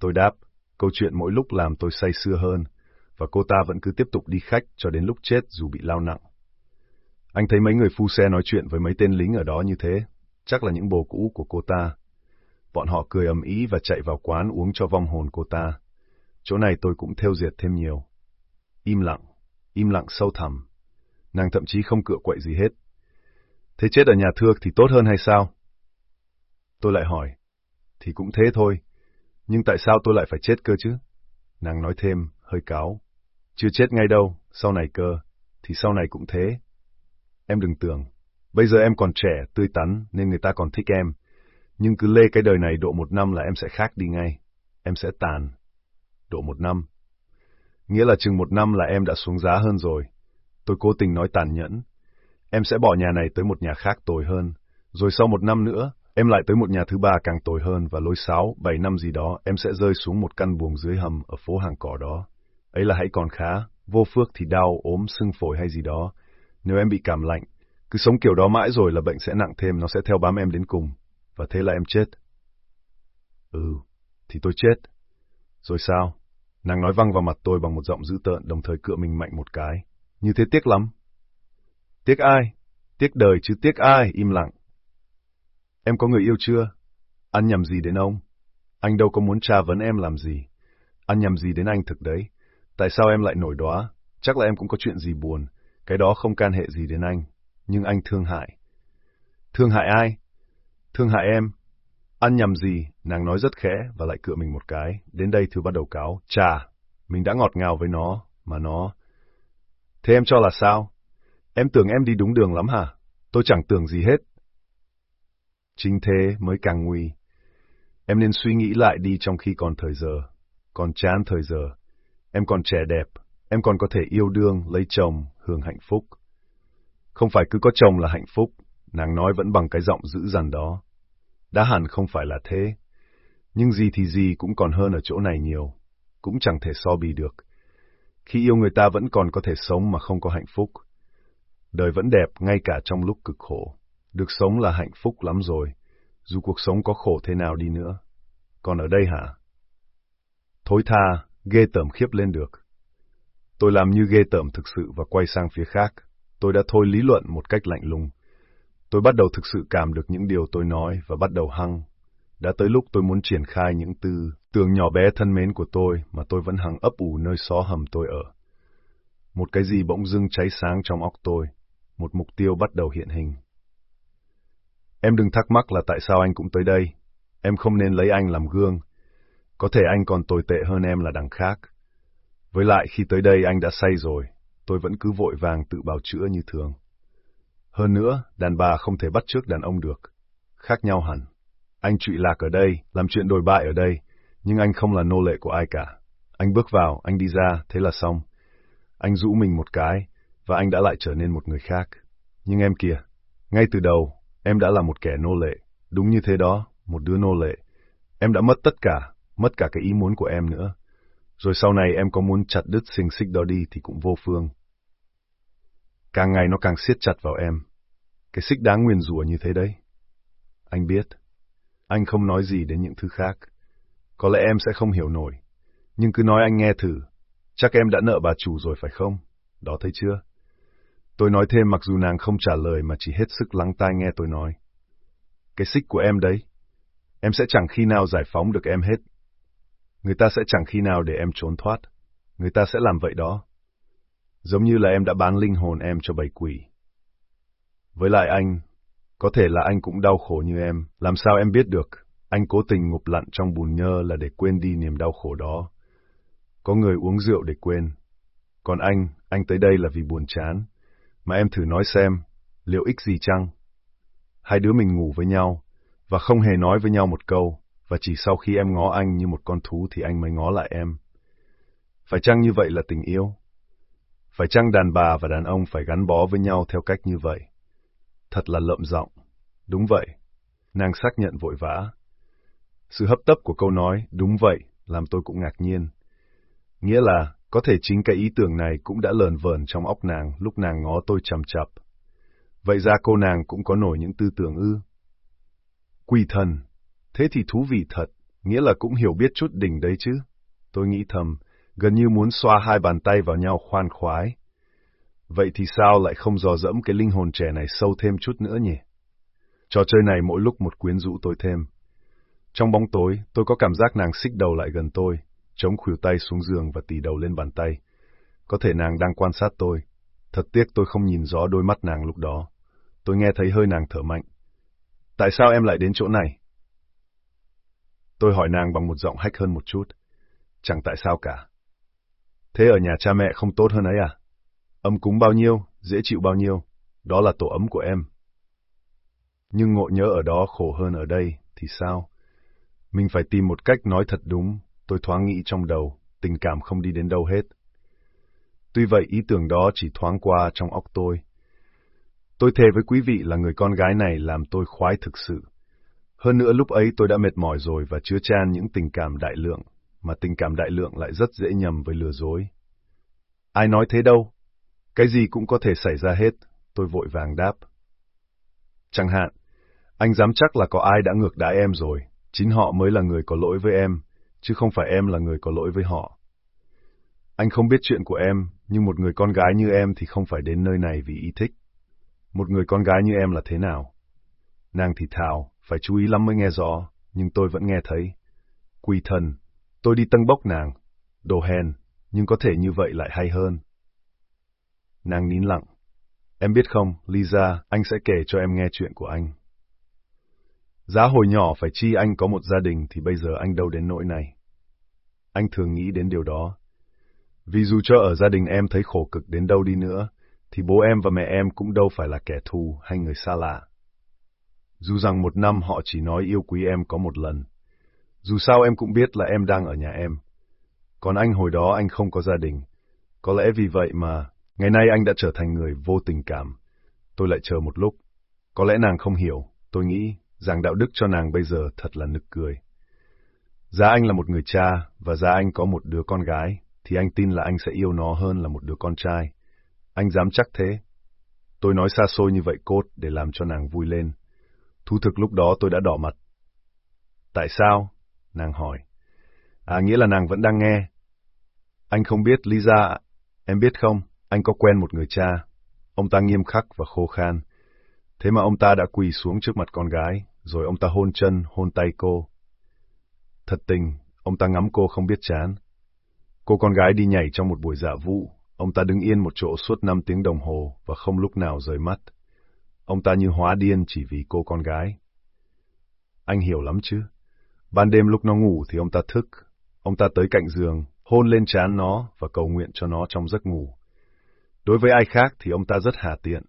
Tôi đáp, câu chuyện mỗi lúc làm tôi say sưa hơn, và cô ta vẫn cứ tiếp tục đi khách cho đến lúc chết dù bị lao nặng. Anh thấy mấy người phu xe nói chuyện với mấy tên lính ở đó như thế, chắc là những bồ cũ của cô ta. Bọn họ cười ầm ý và chạy vào quán uống cho vong hồn cô ta. Chỗ này tôi cũng theo diệt thêm nhiều. Im lặng, im lặng sâu thẳm. Nàng thậm chí không cựa quậy gì hết. Thế chết ở nhà thương thì tốt hơn hay sao? Tôi lại hỏi. Thì cũng thế thôi. Nhưng tại sao tôi lại phải chết cơ chứ? Nàng nói thêm, hơi cáo. Chưa chết ngay đâu, sau này cơ. Thì sau này cũng thế. Em đừng tưởng. Bây giờ em còn trẻ, tươi tắn, nên người ta còn thích em. Nhưng cứ lê cái đời này độ một năm là em sẽ khác đi ngay. Em sẽ tàn. Độ một năm. Nghĩa là chừng một năm là em đã xuống giá hơn rồi. Tôi cố tình nói tàn nhẫn. Em sẽ bỏ nhà này tới một nhà khác tồi hơn. Rồi sau một năm nữa, em lại tới một nhà thứ ba càng tồi hơn và lối sáu, bảy năm gì đó, em sẽ rơi xuống một căn buồng dưới hầm ở phố hàng cỏ đó. Ấy là hãy còn khá, vô phước thì đau, ốm, sưng phổi hay gì đó. Nếu em bị cảm lạnh, cứ sống kiểu đó mãi rồi là bệnh sẽ nặng thêm, nó sẽ theo bám em đến cùng. Và thế là em chết. Ừ, thì tôi chết. Rồi sao? Nàng nói văng vào mặt tôi bằng một giọng dữ tợn, đồng thời cựa mình mạnh một cái. Như thế tiếc lắm. Tiếc ai? Tiếc đời chứ tiếc ai? Im lặng. Em có người yêu chưa? Ăn nhầm gì đến ông? Anh đâu có muốn tra vấn em làm gì. Ăn nhầm gì đến anh thực đấy. Tại sao em lại nổi đóa? Chắc là em cũng có chuyện gì buồn. Cái đó không can hệ gì đến anh. Nhưng anh thương hại. Thương hại ai? Thương hại em. Ăn nhầm gì? Nàng nói rất khẽ và lại cựa mình một cái. Đến đây thư bắt đầu cáo. Chà, mình đã ngọt ngào với nó, mà nó... Thế em cho là sao? Em tưởng em đi đúng đường lắm hả? Tôi chẳng tưởng gì hết. Chính thế mới càng nguy. Em nên suy nghĩ lại đi trong khi còn thời giờ. Còn chán thời giờ. Em còn trẻ đẹp. Em còn có thể yêu đương, lấy chồng, hưởng hạnh phúc. Không phải cứ có chồng là hạnh phúc. Nàng nói vẫn bằng cái giọng dữ dằn đó. Đã hẳn không phải là thế. Nhưng gì thì gì cũng còn hơn ở chỗ này nhiều. Cũng chẳng thể so bì được. Khi yêu người ta vẫn còn có thể sống mà không có hạnh phúc. Đời vẫn đẹp ngay cả trong lúc cực khổ. Được sống là hạnh phúc lắm rồi, dù cuộc sống có khổ thế nào đi nữa. Còn ở đây hả? Thối tha, ghê tởm khiếp lên được. Tôi làm như ghê tởm thực sự và quay sang phía khác. Tôi đã thôi lý luận một cách lạnh lùng. Tôi bắt đầu thực sự cảm được những điều tôi nói và bắt đầu hăng. Đã tới lúc tôi muốn triển khai những tư tưởng nhỏ bé thân mến của tôi mà tôi vẫn hằng ấp ủ nơi xó hầm tôi ở. Một cái gì bỗng dưng cháy sáng trong óc tôi, một mục tiêu bắt đầu hiện hình. Em đừng thắc mắc là tại sao anh cũng tới đây. Em không nên lấy anh làm gương. Có thể anh còn tồi tệ hơn em là đằng khác. Với lại khi tới đây anh đã say rồi, tôi vẫn cứ vội vàng tự bào chữa như thường. Hơn nữa, đàn bà không thể bắt trước đàn ông được. Khác nhau hẳn. Anh trụy lạc ở đây, làm chuyện đồi bại ở đây, nhưng anh không là nô lệ của ai cả. Anh bước vào, anh đi ra, thế là xong. Anh rũ mình một cái, và anh đã lại trở nên một người khác. Nhưng em kìa, ngay từ đầu, em đã là một kẻ nô lệ. Đúng như thế đó, một đứa nô lệ. Em đã mất tất cả, mất cả cái ý muốn của em nữa. Rồi sau này em có muốn chặt đứt sinh xích đó đi thì cũng vô phương. Càng ngày nó càng siết chặt vào em. Cái xích đáng nguyền rủa như thế đấy. Anh biết. Anh không nói gì đến những thứ khác. Có lẽ em sẽ không hiểu nổi. Nhưng cứ nói anh nghe thử. Chắc em đã nợ bà chủ rồi phải không? Đó thấy chưa? Tôi nói thêm mặc dù nàng không trả lời mà chỉ hết sức lắng tai nghe tôi nói. Cái xích của em đấy. Em sẽ chẳng khi nào giải phóng được em hết. Người ta sẽ chẳng khi nào để em trốn thoát. Người ta sẽ làm vậy đó. Giống như là em đã bán linh hồn em cho bầy quỷ. Với lại anh, có thể là anh cũng đau khổ như em. Làm sao em biết được? Anh cố tình ngụp lặn trong bùn nhơ là để quên đi niềm đau khổ đó. Có người uống rượu để quên. Còn anh, anh tới đây là vì buồn chán. Mà em thử nói xem, liệu ích gì chăng? hai đứa mình ngủ với nhau, và không hề nói với nhau một câu, và chỉ sau khi em ngó anh như một con thú thì anh mới ngó lại em. Phải chăng như vậy là tình yêu? Phải chăng đàn bà và đàn ông phải gắn bó với nhau theo cách như vậy? Thật là lợm giọng. Đúng vậy. Nàng xác nhận vội vã. Sự hấp tấp của câu nói, đúng vậy, làm tôi cũng ngạc nhiên. Nghĩa là, có thể chính cái ý tưởng này cũng đã lờn vờn trong óc nàng lúc nàng ngó tôi chầm chập. Vậy ra cô nàng cũng có nổi những tư tưởng ư. Quỷ thần, thế thì thú vị thật, nghĩa là cũng hiểu biết chút đỉnh đấy chứ. Tôi nghĩ thầm, gần như muốn xoa hai bàn tay vào nhau khoan khoái. Vậy thì sao lại không dò dẫm cái linh hồn trẻ này sâu thêm chút nữa nhỉ? Trò chơi này mỗi lúc một quyến rũ tôi thêm. Trong bóng tối, tôi có cảm giác nàng xích đầu lại gần tôi, chống khuỷu tay xuống giường và tì đầu lên bàn tay. Có thể nàng đang quan sát tôi. Thật tiếc tôi không nhìn rõ đôi mắt nàng lúc đó. Tôi nghe thấy hơi nàng thở mạnh. Tại sao em lại đến chỗ này? Tôi hỏi nàng bằng một giọng hách hơn một chút. Chẳng tại sao cả. Thế ở nhà cha mẹ không tốt hơn ấy à? Ấm cúng bao nhiêu, dễ chịu bao nhiêu, đó là tổ ấm của em. Nhưng ngộ nhớ ở đó khổ hơn ở đây, thì sao? Mình phải tìm một cách nói thật đúng, tôi thoáng nghĩ trong đầu, tình cảm không đi đến đâu hết. Tuy vậy ý tưởng đó chỉ thoáng qua trong óc tôi. Tôi thề với quý vị là người con gái này làm tôi khoái thực sự. Hơn nữa lúc ấy tôi đã mệt mỏi rồi và chứa chan những tình cảm đại lượng, mà tình cảm đại lượng lại rất dễ nhầm với lừa dối. Ai nói thế đâu? Cái gì cũng có thể xảy ra hết, tôi vội vàng đáp. Chẳng hạn, anh dám chắc là có ai đã ngược đãi em rồi, chính họ mới là người có lỗi với em, chứ không phải em là người có lỗi với họ. Anh không biết chuyện của em, nhưng một người con gái như em thì không phải đến nơi này vì ý thích. Một người con gái như em là thế nào? Nàng thì thào, phải chú ý lắm mới nghe rõ, nhưng tôi vẫn nghe thấy. Quỳ thần, tôi đi tân bốc nàng. Đồ hèn, nhưng có thể như vậy lại hay hơn. Nàng nín lặng. Em biết không, Lisa, anh sẽ kể cho em nghe chuyện của anh. Giá hồi nhỏ phải chi anh có một gia đình thì bây giờ anh đâu đến nỗi này. Anh thường nghĩ đến điều đó. Vì dù cho ở gia đình em thấy khổ cực đến đâu đi nữa, thì bố em và mẹ em cũng đâu phải là kẻ thù hay người xa lạ. Dù rằng một năm họ chỉ nói yêu quý em có một lần. Dù sao em cũng biết là em đang ở nhà em. Còn anh hồi đó anh không có gia đình. Có lẽ vì vậy mà, ngày nay anh đã trở thành người vô tình cảm. Tôi lại chờ một lúc. Có lẽ nàng không hiểu, tôi nghĩ rằng đạo đức cho nàng bây giờ thật là nực cười. Giá anh là một người cha, và giá anh có một đứa con gái, thì anh tin là anh sẽ yêu nó hơn là một đứa con trai. Anh dám chắc thế. Tôi nói xa xôi như vậy cốt để làm cho nàng vui lên. Thú thực lúc đó tôi đã đỏ mặt. Tại sao? Nàng hỏi. À, nghĩa là nàng vẫn đang nghe. Anh không biết, Lisa, em biết không, anh có quen một người cha. Ông ta nghiêm khắc và khô khan. Thế mà ông ta đã quỳ xuống trước mặt con gái, rồi ông ta hôn chân, hôn tay cô. Thật tình, ông ta ngắm cô không biết chán. Cô con gái đi nhảy trong một buổi dạ vụ, ông ta đứng yên một chỗ suốt năm tiếng đồng hồ và không lúc nào rời mắt. Ông ta như hóa điên chỉ vì cô con gái. Anh hiểu lắm chứ. Ban đêm lúc nó ngủ thì ông ta thức. Ông ta tới cạnh giường, hôn lên trán nó và cầu nguyện cho nó trong giấc ngủ. Đối với ai khác thì ông ta rất hà tiện,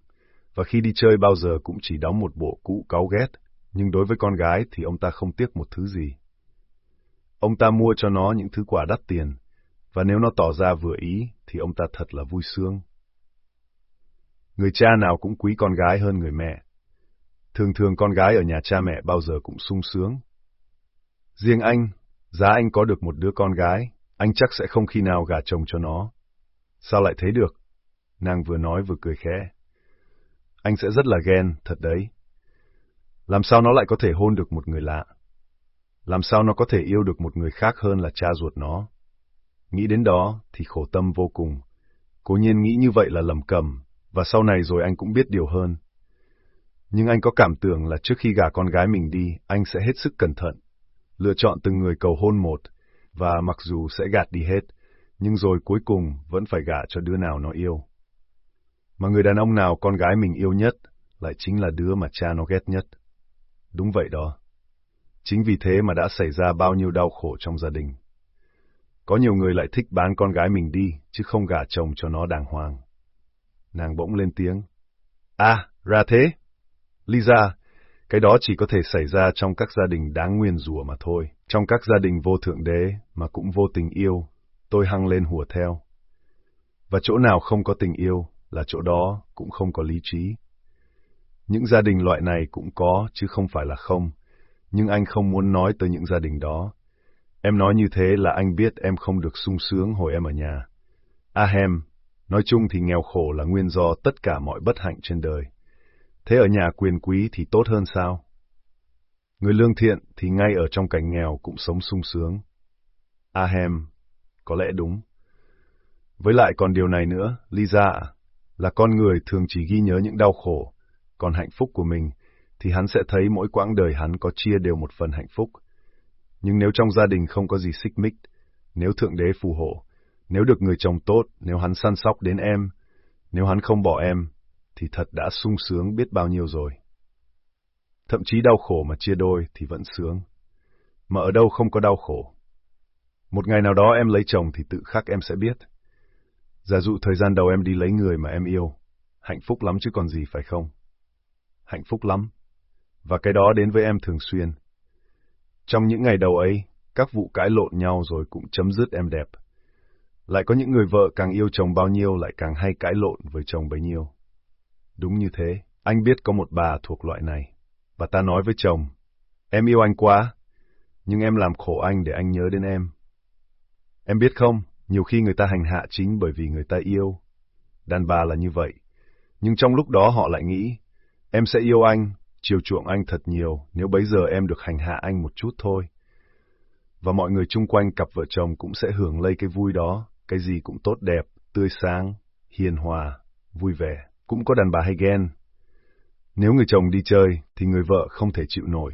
và khi đi chơi bao giờ cũng chỉ đóng một bộ cũ cáu ghét, nhưng đối với con gái thì ông ta không tiếc một thứ gì. Ông ta mua cho nó những thứ quà đắt tiền, và nếu nó tỏ ra vừa ý thì ông ta thật là vui sướng. Người cha nào cũng quý con gái hơn người mẹ. Thường thường con gái ở nhà cha mẹ bao giờ cũng sung sướng. Riêng anh, giá anh có được một đứa con gái, anh chắc sẽ không khi nào gả chồng cho nó. Sao lại thế được? Nàng vừa nói vừa cười khẽ. Anh sẽ rất là ghen, thật đấy. Làm sao nó lại có thể hôn được một người lạ? Làm sao nó có thể yêu được một người khác hơn là cha ruột nó? Nghĩ đến đó thì khổ tâm vô cùng. Cố nhiên nghĩ như vậy là lầm cầm, và sau này rồi anh cũng biết điều hơn. Nhưng anh có cảm tưởng là trước khi gả con gái mình đi, anh sẽ hết sức cẩn thận, lựa chọn từng người cầu hôn một, và mặc dù sẽ gạt đi hết, nhưng rồi cuối cùng vẫn phải gả cho đứa nào nó yêu. Mà người đàn ông nào con gái mình yêu nhất lại chính là đứa mà cha nó ghét nhất. Đúng vậy đó. Chính vì thế mà đã xảy ra bao nhiêu đau khổ trong gia đình. Có nhiều người lại thích bán con gái mình đi, chứ không gả chồng cho nó đàng hoàng. Nàng bỗng lên tiếng. À, ra thế. Lisa, cái đó chỉ có thể xảy ra trong các gia đình đáng nguyên rủa mà thôi. Trong các gia đình vô thượng đế mà cũng vô tình yêu, tôi hăng lên hùa theo. Và chỗ nào không có tình yêu là chỗ đó cũng không có lý trí. Những gia đình loại này cũng có chứ không phải là không, nhưng anh không muốn nói tới những gia đình đó. Em nói như thế là anh biết em không được sung sướng hồi em ở nhà. Ahem, nói chung thì nghèo khổ là nguyên do tất cả mọi bất hạnh trên đời. Thế ở nhà quyền quý thì tốt hơn sao? Người lương thiện thì ngay ở trong cảnh nghèo cũng sống sung sướng. Ahem, có lẽ đúng. Với lại còn điều này nữa, Lisa là con người thường chỉ ghi nhớ những đau khổ, còn hạnh phúc của mình thì hắn sẽ thấy mỗi quãng đời hắn có chia đều một phần hạnh phúc. Nhưng nếu trong gia đình không có gì xích mích, nếu Thượng Đế phù hộ, nếu được người chồng tốt, nếu hắn săn sóc đến em, nếu hắn không bỏ em, thì thật đã sung sướng biết bao nhiêu rồi. Thậm chí đau khổ mà chia đôi thì vẫn sướng. Mà ở đâu không có đau khổ. Một ngày nào đó em lấy chồng thì tự khắc em sẽ biết. Giả dụ thời gian đầu em đi lấy người mà em yêu, hạnh phúc lắm chứ còn gì phải không? Hạnh phúc lắm. Và cái đó đến với em thường xuyên. Trong những ngày đầu ấy, các vụ cãi lộn nhau rồi cũng chấm dứt em đẹp. Lại có những người vợ càng yêu chồng bao nhiêu lại càng hay cãi lộn với chồng bấy nhiêu. Đúng như thế, anh biết có một bà thuộc loại này. Bà ta nói với chồng, em yêu anh quá, nhưng em làm khổ anh để anh nhớ đến em. Em biết không, nhiều khi người ta hành hạ chính bởi vì người ta yêu. Đàn bà là như vậy. Nhưng trong lúc đó họ lại nghĩ, em sẽ yêu anh, chiều chuộng anh thật nhiều nếu bấy giờ em được hành hạ anh một chút thôi. Và mọi người chung quanh cặp vợ chồng cũng sẽ hưởng lây cái vui đó, cái gì cũng tốt đẹp, tươi sáng, hiền hòa, vui vẻ. Cũng có đàn bà hay ghen. Nếu người chồng đi chơi, thì người vợ không thể chịu nổi.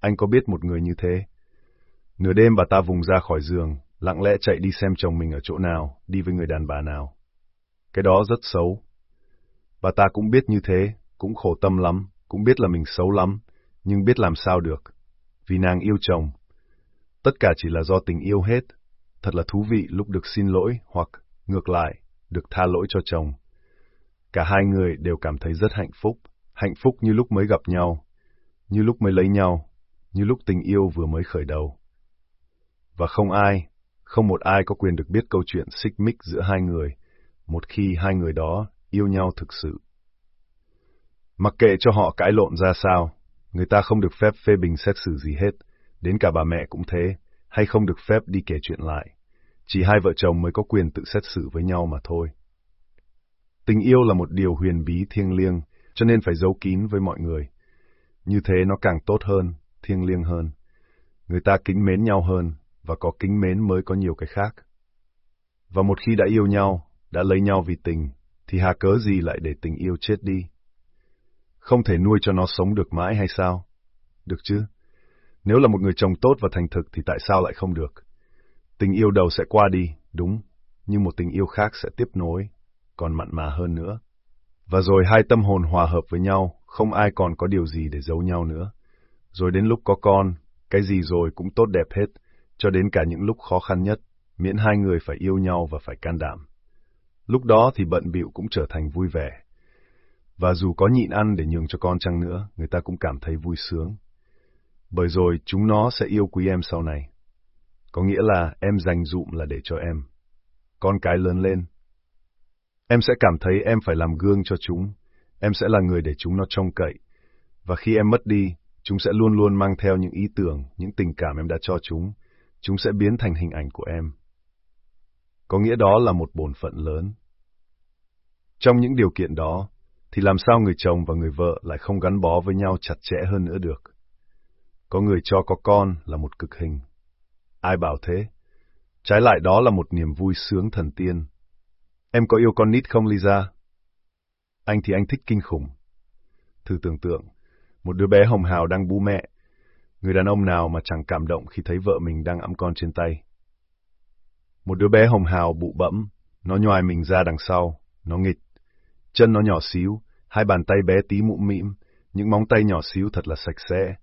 Anh có biết một người như thế. Nửa đêm bà ta vùng ra khỏi giường, lặng lẽ chạy đi xem chồng mình ở chỗ nào, đi với người đàn bà nào. Cái đó rất xấu. Bà ta cũng biết như thế, cũng khổ tâm lắm, cũng biết là mình xấu lắm, nhưng biết làm sao được. Vì nàng yêu chồng. Tất cả chỉ là do tình yêu hết. Thật là thú vị lúc được xin lỗi hoặc, ngược lại, được tha lỗi cho chồng. Cả hai người đều cảm thấy rất hạnh phúc, hạnh phúc như lúc mới gặp nhau, như lúc mới lấy nhau, như lúc tình yêu vừa mới khởi đầu. Và không ai, không một ai có quyền được biết câu chuyện xích mích giữa hai người, một khi hai người đó yêu nhau thực sự. Mặc kệ cho họ cãi lộn ra sao, người ta không được phép phê bình xét xử gì hết, đến cả bà mẹ cũng thế, hay không được phép đi kể chuyện lại. Chỉ hai vợ chồng mới có quyền tự xét xử với nhau mà thôi. Tình yêu là một điều huyền bí thiêng liêng, cho nên phải giấu kín với mọi người. Như thế nó càng tốt hơn, thiêng liêng hơn. Người ta kính mến nhau hơn, và có kính mến mới có nhiều cái khác. Và một khi đã yêu nhau, đã lấy nhau vì tình, thì hà cớ gì lại để tình yêu chết đi? Không thể nuôi cho nó sống được mãi hay sao? Được chứ? Nếu là một người chồng tốt và thành thực thì tại sao lại không được? Tình yêu đầu sẽ qua đi, đúng, nhưng một tình yêu khác sẽ tiếp nối, còn mặn mà hơn nữa. Và rồi hai tâm hồn hòa hợp với nhau, không ai còn có điều gì để giấu nhau nữa. Rồi đến lúc có con, cái gì rồi cũng tốt đẹp hết, cho đến cả những lúc khó khăn nhất, miễn hai người phải yêu nhau và phải can đảm. Lúc đó thì bận bịu cũng trở thành vui vẻ. Và dù có nhịn ăn để nhường cho con chăng nữa, người ta cũng cảm thấy vui sướng. Bởi rồi chúng nó sẽ yêu quý em sau này. Có nghĩa là em dành dụm là để cho em. Con cái lớn lên, Em sẽ cảm thấy em phải làm gương cho chúng, em sẽ là người để chúng nó trông cậy. Và khi em mất đi, chúng sẽ luôn luôn mang theo những ý tưởng, những tình cảm em đã cho chúng, chúng sẽ biến thành hình ảnh của em. Có nghĩa đó là một bổn phận lớn. Trong những điều kiện đó, thì làm sao người chồng và người vợ lại không gắn bó với nhau chặt chẽ hơn nữa được? Có người cho có con là một cực hình. Ai bảo thế? Trái lại đó là một niềm vui sướng thần tiên, Em có yêu con nít không Lisa? Anh thì anh thích kinh khủng. Thử tưởng tượng, một đứa bé hồng hào đang bú mẹ. Người đàn ông nào mà chẳng cảm động khi thấy vợ mình đang ẵm con trên tay. Một đứa bé hồng hào bụ bẫm, nó nhoài mình ra đằng sau, nó nghịch. Chân nó nhỏ xíu, hai bàn tay bé tí mụm mĩm, những móng tay nhỏ xíu thật là sạch sẽ,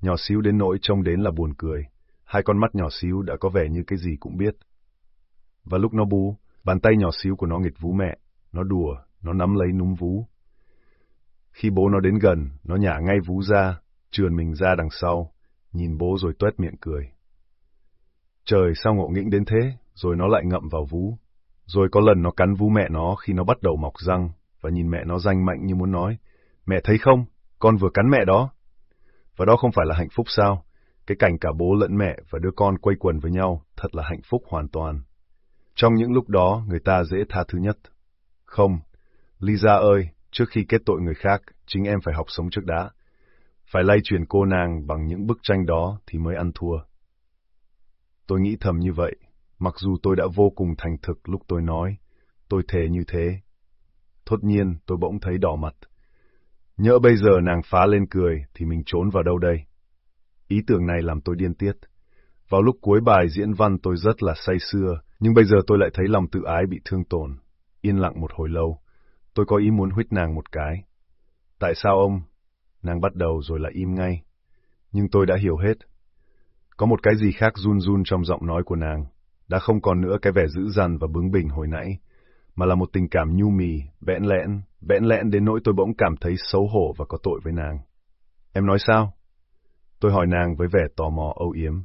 nhỏ xíu đến nỗi trông đến là buồn cười. Hai con mắt nhỏ xíu đã có vẻ như cái gì cũng biết. Và lúc nó bú, Bàn tay nhỏ xíu của nó nghịch vú mẹ, nó đùa, nó nắm lấy núm vú. Khi bố nó đến gần, nó nhả ngay vú ra, trườn mình ra đằng sau, nhìn bố rồi tuét miệng cười. Trời sao ngộ nghĩnh đến thế, rồi nó lại ngậm vào vú. Rồi có lần nó cắn vú mẹ nó khi nó bắt đầu mọc răng, và nhìn mẹ nó danh mạnh như muốn nói, mẹ thấy không, con vừa cắn mẹ đó. Và đó không phải là hạnh phúc sao? Cái cảnh cả bố lẫn mẹ và đứa con quây quần với nhau, thật là hạnh phúc hoàn toàn. Trong những lúc đó, người ta dễ tha thứ nhất. Không, Lisa ơi, trước khi kết tội người khác, chính em phải học sống trước đã. Phải lay chuyển cô nàng bằng những bức tranh đó thì mới ăn thua. Tôi nghĩ thầm như vậy, mặc dù tôi đã vô cùng thành thực lúc tôi nói, tôi thề như thế. Thốt nhiên, tôi bỗng thấy đỏ mặt. Nhỡ bây giờ nàng phá lên cười, thì mình trốn vào đâu đây? Ý tưởng này làm tôi điên tiết. Vào lúc cuối bài diễn văn tôi rất là say sưa, nhưng bây giờ tôi lại thấy lòng tự ái bị thương tổn. Yên lặng một hồi lâu, tôi có ý muốn huyết nàng một cái. Tại sao ông? Nàng bắt đầu rồi lại im ngay. Nhưng tôi đã hiểu hết. Có một cái gì khác run run trong giọng nói của nàng, đã không còn nữa cái vẻ dữ dằn và bướng bỉnh hồi nãy, mà là một tình cảm nhu mì, bẽn lẽn, bẽn lẽn đến nỗi tôi bỗng cảm thấy xấu hổ và có tội với nàng. Em nói sao? Tôi hỏi nàng với vẻ tò mò âu yếm.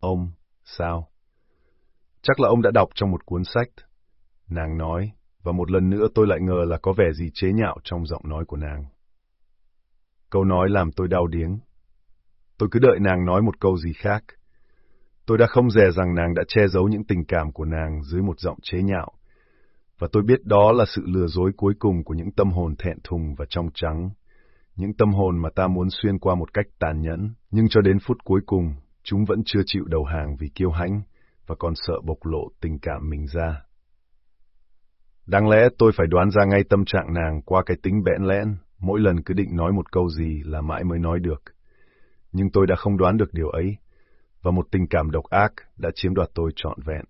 Ông, sao? Chắc là ông đã đọc trong một cuốn sách. Nàng nói, và một lần nữa tôi lại ngờ là có vẻ gì chế nhạo trong giọng nói của nàng. Câu nói làm tôi đau điếng. Tôi cứ đợi nàng nói một câu gì khác. Tôi đã không dè rằng nàng đã che giấu những tình cảm của nàng dưới một giọng chế nhạo, và tôi biết đó là sự lừa dối cuối cùng của những tâm hồn thẹn thùng và trong trắng, những tâm hồn mà ta muốn xuyên qua một cách tàn nhẫn, nhưng cho đến phút cuối cùng, chúng vẫn chưa chịu đầu hàng vì kiêu hãnh và còn sợ bộc lộ tình cảm mình ra. Đáng lẽ tôi phải đoán ra ngay tâm trạng nàng qua cái tính bẽn lẽn, mỗi lần cứ định nói một câu gì là mãi mới nói được. Nhưng tôi đã không đoán được điều ấy, và một tình cảm độc ác đã chiếm đoạt tôi trọn vẹn.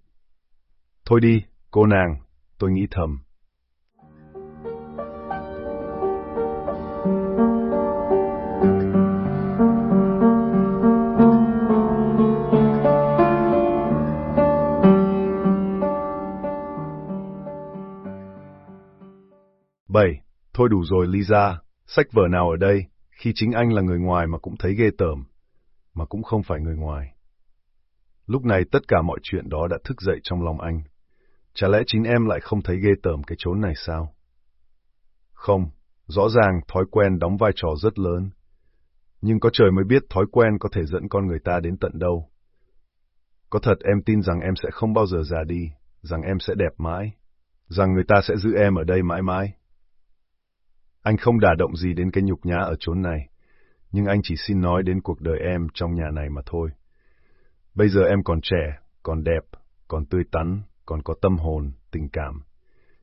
Thôi đi, cô nàng, tôi nghĩ thầm. Bảy, thôi đủ rồi Lisa, sách vở nào ở đây, khi chính anh là người ngoài mà cũng thấy ghê tởm, mà cũng không phải người ngoài. Lúc này tất cả mọi chuyện đó đã thức dậy trong lòng anh. Chả lẽ chính em lại không thấy ghê tởm cái chốn này sao? Không, rõ ràng thói quen đóng vai trò rất lớn. Nhưng có trời mới biết thói quen có thể dẫn con người ta đến tận đâu. Có thật em tin rằng em sẽ không bao giờ già đi, rằng em sẽ đẹp mãi, rằng người ta sẽ giữ em ở đây mãi mãi. Anh không đả động gì đến cái nhục nhã ở chốn này, nhưng anh chỉ xin nói đến cuộc đời em trong nhà này mà thôi. Bây giờ em còn trẻ, còn đẹp, còn tươi tắn, còn có tâm hồn, tình cảm.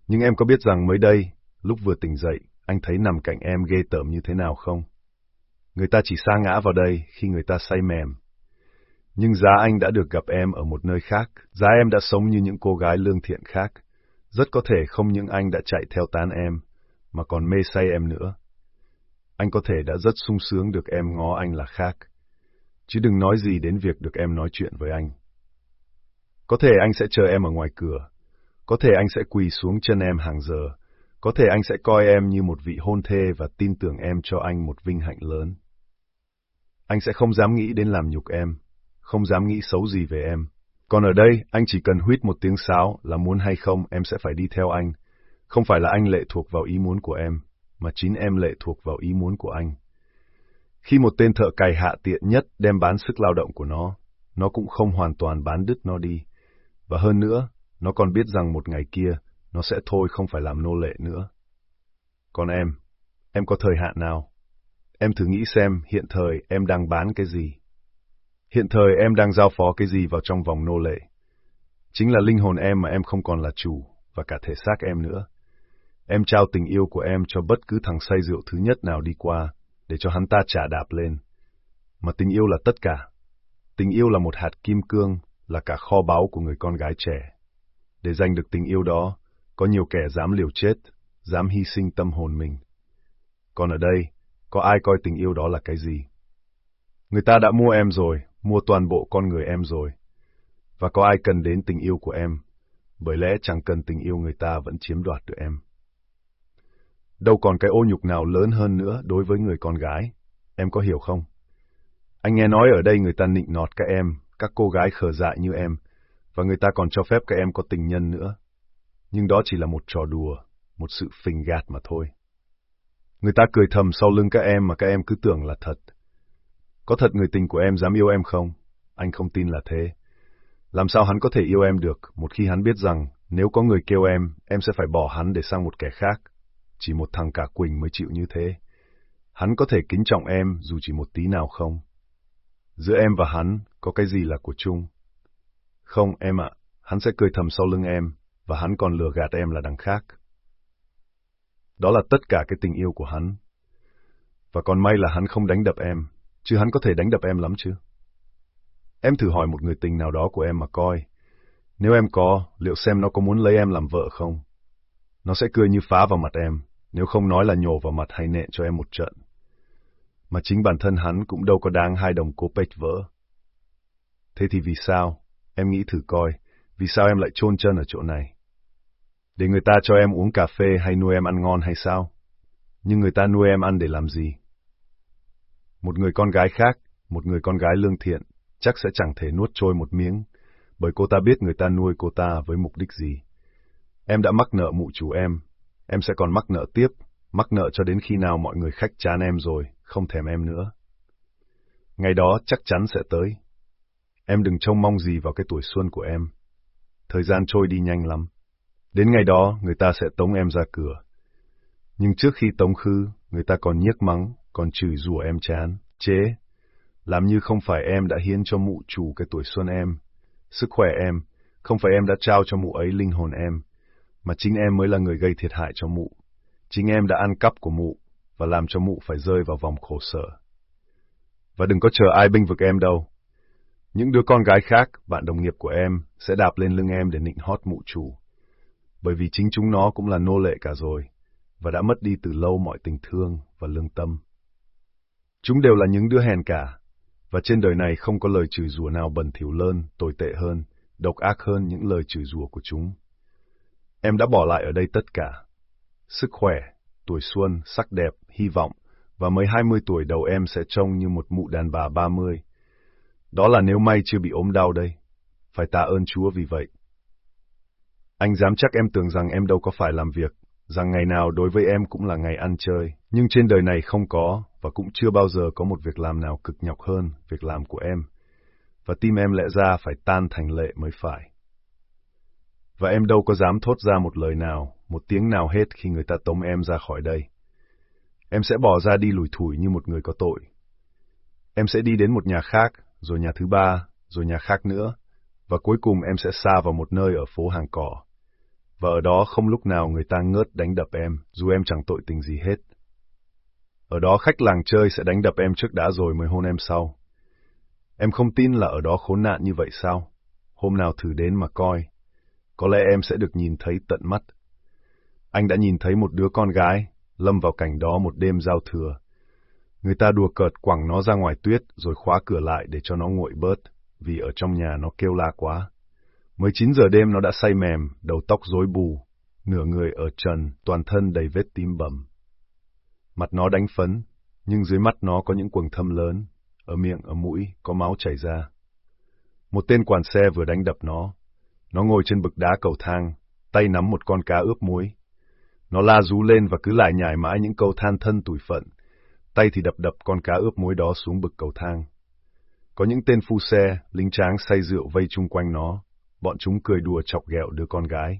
Nhưng em có biết rằng mới đây, lúc vừa tỉnh dậy, anh thấy nằm cạnh em ghê tởm như thế nào không? Người ta chỉ sa ngã vào đây khi người ta say mềm. Nhưng giá anh đã được gặp em ở một nơi khác, giá em đã sống như những cô gái lương thiện khác. Rất có thể không những anh đã chạy theo tán em, mà còn mê say em nữa. Anh có thể đã rất sung sướng được em ngó anh là khác. Chứ đừng nói gì đến việc được em nói chuyện với anh. Có thể anh sẽ chờ em ở ngoài cửa. Có thể anh sẽ quỳ xuống chân em hàng giờ. Có thể anh sẽ coi em như một vị hôn thê và tin tưởng em cho anh một vinh hạnh lớn. Anh sẽ không dám nghĩ đến làm nhục em, không dám nghĩ xấu gì về em. Còn ở đây, anh chỉ cần huýt một tiếng sáo là muốn hay không em sẽ phải đi theo anh. Không phải là anh lệ thuộc vào ý muốn của em, mà chính em lệ thuộc vào ý muốn của anh. Khi một tên thợ cày hạ tiện nhất đem bán sức lao động của nó, nó cũng không hoàn toàn bán đứt nó đi. Và hơn nữa, nó còn biết rằng một ngày kia, nó sẽ thôi không phải làm nô lệ nữa. Còn em, em có thời hạn nào? Em thử nghĩ xem hiện thời em đang bán cái gì? Hiện thời em đang giao phó cái gì vào trong vòng nô lệ? Chính là linh hồn em mà em không còn là chủ, và cả thể xác em nữa. Em trao tình yêu của em cho bất cứ thằng say rượu thứ nhất nào đi qua, để cho hắn ta trả đạp lên. Mà tình yêu là tất cả. Tình yêu là một hạt kim cương, là cả kho báu của người con gái trẻ. Để giành được tình yêu đó, có nhiều kẻ dám liều chết, dám hy sinh tâm hồn mình. Còn ở đây, có ai coi tình yêu đó là cái gì? Người ta đã mua em rồi, mua toàn bộ con người em rồi. Và có ai cần đến tình yêu của em, bởi lẽ chẳng cần tình yêu người ta vẫn chiếm đoạt được em. Đâu còn cái ô nhục nào lớn hơn nữa đối với người con gái. Em có hiểu không? Anh nghe nói ở đây người ta nịnh nọt các em, các cô gái khờ dại như em, và người ta còn cho phép các em có tình nhân nữa. Nhưng đó chỉ là một trò đùa, một sự phình gạt mà thôi. Người ta cười thầm sau lưng các em mà các em cứ tưởng là thật. Có thật người tình của em dám yêu em không? Anh không tin là thế. Làm sao hắn có thể yêu em được một khi hắn biết rằng nếu có người kêu em, em sẽ phải bỏ hắn để sang một kẻ khác. Chỉ một thằng cả Quỳnh mới chịu như thế. Hắn có thể kính trọng em dù chỉ một tí nào không? Giữa em và hắn có cái gì là của chung? Không em ạ, hắn sẽ cười thầm sau lưng em, và hắn còn lừa gạt em là đằng khác. Đó là tất cả cái tình yêu của hắn. Và còn may là hắn không đánh đập em, chứ hắn có thể đánh đập em lắm chứ. Em thử hỏi một người tình nào đó của em mà coi. Nếu em có, liệu xem nó có muốn lấy em làm vợ không? Nó sẽ cười như phá vào mặt em, nếu không nói là nhổ vào mặt hay nện cho em một trận. Mà chính bản thân hắn cũng đâu có đáng hai đồng cố pech vỡ. Thế thì vì sao? Em nghĩ thử coi, vì sao em lại chôn chân ở chỗ này? Để người ta cho em uống cà phê hay nuôi em ăn ngon hay sao? Nhưng người ta nuôi em ăn để làm gì? Một người con gái khác, một người con gái lương thiện, chắc sẽ chẳng thể nuốt trôi một miếng, bởi cô ta biết người ta nuôi cô ta với mục đích gì. Em đã mắc nợ mụ chủ em, em sẽ còn mắc nợ tiếp, mắc nợ cho đến khi nào mọi người khách chán em rồi, không thèm em nữa. Ngày đó chắc chắn sẽ tới. Em đừng trông mong gì vào cái tuổi xuân của em. Thời gian trôi đi nhanh lắm. Đến ngày đó, người ta sẽ tống em ra cửa. Nhưng trước khi tống khư, người ta còn nhiếc mắng, còn chửi rủa em chán, chế. Làm như không phải em đã hiến cho mụ chủ cái tuổi xuân em, sức khỏe em, không phải em đã trao cho mụ ấy linh hồn em, mà chính em mới là người gây thiệt hại cho mụ. Chính em đã ăn cắp của mụ, và làm cho mụ phải rơi vào vòng khổ sở. Và đừng có chờ ai binh vực em đâu. Những đứa con gái khác, bạn đồng nghiệp của em, sẽ đạp lên lưng em để nịnh hót mụ chủ. Bởi vì chính chúng nó cũng là nô lệ cả rồi, và đã mất đi từ lâu mọi tình thương và lương tâm. Chúng đều là những đứa hèn cả, và trên đời này không có lời chửi rủa nào bẩn thỉu hơn, tồi tệ hơn, độc ác hơn những lời chửi rủa của chúng. Em đã bỏ lại ở đây tất cả. Sức khỏe, tuổi xuân, sắc đẹp, hy vọng, và mới 20 tuổi đầu em sẽ trông như một mụ đàn bà 30. Đó là nếu may chưa bị ốm đau đây. Phải tạ ơn Chúa vì vậy. Anh dám chắc em tưởng rằng em đâu có phải làm việc, rằng ngày nào đối với em cũng là ngày ăn chơi, nhưng trên đời này không có, và cũng chưa bao giờ có một việc làm nào cực nhọc hơn việc làm của em. Và tim em lẽ ra phải tan thành lệ mới phải. Và em đâu có dám thốt ra một lời nào, một tiếng nào hết khi người ta tống em ra khỏi đây. Em sẽ bỏ ra đi lủi thủi như một người có tội. Em sẽ đi đến một nhà khác, rồi nhà thứ ba, rồi nhà khác nữa, và cuối cùng em sẽ xa vào một nơi ở phố hàng cỏ. Và ở đó không lúc nào người ta ngớt đánh đập em, dù em chẳng tội tình gì hết. Ở đó khách làng chơi sẽ đánh đập em trước đã rồi mới hôn em sau. Em không tin là ở đó khốn nạn như vậy sao? Hôm nào thử đến mà coi. Có lẽ em sẽ được nhìn thấy tận mắt. Anh đã nhìn thấy một đứa con gái, lâm vào cảnh đó một đêm giao thừa. Người ta đùa cợt quẳng nó ra ngoài tuyết rồi khóa cửa lại để cho nó nguội bớt, vì ở trong nhà nó kêu la quá. Mới 9 giờ đêm nó đã say mềm, đầu tóc rối bù, nửa người ở trần, toàn thân đầy vết tím bầm. Mặt nó đánh phấn, nhưng dưới mắt nó có những quầng thâm lớn, ở miệng, ở mũi, có máu chảy ra. Một tên quản xe vừa đánh đập nó. Nó ngồi trên bực đá cầu thang, tay nắm một con cá ướp muối. Nó la rú lên và cứ lại nhải mãi những câu than thân tủi phận, tay thì đập đập con cá ướp muối đó xuống bực cầu thang. Có những tên phu xe, lính tráng say rượu vây chung quanh nó, bọn chúng cười đùa chọc ghẹo đứa con gái.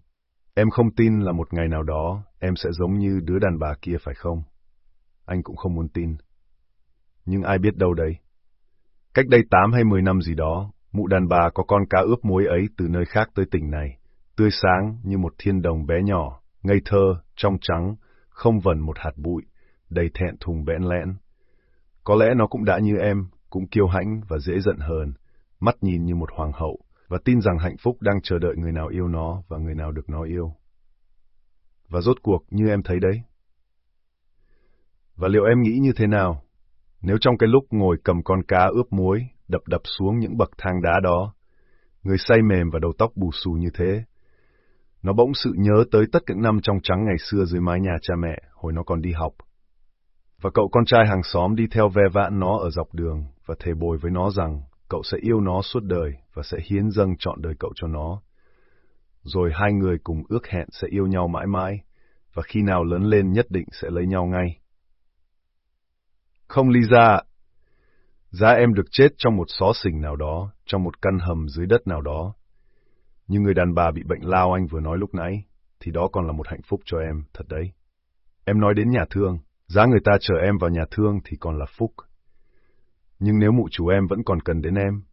Em không tin là một ngày nào đó em sẽ giống như đứa đàn bà kia phải không? Anh cũng không muốn tin. Nhưng ai biết đâu đấy. Cách đây 8 hay 10 năm gì đó, mụ đàn bà có con cá ướp muối ấy từ nơi khác tới tỉnh này, tươi sáng như một thiên đồng bé nhỏ, ngây thơ, trong trắng, không vẩn một hạt bụi, đầy thẹn thùng bẽn lẽn. Có lẽ nó cũng đã như em, cũng kiêu hãnh và dễ giận hờn, mắt nhìn như một hoàng hậu, và tin rằng hạnh phúc đang chờ đợi người nào yêu nó và người nào được nó yêu. Và rốt cuộc như em thấy đấy. Và liệu em nghĩ như thế nào? Nếu trong cái lúc ngồi cầm con cá ướp muối, đập đập xuống những bậc thang đá đó, người say mềm và đầu tóc bù xù như thế, nó bỗng sự nhớ tới tất cả năm trong trắng ngày xưa dưới mái nhà cha mẹ, hồi nó còn đi học. Và cậu con trai hàng xóm đi theo ve vãn nó ở dọc đường và thề bồi với nó rằng cậu sẽ yêu nó suốt đời và sẽ hiến dâng trọn đời cậu cho nó. Rồi hai người cùng ước hẹn sẽ yêu nhau mãi mãi, và khi nào lớn lên nhất định sẽ lấy nhau ngay. Không Lisa Giá em được chết trong một xó xình nào đó, trong một căn hầm dưới đất nào đó. Như người đàn bà bị bệnh lao anh vừa nói lúc nãy, thì đó còn là một hạnh phúc cho em, thật đấy. Em nói đến nhà thương, giá người ta chờ em vào nhà thương thì còn là phúc. Nhưng nếu mụ chủ em vẫn còn cần đến em,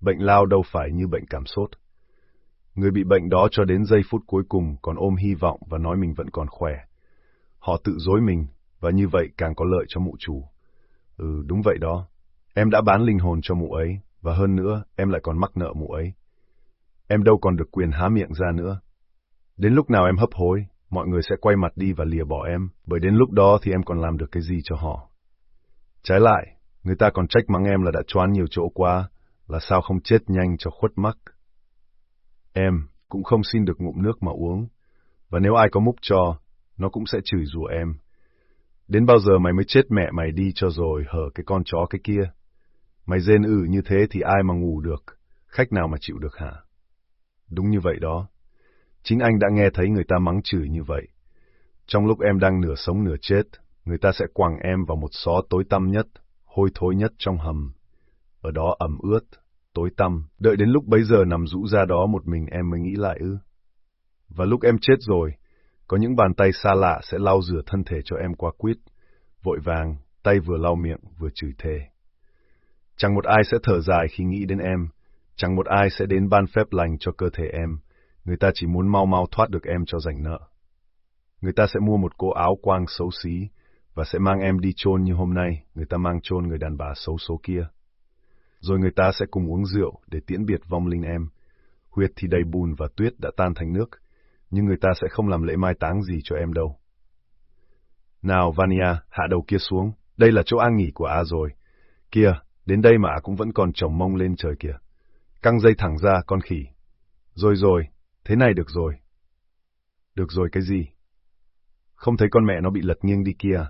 bệnh lao đâu phải như bệnh cảm sốt. Người bị bệnh đó cho đến giây phút cuối cùng còn ôm hy vọng và nói mình vẫn còn khỏe. Họ tự dối mình, và như vậy càng có lợi cho mụ chủ. Ừ, đúng vậy đó. Em đã bán linh hồn cho mụ ấy, và hơn nữa, em lại còn mắc nợ mụ ấy. Em đâu còn được quyền há miệng ra nữa. Đến lúc nào em hấp hối, mọi người sẽ quay mặt đi và lìa bỏ em, bởi đến lúc đó thì em còn làm được cái gì cho họ. Trái lại, người ta còn trách mắng em là đã choán nhiều chỗ quá, là sao không chết nhanh cho khuất mắc. Em cũng không xin được ngụm nước mà uống, và nếu ai có múc cho, nó cũng sẽ chửi rủa em. Đến bao giờ mày mới chết mẹ mày đi cho rồi hở cái con chó cái kia? Mày rên ử như thế thì ai mà ngủ được, khách nào mà chịu được hả? Đúng như vậy đó. Chính anh đã nghe thấy người ta mắng chửi như vậy. Trong lúc em đang nửa sống nửa chết, người ta sẽ quăng em vào một xó tối tăm nhất, hôi thối nhất trong hầm. Ở đó ẩm ướt, tối tăm, đợi đến lúc bấy giờ nằm rũ ra đó một mình em mới nghĩ lại ư. Và lúc em chết rồi, có những bàn tay xa lạ sẽ lau rửa thân thể cho em qua quýt, vội vàng, tay vừa lau miệng vừa chửi thề. Chẳng một ai sẽ thở dài khi nghĩ đến em, chẳng một ai sẽ đến ban phép lành cho cơ thể em, người ta chỉ muốn mau mau thoát được em cho rảnh nợ. Người ta sẽ mua một cô áo quang xấu xí, và sẽ mang em đi chôn như hôm nay, người ta mang chôn người đàn bà xấu số kia. Rồi người ta sẽ cùng uống rượu để tiễn biệt vong linh em. Huyệt thì đầy bùn và tuyết đã tan thành nước, nhưng người ta sẽ không làm lễ mai táng gì cho em đâu. Nào, Vania, hạ đầu kia xuống, đây là chỗ an nghỉ của A rồi. Kia, đến đây mà cũng vẫn còn trồng mông lên trời kìa. Căng dây thẳng ra, con khỉ. Rồi rồi, thế này được rồi. Được rồi cái gì? Không thấy con mẹ nó bị lật nghiêng đi kia à?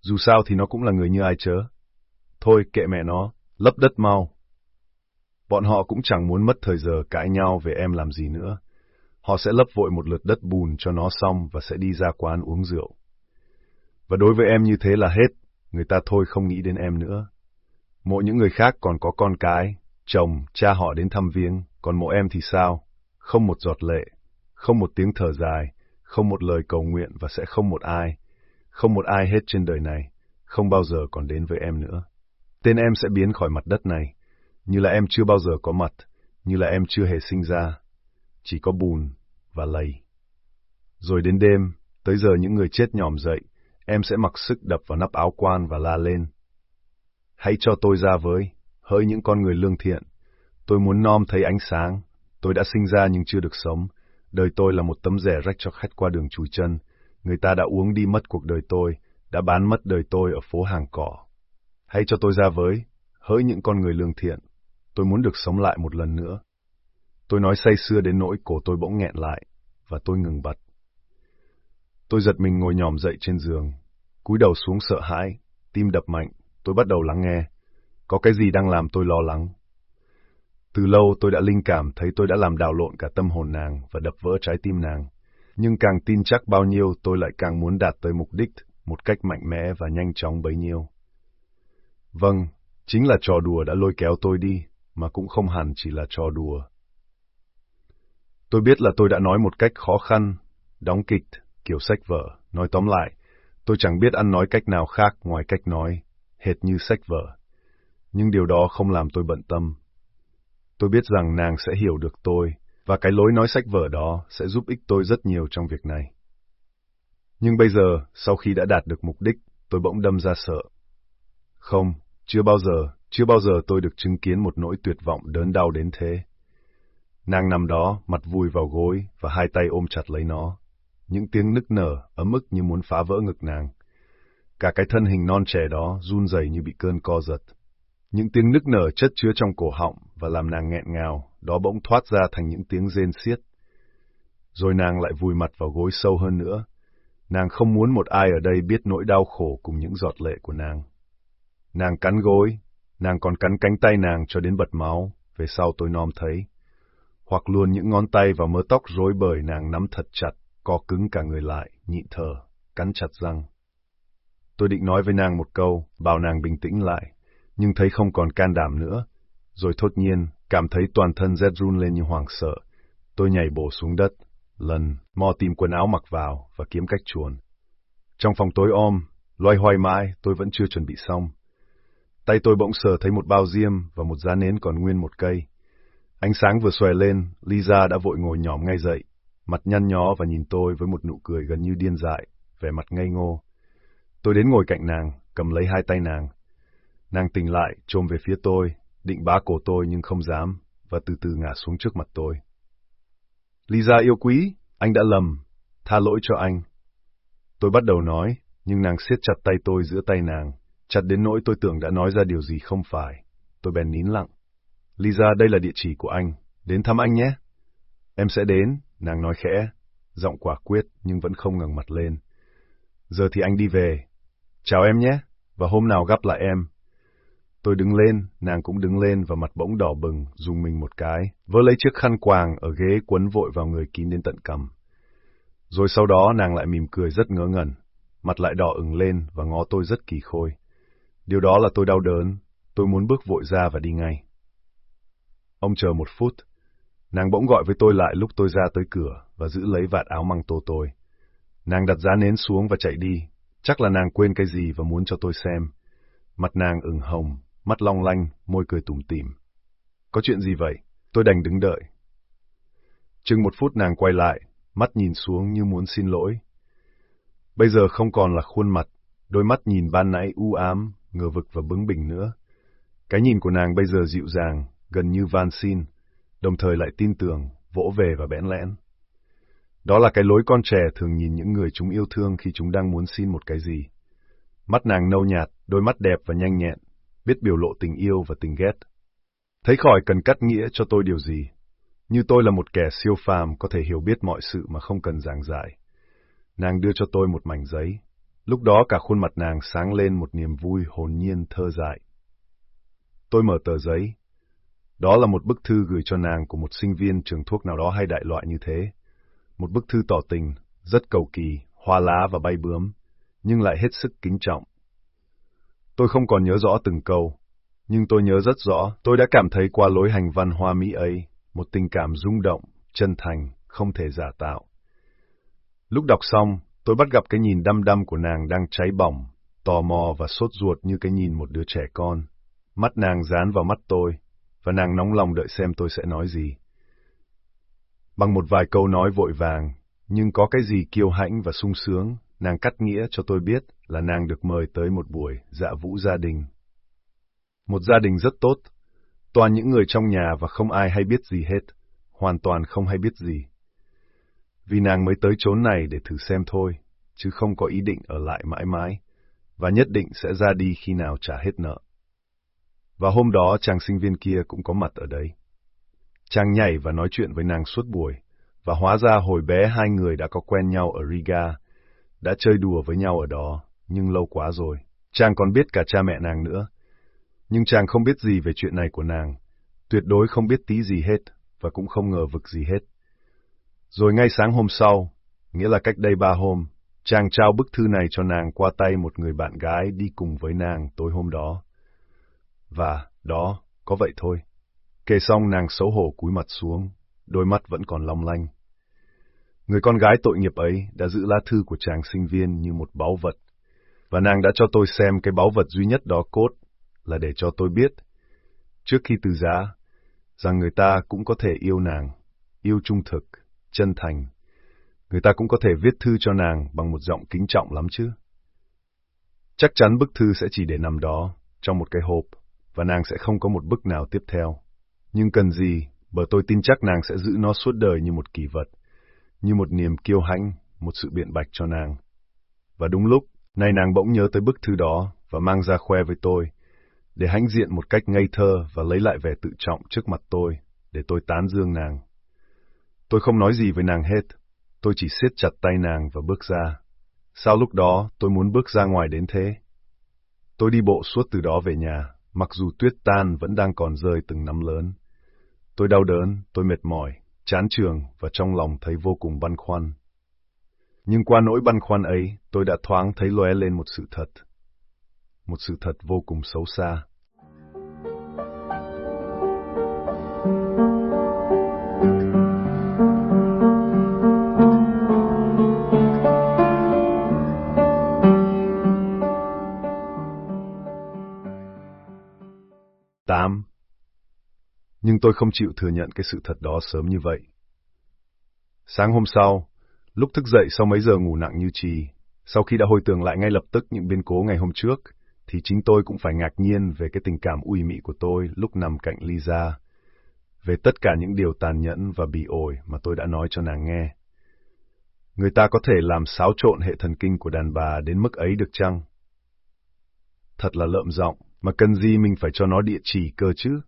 Dù sao thì nó cũng là người như ai chớ. Thôi kệ mẹ nó, lấp đất mau. Bọn họ cũng chẳng muốn mất thời giờ cãi nhau về em làm gì nữa. Họ sẽ lấp vội một lượt đất bùn cho nó xong và sẽ đi ra quán uống rượu. Và đối với em như thế là hết, người ta thôi không nghĩ đến em nữa. Mộ những người khác còn có con cái, chồng, cha họ đến thăm viếng, còn mộ em thì sao? Không một giọt lệ, không một tiếng thở dài, không một lời cầu nguyện và sẽ không một ai, không một ai hết trên đời này, không bao giờ còn đến với em nữa. Tên em sẽ biến khỏi mặt đất này, như là em chưa bao giờ có mặt, như là em chưa hề sinh ra, chỉ có bùn và lầy. Rồi đến đêm, tới giờ những người chết nhòm dậy, em sẽ mặc sức đập vào nắp áo quan và la lên. Hãy cho tôi ra với, hỡi những con người lương thiện. Tôi muốn nom thấy ánh sáng. Tôi đã sinh ra nhưng chưa được sống. Đời tôi là một tấm rẻ rách cho khách qua đường chùi chân. Người ta đã uống đi mất cuộc đời tôi, đã bán mất đời tôi ở phố hàng cỏ. Hãy cho tôi ra với, hỡi những con người lương thiện. Tôi muốn được sống lại một lần nữa. Tôi nói say sưa đến nỗi cổ tôi bỗng nghẹn lại, và tôi ngừng bật. Tôi giật mình ngồi nhòm dậy trên giường, cúi đầu xuống sợ hãi, tim đập mạnh, tôi bắt đầu lắng nghe. Có cái gì đang làm tôi lo lắng? Từ lâu tôi đã linh cảm thấy tôi đã làm đảo lộn cả tâm hồn nàng và đập vỡ trái tim nàng. Nhưng càng tin chắc bao nhiêu tôi lại càng muốn đạt tới mục đích một cách mạnh mẽ và nhanh chóng bấy nhiêu. Vâng, chính là trò đùa đã lôi kéo tôi đi, mà cũng không hẳn chỉ là trò đùa. Tôi biết là tôi đã nói một cách khó khăn, đóng kịch, kiểu sách vở, nói tóm lại, tôi chẳng biết ăn nói cách nào khác ngoài cách nói, hệt như sách vở. Nhưng điều đó không làm tôi bận tâm. Tôi biết rằng nàng sẽ hiểu được tôi, và cái lối nói sách vở đó sẽ giúp ích tôi rất nhiều trong việc này. Nhưng bây giờ, sau khi đã đạt được mục đích, tôi bỗng đâm ra sợ. Không, chưa bao giờ, chưa bao giờ tôi được chứng kiến một nỗi tuyệt vọng đớn đau đến thế. Nàng nằm đó, mặt vùi vào gối và hai tay ôm chặt lấy nó. Những tiếng nức nở, ấm ức như muốn phá vỡ ngực nàng. Cả cái thân hình non trẻ đó run rẩy như bị cơn co giật. Những tiếng nức nở chất chứa trong cổ họng và làm nàng nghẹn ngào, đó bỗng thoát ra thành những tiếng rên xiết. Rồi nàng lại vùi mặt vào gối sâu hơn nữa. Nàng không muốn một ai ở đây biết nỗi đau khổ cùng những giọt lệ của nàng. Nàng cắn gối, nàng còn cắn cánh tay nàng cho đến bật máu, về sau tôi nom thấy. Hoặc luôn những ngón tay và mớ tóc rối bời nàng nắm thật chặt, co cứng cả người lại, nhịn thở, cắn chặt răng. Tôi định nói với nàng một câu, bảo nàng bình tĩnh lại, nhưng thấy không còn can đảm nữa. Rồi thốt nhiên, cảm thấy toàn thân rét run lên như hoảng sợ. Tôi nhảy bổ xuống đất, lần, mò tìm quần áo mặc vào và kiếm cách chuồn. Trong phòng tối om, loay hoay mãi, tôi vẫn chưa chuẩn bị xong. Tay tôi bỗng sờ thấy một bao diêm và một giá nến còn nguyên một cây. Ánh sáng vừa xòe lên, Lisa đã vội ngồi nhỏm ngay dậy, mặt nhăn nhó và nhìn tôi với một nụ cười gần như điên dại, vẻ mặt ngây ngô. Tôi đến ngồi cạnh nàng, cầm lấy hai tay nàng. Nàng tỉnh lại, trồm về phía tôi, định bá cổ tôi nhưng không dám, và từ từ ngả xuống trước mặt tôi. Lisa yêu quý, anh đã lầm, tha lỗi cho anh. Tôi bắt đầu nói, nhưng nàng siết chặt tay tôi giữa tay nàng, chặt đến nỗi tôi tưởng đã nói ra điều gì không phải. Tôi bèn nín lặng. Lisa, đây là địa chỉ của anh, đến thăm anh nhé. Em sẽ đến, nàng nói khẽ, giọng quả quyết nhưng vẫn không ngẩng mặt lên. Giờ thì anh đi về. Chào em nhé, và hôm nào gặp lại em. Tôi đứng lên, nàng cũng đứng lên và mặt bỗng đỏ bừng, dùng mình một cái, vơ lấy chiếc khăn quàng ở ghế quấn vội vào người kín đến tận cầm. Rồi sau đó nàng lại mỉm cười rất ngớ ngẩn, mặt lại đỏ ửng lên và ngó tôi rất kỳ khôi. Điều đó là tôi đau đớn, tôi muốn bước vội ra và đi ngay. Ông chờ một phút, nàng bỗng gọi với tôi lại lúc tôi ra tới cửa và giữ lấy vạt áo măng tô tôi. Nàng đặt giá nến xuống và chạy đi, chắc là nàng quên cái gì và muốn cho tôi xem. Mặt nàng ửng hồng, mắt long lanh, môi cười tủm tỉm. Có chuyện gì vậy? Tôi đành đứng đợi. Chừng một phút nàng quay lại, mắt nhìn xuống như muốn xin lỗi. Bây giờ không còn là khuôn mặt, đôi mắt nhìn ban nãy u ám, ngờ vực và bướng bỉnh nữa. Cái nhìn của nàng bây giờ dịu dàng, gần như van xin, đồng thời lại tin tưởng, vỗ về và bẽn lẽn. Đó là cái lối con trẻ thường nhìn những người chúng yêu thương khi chúng đang muốn xin một cái gì. Mắt nàng nâu nhạt, đôi mắt đẹp và nhanh nhẹn, biết biểu lộ tình yêu và tình ghét. Thấy khỏi cần cắt nghĩa cho tôi điều gì. Như tôi là một kẻ siêu phàm có thể hiểu biết mọi sự mà không cần giảng giải. Nàng đưa cho tôi một mảnh giấy. Lúc đó cả khuôn mặt nàng sáng lên một niềm vui hồn nhiên thơ dại. Tôi mở tờ giấy. Đó là một bức thư gửi cho nàng của một sinh viên trường thuốc nào đó hay đại loại như thế. Một bức thư tỏ tình, rất cầu kỳ, hoa lá và bay bướm, nhưng lại hết sức kính trọng. Tôi không còn nhớ rõ từng câu, nhưng tôi nhớ rất rõ, tôi đã cảm thấy qua lối hành văn hoa mỹ ấy, một tình cảm rung động, chân thành, không thể giả tạo. Lúc đọc xong, tôi bắt gặp cái nhìn đăm đăm của nàng đang cháy bỏng, tò mò và sốt ruột như cái nhìn một đứa trẻ con. Mắt nàng dán vào mắt tôi, và nàng nóng lòng đợi xem tôi sẽ nói gì. Bằng một vài câu nói vội vàng, nhưng có cái gì kiêu hãnh và sung sướng, nàng cắt nghĩa cho tôi biết là nàng được mời tới một buổi dạ vũ gia đình. Một gia đình rất tốt, toàn những người trong nhà và không ai hay biết gì hết, hoàn toàn không hay biết gì. Vì nàng mới tới chốn này để thử xem thôi, chứ không có ý định ở lại mãi mãi, và nhất định sẽ ra đi khi nào trả hết nợ. Và hôm đó chàng sinh viên kia cũng có mặt ở đây. Chàng nhảy và nói chuyện với nàng suốt buổi, và hóa ra hồi bé hai người đã có quen nhau ở Riga, đã chơi đùa với nhau ở đó, nhưng lâu quá rồi. Chàng còn biết cả cha mẹ nàng nữa. Nhưng chàng không biết gì về chuyện này của nàng, tuyệt đối không biết tí gì hết, và cũng không ngờ vực gì hết. Rồi ngay sáng hôm sau, nghĩa là cách đây ba hôm, chàng trao bức thư này cho nàng qua tay một người bạn gái đi cùng với nàng tối hôm đó. Và, đó, có vậy thôi. Kể xong nàng xấu hổ cúi mặt xuống, đôi mắt vẫn còn long lanh. Người con gái tội nghiệp ấy đã giữ lá thư của chàng sinh viên như một báu vật, và nàng đã cho tôi xem cái báu vật duy nhất đó cốt, là để cho tôi biết, trước khi từ giá, rằng người ta cũng có thể yêu nàng, yêu trung thực, chân thành. Người ta cũng có thể viết thư cho nàng bằng một giọng kính trọng lắm chứ. Chắc chắn bức thư sẽ chỉ để nằm đó, trong một cái hộp, và nàng sẽ không có một bức nào tiếp theo. Nhưng cần gì, bởi tôi tin chắc nàng sẽ giữ nó suốt đời như một kỳ vật, như một niềm kiêu hãnh, một sự biện bạch cho nàng. Và đúng lúc, nay nàng bỗng nhớ tới bức thư đó và mang ra khoe với tôi, để hãnh diện một cách ngây thơ và lấy lại vẻ tự trọng trước mặt tôi, để tôi tán dương nàng. Tôi không nói gì với nàng hết, tôi chỉ siết chặt tay nàng và bước ra. Sao lúc đó tôi muốn bước ra ngoài đến thế? Tôi đi bộ suốt từ đó về nhà, mặc dù tuyết tan vẫn đang còn rơi từng nắm lớn. Tôi đau đớn, tôi mệt mỏi, chán trường và trong lòng thấy vô cùng băn khoăn. Nhưng qua nỗi băn khoăn ấy, tôi đã thoáng thấy lóe lên một sự thật. Một sự thật vô cùng xấu xa. Nhưng tôi không chịu thừa nhận cái sự thật đó sớm như vậy. Sáng hôm sau, lúc thức dậy sau mấy giờ ngủ nặng như trì, sau khi đã hồi tưởng lại ngay lập tức những biến cố ngày hôm trước, thì chính tôi cũng phải ngạc nhiên về cái tình cảm uy mị của tôi lúc nằm cạnh Lisa, về tất cả những điều tàn nhẫn và bị ổi mà tôi đã nói cho nàng nghe. Người ta có thể làm xáo trộn hệ thần kinh của đàn bà đến mức ấy được chăng? Thật là lợm giọng, mà cần gì mình phải cho nó địa chỉ cơ chứ?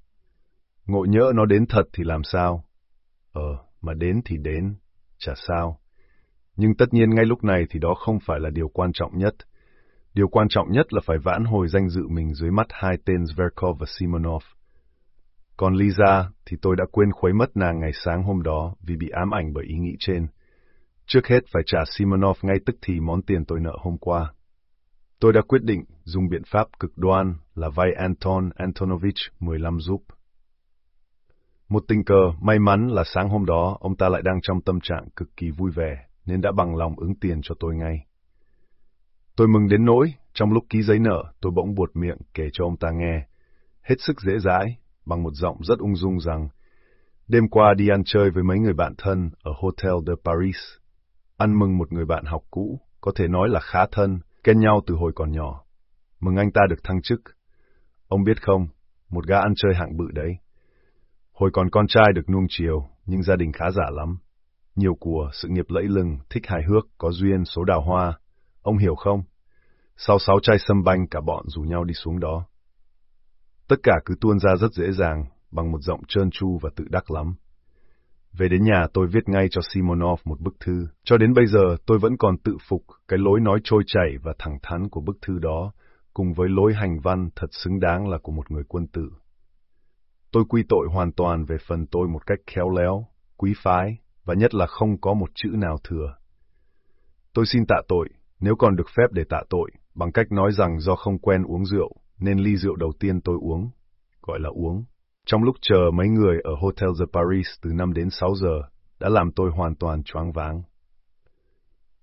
Ngộ nhỡ nó đến thật thì làm sao? Ờ, mà đến thì đến, chả sao. Nhưng tất nhiên ngay lúc này thì đó không phải là điều quan trọng nhất. Điều quan trọng nhất là phải vãn hồi danh dự mình dưới mắt hai tên Zverkov và Simonov. Còn Lisa thì tôi đã quên khuấy mất nàng ngày sáng hôm đó vì bị ám ảnh bởi ý nghĩ trên. Trước hết phải trả Simonov ngay tức thì món tiền tôi nợ hôm qua. Tôi đã quyết định dùng biện pháp cực đoan là vay Anton Antonovich 15 giúp. Một tình cờ, may mắn là sáng hôm đó ông ta lại đang trong tâm trạng cực kỳ vui vẻ, nên đã bằng lòng ứng tiền cho tôi ngay. Tôi mừng đến nỗi, trong lúc ký giấy nợ, tôi bỗng buột miệng kể cho ông ta nghe, hết sức dễ dãi, bằng một giọng rất ung dung rằng, đêm qua đi ăn chơi với mấy người bạn thân ở Hotel de Paris, ăn mừng một người bạn học cũ, có thể nói là khá thân, quen nhau từ hồi còn nhỏ. Mừng anh ta được thăng chức. Ông biết không, một gã ăn chơi hạng bự đấy. Hồi còn con trai được nuông chiều, nhưng gia đình khá giả lắm. Nhiều của, sự nghiệp lẫy lừng, thích hài hước, có duyên, số đào hoa. Ông hiểu không? Sau sáu chai sâm banh cả bọn rủ nhau đi xuống đó. Tất cả cứ tuôn ra rất dễ dàng, bằng một giọng trơn tru và tự đắc lắm. Về đến nhà tôi viết ngay cho Simonov một bức thư. Cho đến bây giờ tôi vẫn còn tự phục cái lối nói trôi chảy và thẳng thắn của bức thư đó, cùng với lối hành văn thật xứng đáng là của một người quân tử. Tôi quy tội hoàn toàn về phần tôi một cách khéo léo, quý phái, và nhất là không có một chữ nào thừa. Tôi xin tạ tội, nếu còn được phép để tạ tội, bằng cách nói rằng do không quen uống rượu, nên ly rượu đầu tiên tôi uống, gọi là uống, trong lúc chờ mấy người ở Hotel de Paris từ 5 đến 6 giờ, đã làm tôi hoàn toàn choáng váng.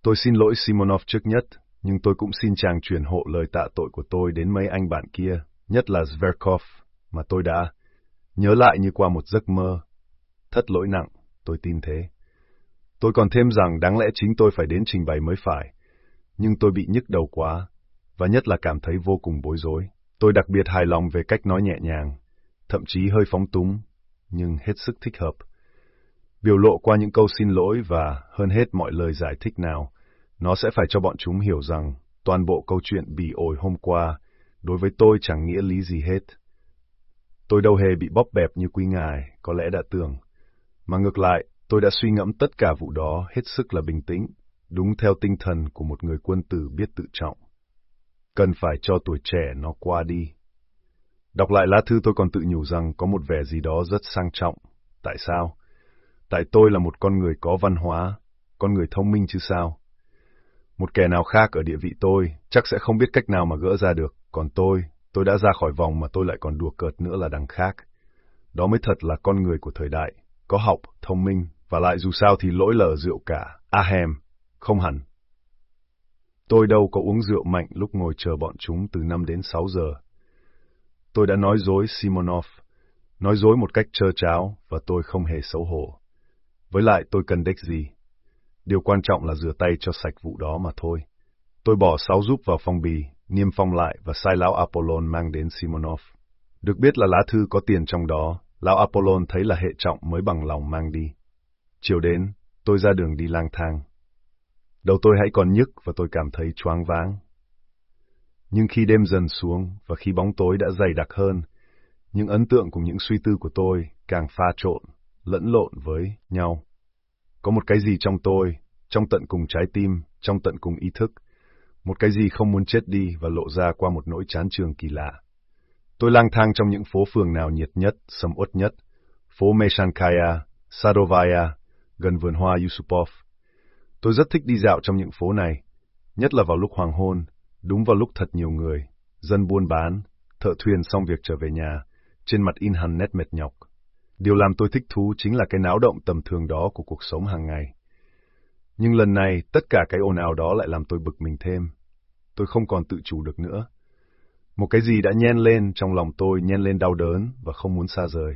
Tôi xin lỗi Simonov trước nhất, nhưng tôi cũng xin chàng truyền hộ lời tạ tội của tôi đến mấy anh bạn kia, nhất là Zverkov, mà tôi đã nhớ lại như qua một giấc mơ. Thất lỗi nặng, tôi tin thế. Tôi còn thêm rằng đáng lẽ chính tôi phải đến trình bày mới phải, nhưng tôi bị nhức đầu quá, và nhất là cảm thấy vô cùng bối rối. Tôi đặc biệt hài lòng về cách nói nhẹ nhàng, thậm chí hơi phóng túng, nhưng hết sức thích hợp. Biểu lộ qua những câu xin lỗi và hơn hết mọi lời giải thích nào, nó sẽ phải cho bọn chúng hiểu rằng toàn bộ câu chuyện bị ổi hôm qua đối với tôi chẳng nghĩa lý gì hết. Tôi đâu hề bị bóp bẹp như quý ngài có lẽ đã tưởng, mà ngược lại, tôi đã suy ngẫm tất cả vụ đó hết sức là bình tĩnh, đúng theo tinh thần của một người quân tử biết tự trọng. Cần phải cho tuổi trẻ nó qua đi. Đọc lại lá thư tôi còn tự nhủ rằng có một vẻ gì đó rất sang trọng. Tại sao? Tại tôi là một con người có văn hóa, con người thông minh chứ sao? Một kẻ nào khác ở địa vị tôi chắc sẽ không biết cách nào mà gỡ ra được, còn tôi, tôi đã ra khỏi vòng mà tôi lại còn đùa cợt nữa là đằng khác. Đó mới thật là con người của thời đại, có học, thông minh, và lại dù sao thì lỗi lờ rượu cả, ahem, không hẳn. Tôi đâu có uống rượu mạnh lúc ngồi chờ bọn chúng từ 5 đến 6 giờ, Tôi đã nói dối Simonov, nói dối một cách trơ cháo và tôi không hề xấu hổ. Với lại tôi cần đếch gì. Điều quan trọng là rửa tay cho sạch vụ đó mà thôi. Tôi bỏ sáu giúp vào phong bì, niêm phong lại và sai lão Apollon mang đến Simonov. Được biết là lá thư có tiền trong đó, lão Apollon thấy là hệ trọng mới bằng lòng mang đi. Chiều đến, tôi ra đường đi lang thang. Đầu tôi hãy còn nhức và tôi cảm thấy choáng váng. Nhưng khi đêm dần xuống và khi bóng tối đã dày đặc hơn, những ấn tượng cùng những suy tư của tôi càng pha trộn, lẫn lộn với nhau. Có một cái gì trong tôi, trong tận cùng trái tim, trong tận cùng ý thức, một cái gì không muốn chết đi và lộ ra qua một nỗi chán trường kỳ lạ. Tôi lang thang trong những phố phường nào nhiệt nhất, sầm uất nhất, phố Meshankaya, Sadovaya, gần vườn hoa Yusupov. Tôi rất thích đi dạo trong những phố này, nhất là vào lúc hoàng hôn, đúng vào lúc thật nhiều người, dân buôn bán, thợ thuyền xong việc trở về nhà, trên mặt in hằn nét mệt nhọc. Điều làm tôi thích thú chính là cái náo động tầm thường đó của cuộc sống hàng ngày. Nhưng lần này, tất cả cái ồn ào đó lại làm tôi bực mình thêm. Tôi không còn tự chủ được nữa. Một cái gì đã nhen lên trong lòng tôi nhen lên đau đớn và không muốn xa rời.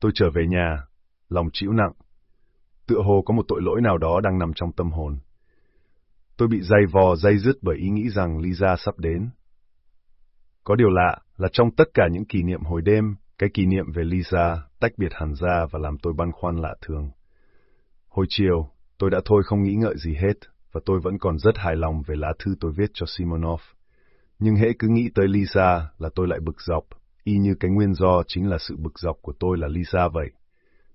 Tôi trở về nhà, lòng chịu nặng. Tựa hồ có một tội lỗi nào đó đang nằm trong tâm hồn. Tôi bị dày vò dây dứt bởi ý nghĩ rằng Lisa sắp đến. Có điều lạ là trong tất cả những kỷ niệm hồi đêm, cái kỷ niệm về Lisa tách biệt hẳn ra và làm tôi băn khoăn lạ thường. Hồi chiều, tôi đã thôi không nghĩ ngợi gì hết, và tôi vẫn còn rất hài lòng về lá thư tôi viết cho Simonov. Nhưng hễ cứ nghĩ tới Lisa là tôi lại bực dọc, y như cái nguyên do chính là sự bực dọc của tôi là Lisa vậy.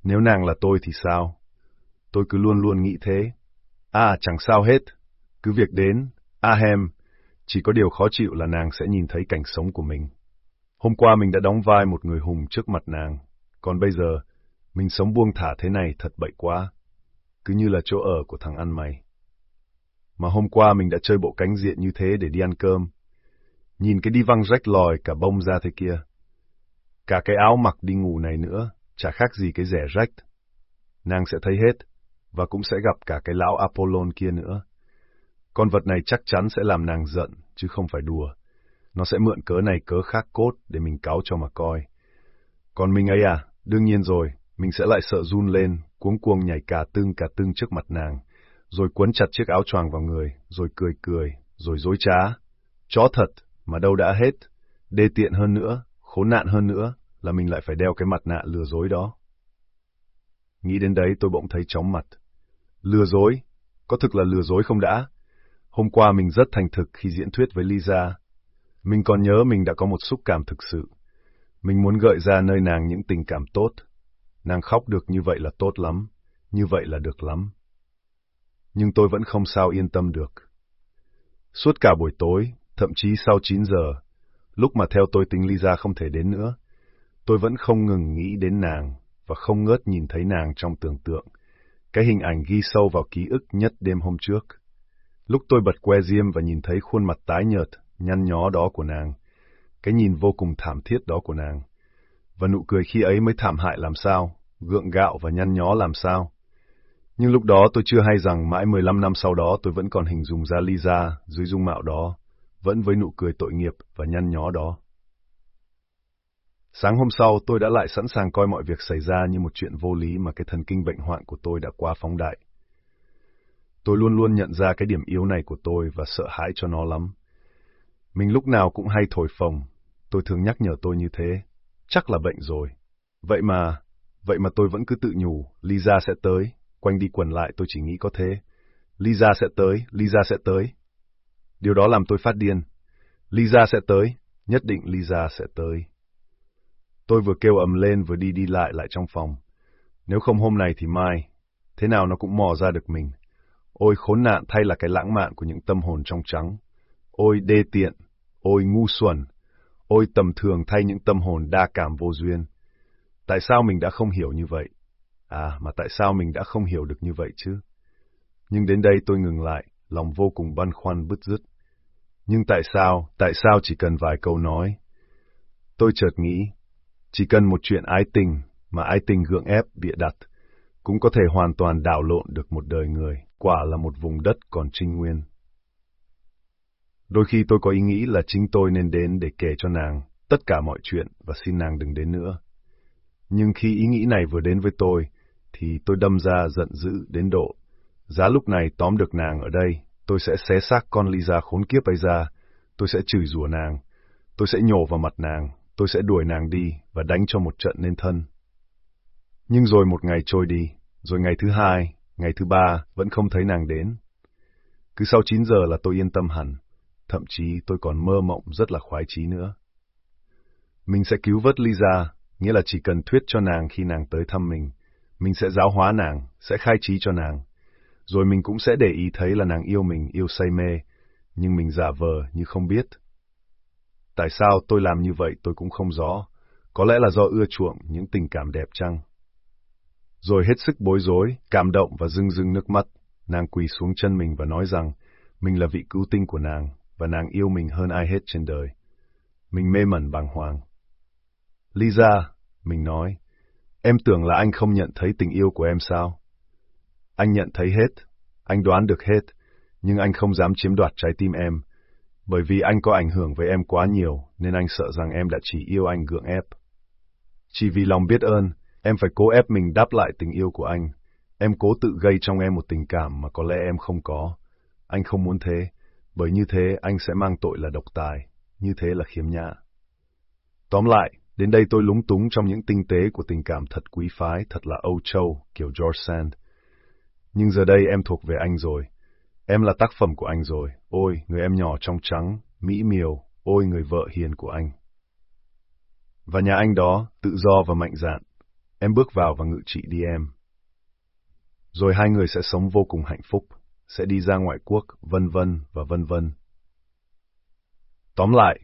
Nếu nàng là tôi thì sao? Tôi cứ luôn luôn nghĩ thế. À, chẳng sao hết. Cứ việc đến, à, Ahem, chỉ có điều khó chịu là nàng sẽ nhìn thấy cảnh sống của mình. Hôm qua mình đã đóng vai một người hùng trước mặt nàng, còn bây giờ, mình sống buông thả thế này thật bậy quá. Cứ như là chỗ ở của thằng ăn mày. Mà hôm qua mình đã chơi bộ cánh diện như thế để đi ăn cơm. Nhìn cái đi văng rách lòi cả bông ra thế kia. Cả cái áo mặc đi ngủ này nữa, chả khác gì cái rẻ rách. Nàng sẽ thấy hết, và cũng sẽ gặp cả cái lão Apollon kia nữa. Con vật này chắc chắn sẽ làm nàng giận, chứ không phải đùa. Nó sẽ mượn cớ này cớ khác cốt để mình cáo cho mà coi. Còn mình ấy à, đương nhiên rồi, mình sẽ lại sợ run lên, cuống cuồng nhảy cả tưng cả tưng trước mặt nàng, rồi quấn chặt chiếc áo choàng vào người, rồi cười cười, rồi dối trá. Chó thật, mà đâu đã hết. Đê tiện hơn nữa, khốn nạn hơn nữa, là mình lại phải đeo cái mặt nạ lừa dối đó. Nghĩ đến đấy tôi bỗng thấy chóng mặt. Lừa dối? Có thực là lừa dối không đã? Hôm qua mình rất thành thực khi diễn thuyết với Lisa. Mình còn nhớ mình đã có một xúc cảm thực sự. Mình muốn gợi ra nơi nàng những tình cảm tốt. Nàng khóc được như vậy là tốt lắm, như vậy là được lắm. Nhưng tôi vẫn không sao yên tâm được. Suốt cả buổi tối, thậm chí sau 9 giờ, lúc mà theo tôi tính Lisa không thể đến nữa, tôi vẫn không ngừng nghĩ đến nàng và không ngớt nhìn thấy nàng trong tưởng tượng, cái hình ảnh ghi sâu vào ký ức nhất đêm hôm trước. Lúc tôi bật que diêm và nhìn thấy khuôn mặt tái nhợt, nhăn nhó đó của nàng, cái nhìn vô cùng thảm thiết đó của nàng, và nụ cười khi ấy mới thảm hại làm sao, gượng gạo và nhăn nhó làm sao. Nhưng lúc đó tôi chưa hay rằng mãi 15 năm sau đó tôi vẫn còn hình dung ra Lisa dưới dung mạo đó, vẫn với nụ cười tội nghiệp và nhăn nhó đó. Sáng hôm sau, tôi đã lại sẵn sàng coi mọi việc xảy ra như một chuyện vô lý mà cái thần kinh bệnh hoạn của tôi đã quá phóng đại. Tôi luôn luôn nhận ra cái điểm yếu này của tôi và sợ hãi cho nó lắm. Mình lúc nào cũng hay thổi phồng, tôi thường nhắc nhở tôi như thế, chắc là bệnh rồi. Vậy mà, vậy mà tôi vẫn cứ tự nhủ, Lisa sẽ tới, quanh đi quẩn lại tôi chỉ nghĩ có thế. Lisa sẽ tới, Lisa sẽ tới. Điều đó làm tôi phát điên. Lisa sẽ tới, nhất định Lisa sẽ tới. Tôi vừa kêu ầm lên vừa đi đi lại lại trong phòng. Nếu không hôm này thì mai, thế nào nó cũng mò ra được mình. Ôi khốn nạn thay là cái lãng mạn của những tâm hồn trong trắng. Ôi đê tiện, ôi ngu xuẩn, ôi tầm thường thay những tâm hồn đa cảm vô duyên. Tại sao mình đã không hiểu như vậy? À, mà tại sao mình đã không hiểu được như vậy chứ? Nhưng đến đây tôi ngừng lại, lòng vô cùng băn khoăn bứt rứt. Nhưng tại sao, tại sao chỉ cần vài câu nói? Tôi chợt nghĩ, chỉ cần một chuyện ái tình mà ái tình gượng ép bịa đặt, cũng có thể hoàn toàn đảo lộn được một đời người, quả là một vùng đất còn trinh nguyên. Đôi khi tôi có ý nghĩ là chính tôi nên đến để kể cho nàng tất cả mọi chuyện và xin nàng đừng đến nữa. Nhưng khi ý nghĩ này vừa đến với tôi, thì tôi đâm ra giận dữ đến độ. Giá lúc này tóm được nàng ở đây, tôi sẽ xé xác con Lisa khốn kiếp ấy ra, tôi sẽ chửi rủa nàng, tôi sẽ nhổ vào mặt nàng, tôi sẽ đuổi nàng đi và đánh cho một trận nên thân. Nhưng rồi một ngày trôi đi, rồi ngày thứ hai, ngày thứ ba vẫn không thấy nàng đến. Cứ sau 9 giờ là tôi yên tâm hẳn, thậm chí tôi còn mơ mộng rất là khoái chí nữa. Mình sẽ cứu vớt Lisa, nghĩa là chỉ cần thuyết cho nàng khi nàng tới thăm mình, mình sẽ giáo hóa nàng, sẽ khai trí cho nàng. Rồi mình cũng sẽ để ý thấy là nàng yêu mình, yêu say mê, nhưng mình giả vờ như không biết. Tại sao tôi làm như vậy tôi cũng không rõ, có lẽ là do ưa chuộng những tình cảm đẹp chăng? Rồi hết sức bối rối, cảm động và rưng rưng nước mắt, nàng quỳ xuống chân mình và nói rằng mình là vị cứu tinh của nàng và nàng yêu mình hơn ai hết trên đời. Mình mê mẩn bàng hoàng. Lisa, mình nói, em tưởng là anh không nhận thấy tình yêu của em sao? Anh nhận thấy hết, anh đoán được hết, nhưng anh không dám chiếm đoạt trái tim em, bởi vì anh có ảnh hưởng với em quá nhiều, nên anh sợ rằng em đã chỉ yêu anh gượng ép. Chỉ vì lòng biết ơn, em phải cố ép mình đáp lại tình yêu của anh. Em cố tự gây trong em một tình cảm mà có lẽ em không có. Anh không muốn thế, bởi như thế anh sẽ mang tội là độc tài, như thế là khiếm nhã. Tóm lại, đến đây tôi lúng túng trong những tinh tế của tình cảm thật quý phái, thật là Âu Châu, kiểu George Sand. Nhưng giờ đây em thuộc về anh rồi. Em là tác phẩm của anh rồi. Ôi, người em nhỏ trong trắng, mỹ miều, ôi người vợ hiền của anh. Và nhà anh đó, tự do và mạnh dạn. Em bước vào và ngự trị đi em. Rồi hai người sẽ sống vô cùng hạnh phúc, sẽ đi ra ngoại quốc, vân vân và vân vân. Tóm lại,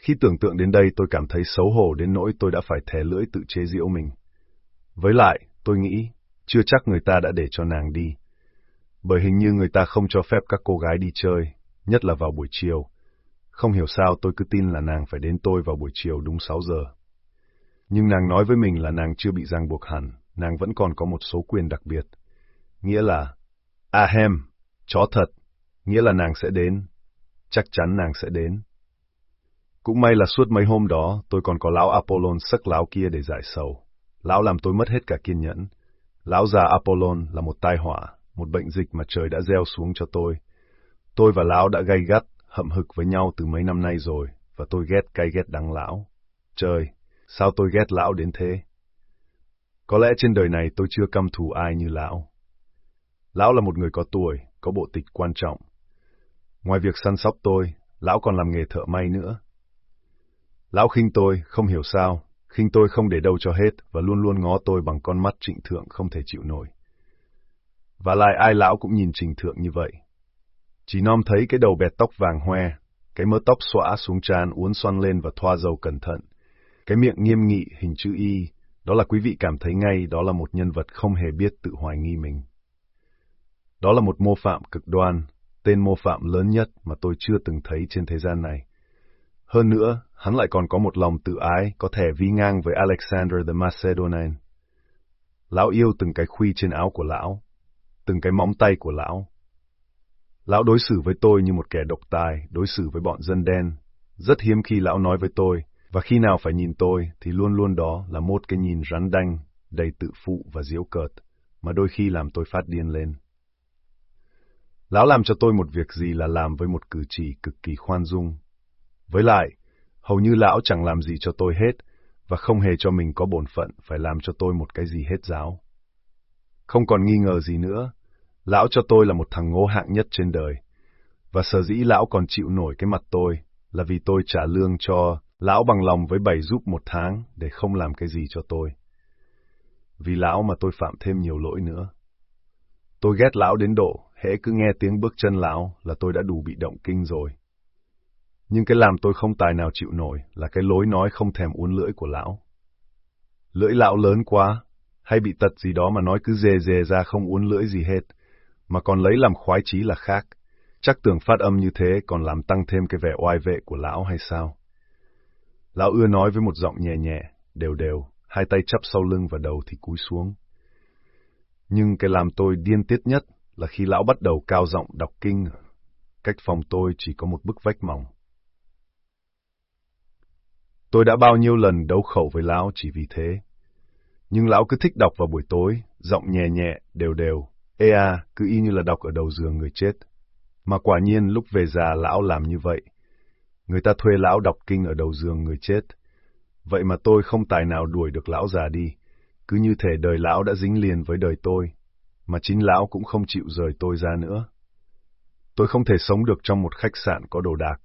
khi tưởng tượng đến đây tôi cảm thấy xấu hổ đến nỗi tôi đã phải thè lưỡi tự chế giễu mình. Với lại, tôi nghĩ, chưa chắc người ta đã để cho nàng đi. Bởi hình như người ta không cho phép các cô gái đi chơi, nhất là vào buổi chiều. Không hiểu sao tôi cứ tin là nàng phải đến tôi vào buổi chiều đúng 6 giờ. Nhưng nàng nói với mình là nàng chưa bị ràng buộc hẳn, nàng vẫn còn có một số quyền đặc biệt. Nghĩa là, ahem, chó thật, nghĩa là nàng sẽ đến. Chắc chắn nàng sẽ đến. Cũng may là suốt mấy hôm đó, tôi còn có lão Apollon sắc lão kia để giải sầu. Lão làm tôi mất hết cả kiên nhẫn. Lão già Apollon là một tai họa, một bệnh dịch mà trời đã gieo xuống cho tôi. Tôi và lão đã gay gắt, hậm hực với nhau từ mấy năm nay rồi, và tôi ghét cay ghét đắng lão. Trời, sao tôi ghét lão đến thế? Có lẽ trên đời này tôi chưa căm thù ai như lão. Lão là một người có tuổi, có bộ tịch quan trọng. Ngoài việc săn sóc tôi, lão còn làm nghề thợ may nữa. Lão khinh tôi, không hiểu sao, khinh tôi không để đâu cho hết và luôn luôn ngó tôi bằng con mắt trịnh thượng không thể chịu nổi. Và lại ai lão cũng nhìn trình thượng như vậy. Chỉ nom thấy cái đầu bẹt tóc vàng hoe, cái mớ tóc xõa xuống trán uốn xoăn lên và thoa dầu cẩn thận, cái miệng nghiêm nghị hình chữ Y, đó là quý vị cảm thấy ngay đó là một nhân vật không hề biết tự hoài nghi mình. Đó là một mô phạm cực đoan, tên mô phạm lớn nhất mà tôi chưa từng thấy trên thế gian này. Hơn nữa, hắn lại còn có một lòng tự ái có thể vi ngang với Alexander the Macedonian. Lão yêu từng cái khuy trên áo của lão, từng cái móng tay của lão. Lão đối xử với tôi như một kẻ độc tài, đối xử với bọn dân đen. Rất hiếm khi lão nói với tôi, và khi nào phải nhìn tôi thì luôn luôn đó là một cái nhìn rắn đanh, đầy tự phụ và diễu cợt, mà đôi khi làm tôi phát điên lên. Lão làm cho tôi một việc gì là làm với một cử chỉ cực kỳ khoan dung. Với lại, hầu như lão chẳng làm gì cho tôi hết, và không hề cho mình có bổn phận phải làm cho tôi một cái gì hết giáo. Không còn nghi ngờ gì nữa, lão cho tôi là một thằng ngố hạng nhất trên đời. Và sở dĩ lão còn chịu nổi cái mặt tôi là vì tôi trả lương cho lão bằng lòng với bảy giúp một tháng để không làm cái gì cho tôi. Vì lão mà tôi phạm thêm nhiều lỗi nữa. Tôi ghét lão đến độ, hễ cứ nghe tiếng bước chân lão là tôi đã đủ bị động kinh rồi. Nhưng cái làm tôi không tài nào chịu nổi là cái lối nói không thèm uốn lưỡi của lão. Lưỡi lão lớn quá, hay bị tật gì đó mà nói cứ dề dề ra không uốn lưỡi gì hết, mà còn lấy làm khoái chí là khác. Chắc tưởng phát âm như thế còn làm tăng thêm cái vẻ oai vệ của lão hay sao? Lão ưa nói với một giọng nhẹ nhẹ, đều đều, hai tay chắp sau lưng và đầu thì cúi xuống. Nhưng cái làm tôi điên tiết nhất là khi lão bắt đầu cao giọng đọc kinh. Cách phòng tôi chỉ có một bức vách mỏng. Tôi đã bao nhiêu lần đấu khẩu với lão chỉ vì thế. Nhưng lão cứ thích đọc vào buổi tối, giọng nhẹ nhẹ, đều đều, ê à, cứ y như là đọc ở đầu giường người chết. Mà quả nhiên lúc về già lão làm như vậy. Người ta thuê lão đọc kinh ở đầu giường người chết. Vậy mà tôi không tài nào đuổi được lão già đi. Cứ như thể đời lão đã dính liền với đời tôi, mà chính lão cũng không chịu rời tôi ra nữa. Tôi không thể sống được trong một khách sạn có đồ đạc.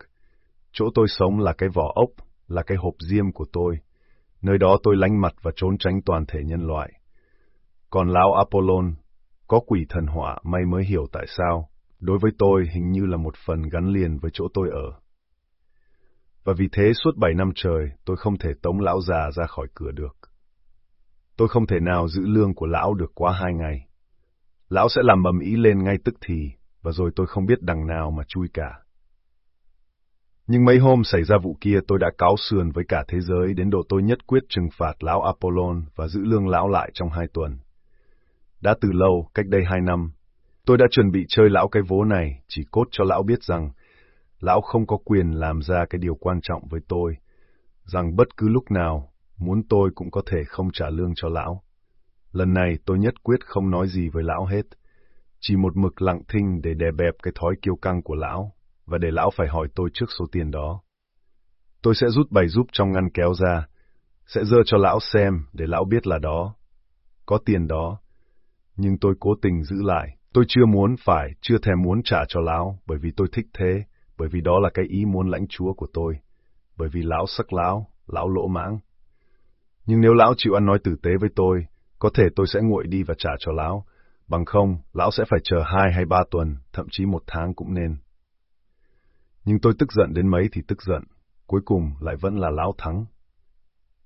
Chỗ tôi sống là cái vỏ ốc, là cái hộp diêm của tôi. Nơi đó tôi lánh mặt và trốn tránh toàn thể nhân loại. Còn lão Apollon, có quỷ thần họa may mới hiểu tại sao. đối với tôi hình như là một phần gắn liền với chỗ tôi ở. Và vì thế suốt bảy năm trời, tôi không thể tống lão già ra khỏi cửa được. Tôi không thể nào giữ lương của lão được quá hai ngày. Lão sẽ làm mầm ý lên ngay tức thì, và rồi tôi không biết đằng nào mà chui cả. Nhưng mấy hôm xảy ra vụ kia tôi đã cáo sườn với cả thế giới đến độ tôi nhất quyết trừng phạt lão Apollon và giữ lương lão lại trong hai tuần. Đã từ lâu, cách đây hai năm, tôi đã chuẩn bị chơi lão cái vố này chỉ cốt cho lão biết rằng lão không có quyền làm ra cái điều quan trọng với tôi, rằng bất cứ lúc nào, muốn tôi cũng có thể không trả lương cho lão. Lần này tôi nhất quyết không nói gì với lão hết, chỉ một mực lặng thinh để đè bẹp cái thói kiêu căng của lão, và để lão phải hỏi tôi trước số tiền đó. Tôi sẽ rút bày giúp trong ngăn kéo ra, sẽ dơ cho lão xem để lão biết là đó. Có tiền đó, nhưng tôi cố tình giữ lại. Tôi chưa muốn phải, chưa thèm muốn trả cho lão, bởi vì tôi thích thế, bởi vì đó là cái ý muốn lãnh chúa của tôi, bởi vì lão sắc lão, lão lỗ mãng. Nhưng nếu lão chịu ăn nói tử tế với tôi, có thể tôi sẽ nguội đi và trả cho lão, bằng không, lão sẽ phải chờ hai hay ba tuần, thậm chí một tháng cũng nên. Nhưng tôi tức giận đến mấy thì tức giận, cuối cùng lại vẫn là lão thắng.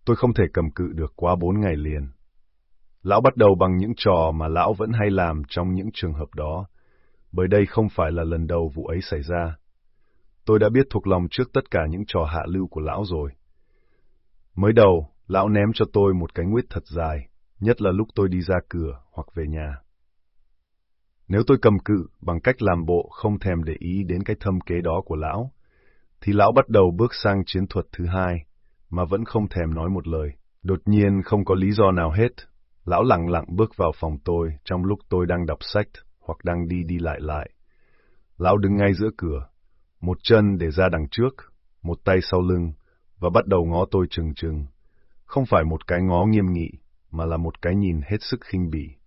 Tôi không thể cầm cự được quá bốn ngày liền. Lão bắt đầu bằng những trò mà lão vẫn hay làm trong những trường hợp đó, bởi đây không phải là lần đầu vụ ấy xảy ra. Tôi đã biết thuộc lòng trước tất cả những trò hạ lưu của lão rồi. Mới đầu, lão ném cho tôi một cái nguyết thật dài, nhất là lúc tôi đi ra cửa hoặc về nhà. Nếu tôi cầm cự bằng cách làm bộ không thèm để ý đến cái thâm kế đó của lão, thì lão bắt đầu bước sang chiến thuật thứ hai, mà vẫn không thèm nói một lời. Đột nhiên không có lý do nào hết, lão lặng lặng bước vào phòng tôi trong lúc tôi đang đọc sách hoặc đang đi đi lại lại. Lão đứng ngay giữa cửa, một chân để ra đằng trước, một tay sau lưng, và bắt đầu ngó tôi chừng chừng. Không phải một cái ngó nghiêm nghị, mà là một cái nhìn hết sức khinh bỉ.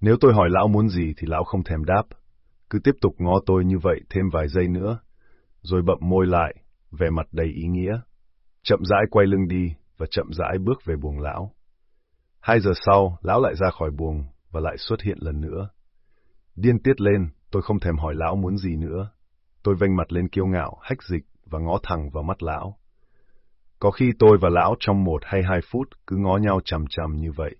Nếu tôi hỏi lão muốn gì thì lão không thèm đáp, cứ tiếp tục ngó tôi như vậy thêm vài giây nữa, rồi bậm môi lại, vẻ mặt đầy ý nghĩa. Chậm rãi quay lưng đi và chậm rãi bước về buồng lão. Hai giờ sau, lão lại ra khỏi buồng và lại xuất hiện lần nữa. Điên tiết lên, tôi không thèm hỏi lão muốn gì nữa. Tôi vênh mặt lên kiêu ngạo, hách dịch và ngó thẳng vào mắt lão. Có khi tôi và lão trong một hay hai phút cứ ngó nhau chằm chằm như vậy.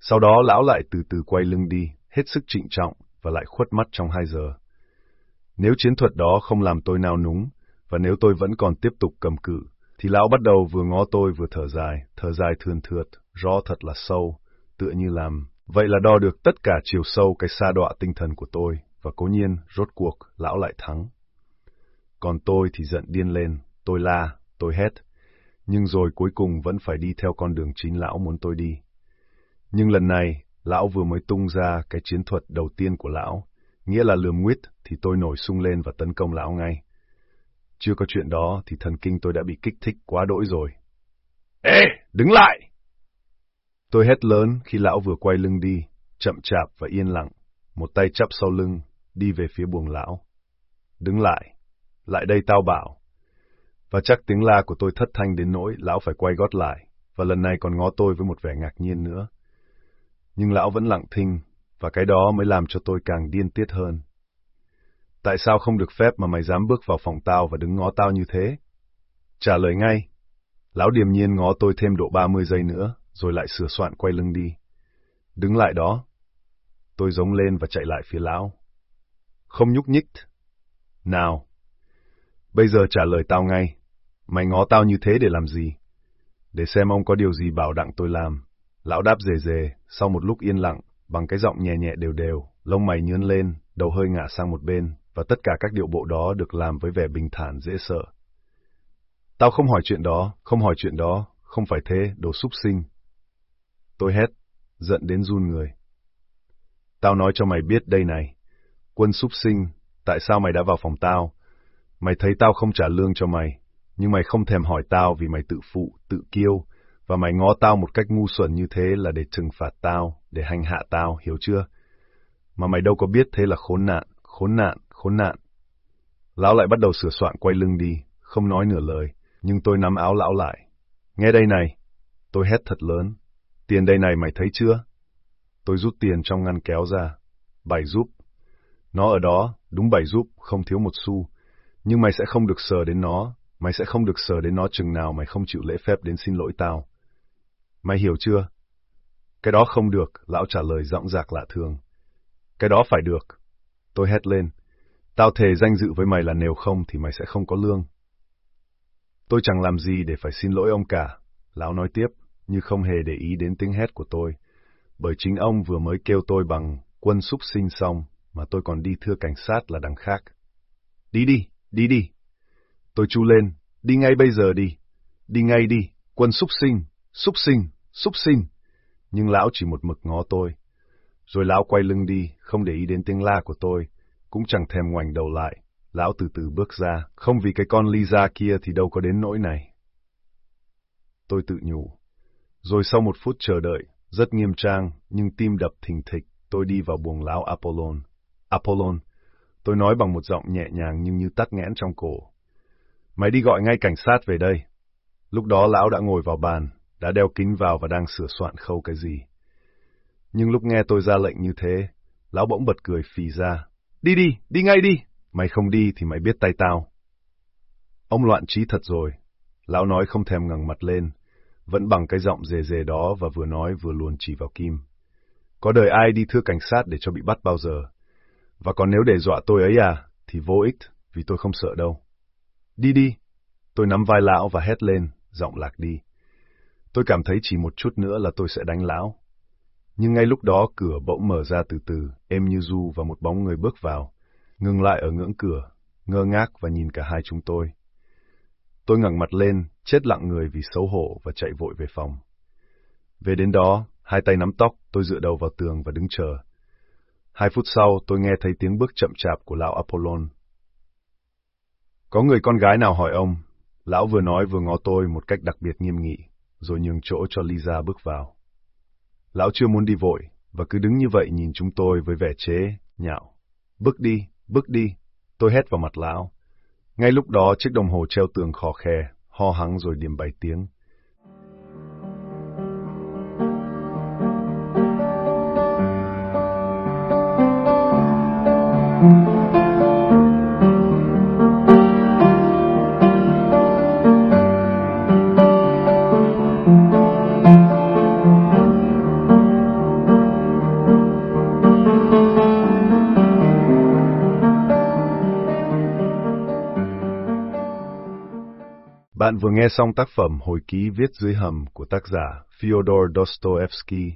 Sau đó lão lại từ từ quay lưng đi, hết sức trịnh trọng và lại khuất mắt trong hai giờ. Nếu chiến thuật đó không làm tôi nào núng, và nếu tôi vẫn còn tiếp tục cầm cự, thì lão bắt đầu vừa ngó tôi vừa thở dài, thở dài thườn thượt, rõ thật là sâu, tựa như làm. Vậy là đo được tất cả chiều sâu cái xa đọa tinh thần của tôi, và cố nhiên, rốt cuộc, lão lại thắng. Còn tôi thì giận điên lên, tôi la, tôi hét, nhưng rồi cuối cùng vẫn phải đi theo con đường chính lão muốn tôi đi. Nhưng lần này, lão vừa mới tung ra cái chiến thuật đầu tiên của lão, nghĩa là lườm nguyết thì tôi nổi sung lên và tấn công lão ngay. Chưa có chuyện đó thì thần kinh tôi đã bị kích thích quá đỗi rồi. Ê, đứng lại! Tôi hét lớn khi lão vừa quay lưng đi, chậm chạp và yên lặng, một tay chắp sau lưng, đi về phía buồng lão. Đứng lại, lại đây tao bảo. Và chắc tiếng la của tôi thất thanh đến nỗi lão phải quay gót lại, và lần này còn ngó tôi với một vẻ ngạc nhiên nữa. Nhưng lão vẫn lặng thinh, và cái đó mới làm cho tôi càng điên tiết hơn. Tại sao không được phép mà mày dám bước vào phòng tao và đứng ngó tao như thế? Trả lời ngay. Lão điềm nhiên ngó tôi thêm độ 30 giây nữa, rồi lại sửa soạn quay lưng đi. Đứng lại đó. Tôi giống lên và chạy lại phía lão. Không nhúc nhích. Nào. Bây giờ trả lời tao ngay. Mày ngó tao như thế để làm gì? Để xem ông có điều gì bảo đặng tôi làm. Lão đáp rề rề, sau một lúc yên lặng, bằng cái giọng nhẹ nhẹ đều đều, lông mày nhướn lên, đầu hơi ngả sang một bên, và tất cả các điệu bộ đó được làm với vẻ bình thản dễ sợ. Tao không hỏi chuyện đó, không hỏi chuyện đó, không phải thế, đồ súc sinh. Tôi hét, giận đến run người. Tao nói cho mày biết đây này. Quân súc sinh, tại sao mày đã vào phòng tao? Mày thấy tao không trả lương cho mày, nhưng mày không thèm hỏi tao vì mày tự phụ, tự kiêu, và mày ngó tao một cách ngu xuẩn như thế là để trừng phạt tao, để hành hạ tao, hiểu chưa? Mà mày đâu có biết thế là khốn nạn, khốn nạn, khốn nạn. Lão lại bắt đầu sửa soạn quay lưng đi, không nói nửa lời, nhưng tôi nắm áo lão lại. Nghe đây này, tôi hét thật lớn. Tiền đây này mày thấy chưa? Tôi rút tiền trong ngăn kéo ra. Bảy giúp. Nó ở đó, đúng bảy giúp, không thiếu một xu. Nhưng mày sẽ không được sờ đến nó, mày sẽ không được sờ đến nó chừng nào mày không chịu lễ phép đến xin lỗi tao. Mày hiểu chưa? Cái đó không được, lão trả lời giọng dạc lạ thường. Cái đó phải được. Tôi hét lên. Tao thề danh dự với mày là nếu không thì mày sẽ không có lương. Tôi chẳng làm gì để phải xin lỗi ông cả, lão nói tiếp, như không hề để ý đến tiếng hét của tôi, bởi chính ông vừa mới kêu tôi bằng quân súc sinh xong, mà tôi còn đi thưa cảnh sát là đằng khác. Đi đi, đi đi. Tôi chu lên, đi ngay bây giờ đi, đi ngay đi, quân súc sinh, súc sinh, súc sinh. Nhưng lão chỉ một mực ngó tôi. Rồi lão quay lưng đi, không để ý đến tiếng la của tôi, cũng chẳng thèm ngoảnh đầu lại. Lão từ từ bước ra, không vì cái con Lisa kia thì đâu có đến nỗi này. Tôi tự nhủ. Rồi sau một phút chờ đợi, rất nghiêm trang, nhưng tim đập thình thịch, tôi đi vào buồng lão Apollon. Apollon, tôi nói bằng một giọng nhẹ nhàng nhưng như tắt nghẽn trong cổ. Mày đi gọi ngay cảnh sát về đây. Lúc đó lão đã ngồi vào bàn, đã đeo kính vào và đang sửa soạn khâu cái gì. Nhưng lúc nghe tôi ra lệnh như thế, lão bỗng bật cười phì ra. Đi đi, đi ngay đi, mày không đi thì mày biết tay tao. Ông loạn trí thật rồi, lão nói không thèm ngẩng mặt lên, vẫn bằng cái giọng dề dề đó và vừa nói vừa luồn chỉ vào Kim. Có đời ai đi thưa cảnh sát để cho bị bắt bao giờ? Và còn nếu để dọa tôi ấy à, thì vô ích, vì tôi không sợ đâu. Đi đi. Tôi nắm vai lão và hét lên, giọng lạc đi. Tôi cảm thấy chỉ một chút nữa là tôi sẽ đánh lão. Nhưng ngay lúc đó cửa bỗng mở ra từ từ, êm như du và một bóng người bước vào, ngừng lại ở ngưỡng cửa, ngơ ngác và nhìn cả hai chúng tôi. Tôi ngẩng mặt lên, chết lặng người vì xấu hổ và chạy vội về phòng. Về đến đó, hai tay nắm tóc, tôi dựa đầu vào tường và đứng chờ. Hai phút sau, tôi nghe thấy tiếng bước chậm chạp của lão Apollon. Có người con gái nào hỏi ông, lão vừa nói vừa ngó tôi một cách đặc biệt nghiêm nghị, rồi nhường chỗ cho Lisa bước vào. Lão chưa muốn đi vội, và cứ đứng như vậy nhìn chúng tôi với vẻ chế, nhạo. Bước đi, bước đi, tôi hét vào mặt lão. Ngay lúc đó chiếc đồng hồ treo tường khò khè, ho hắng rồi điểm bảy tiếng. Bạn vừa nghe xong tác phẩm Hồi ký viết dưới hầm của tác giả Fyodor Dostoevsky.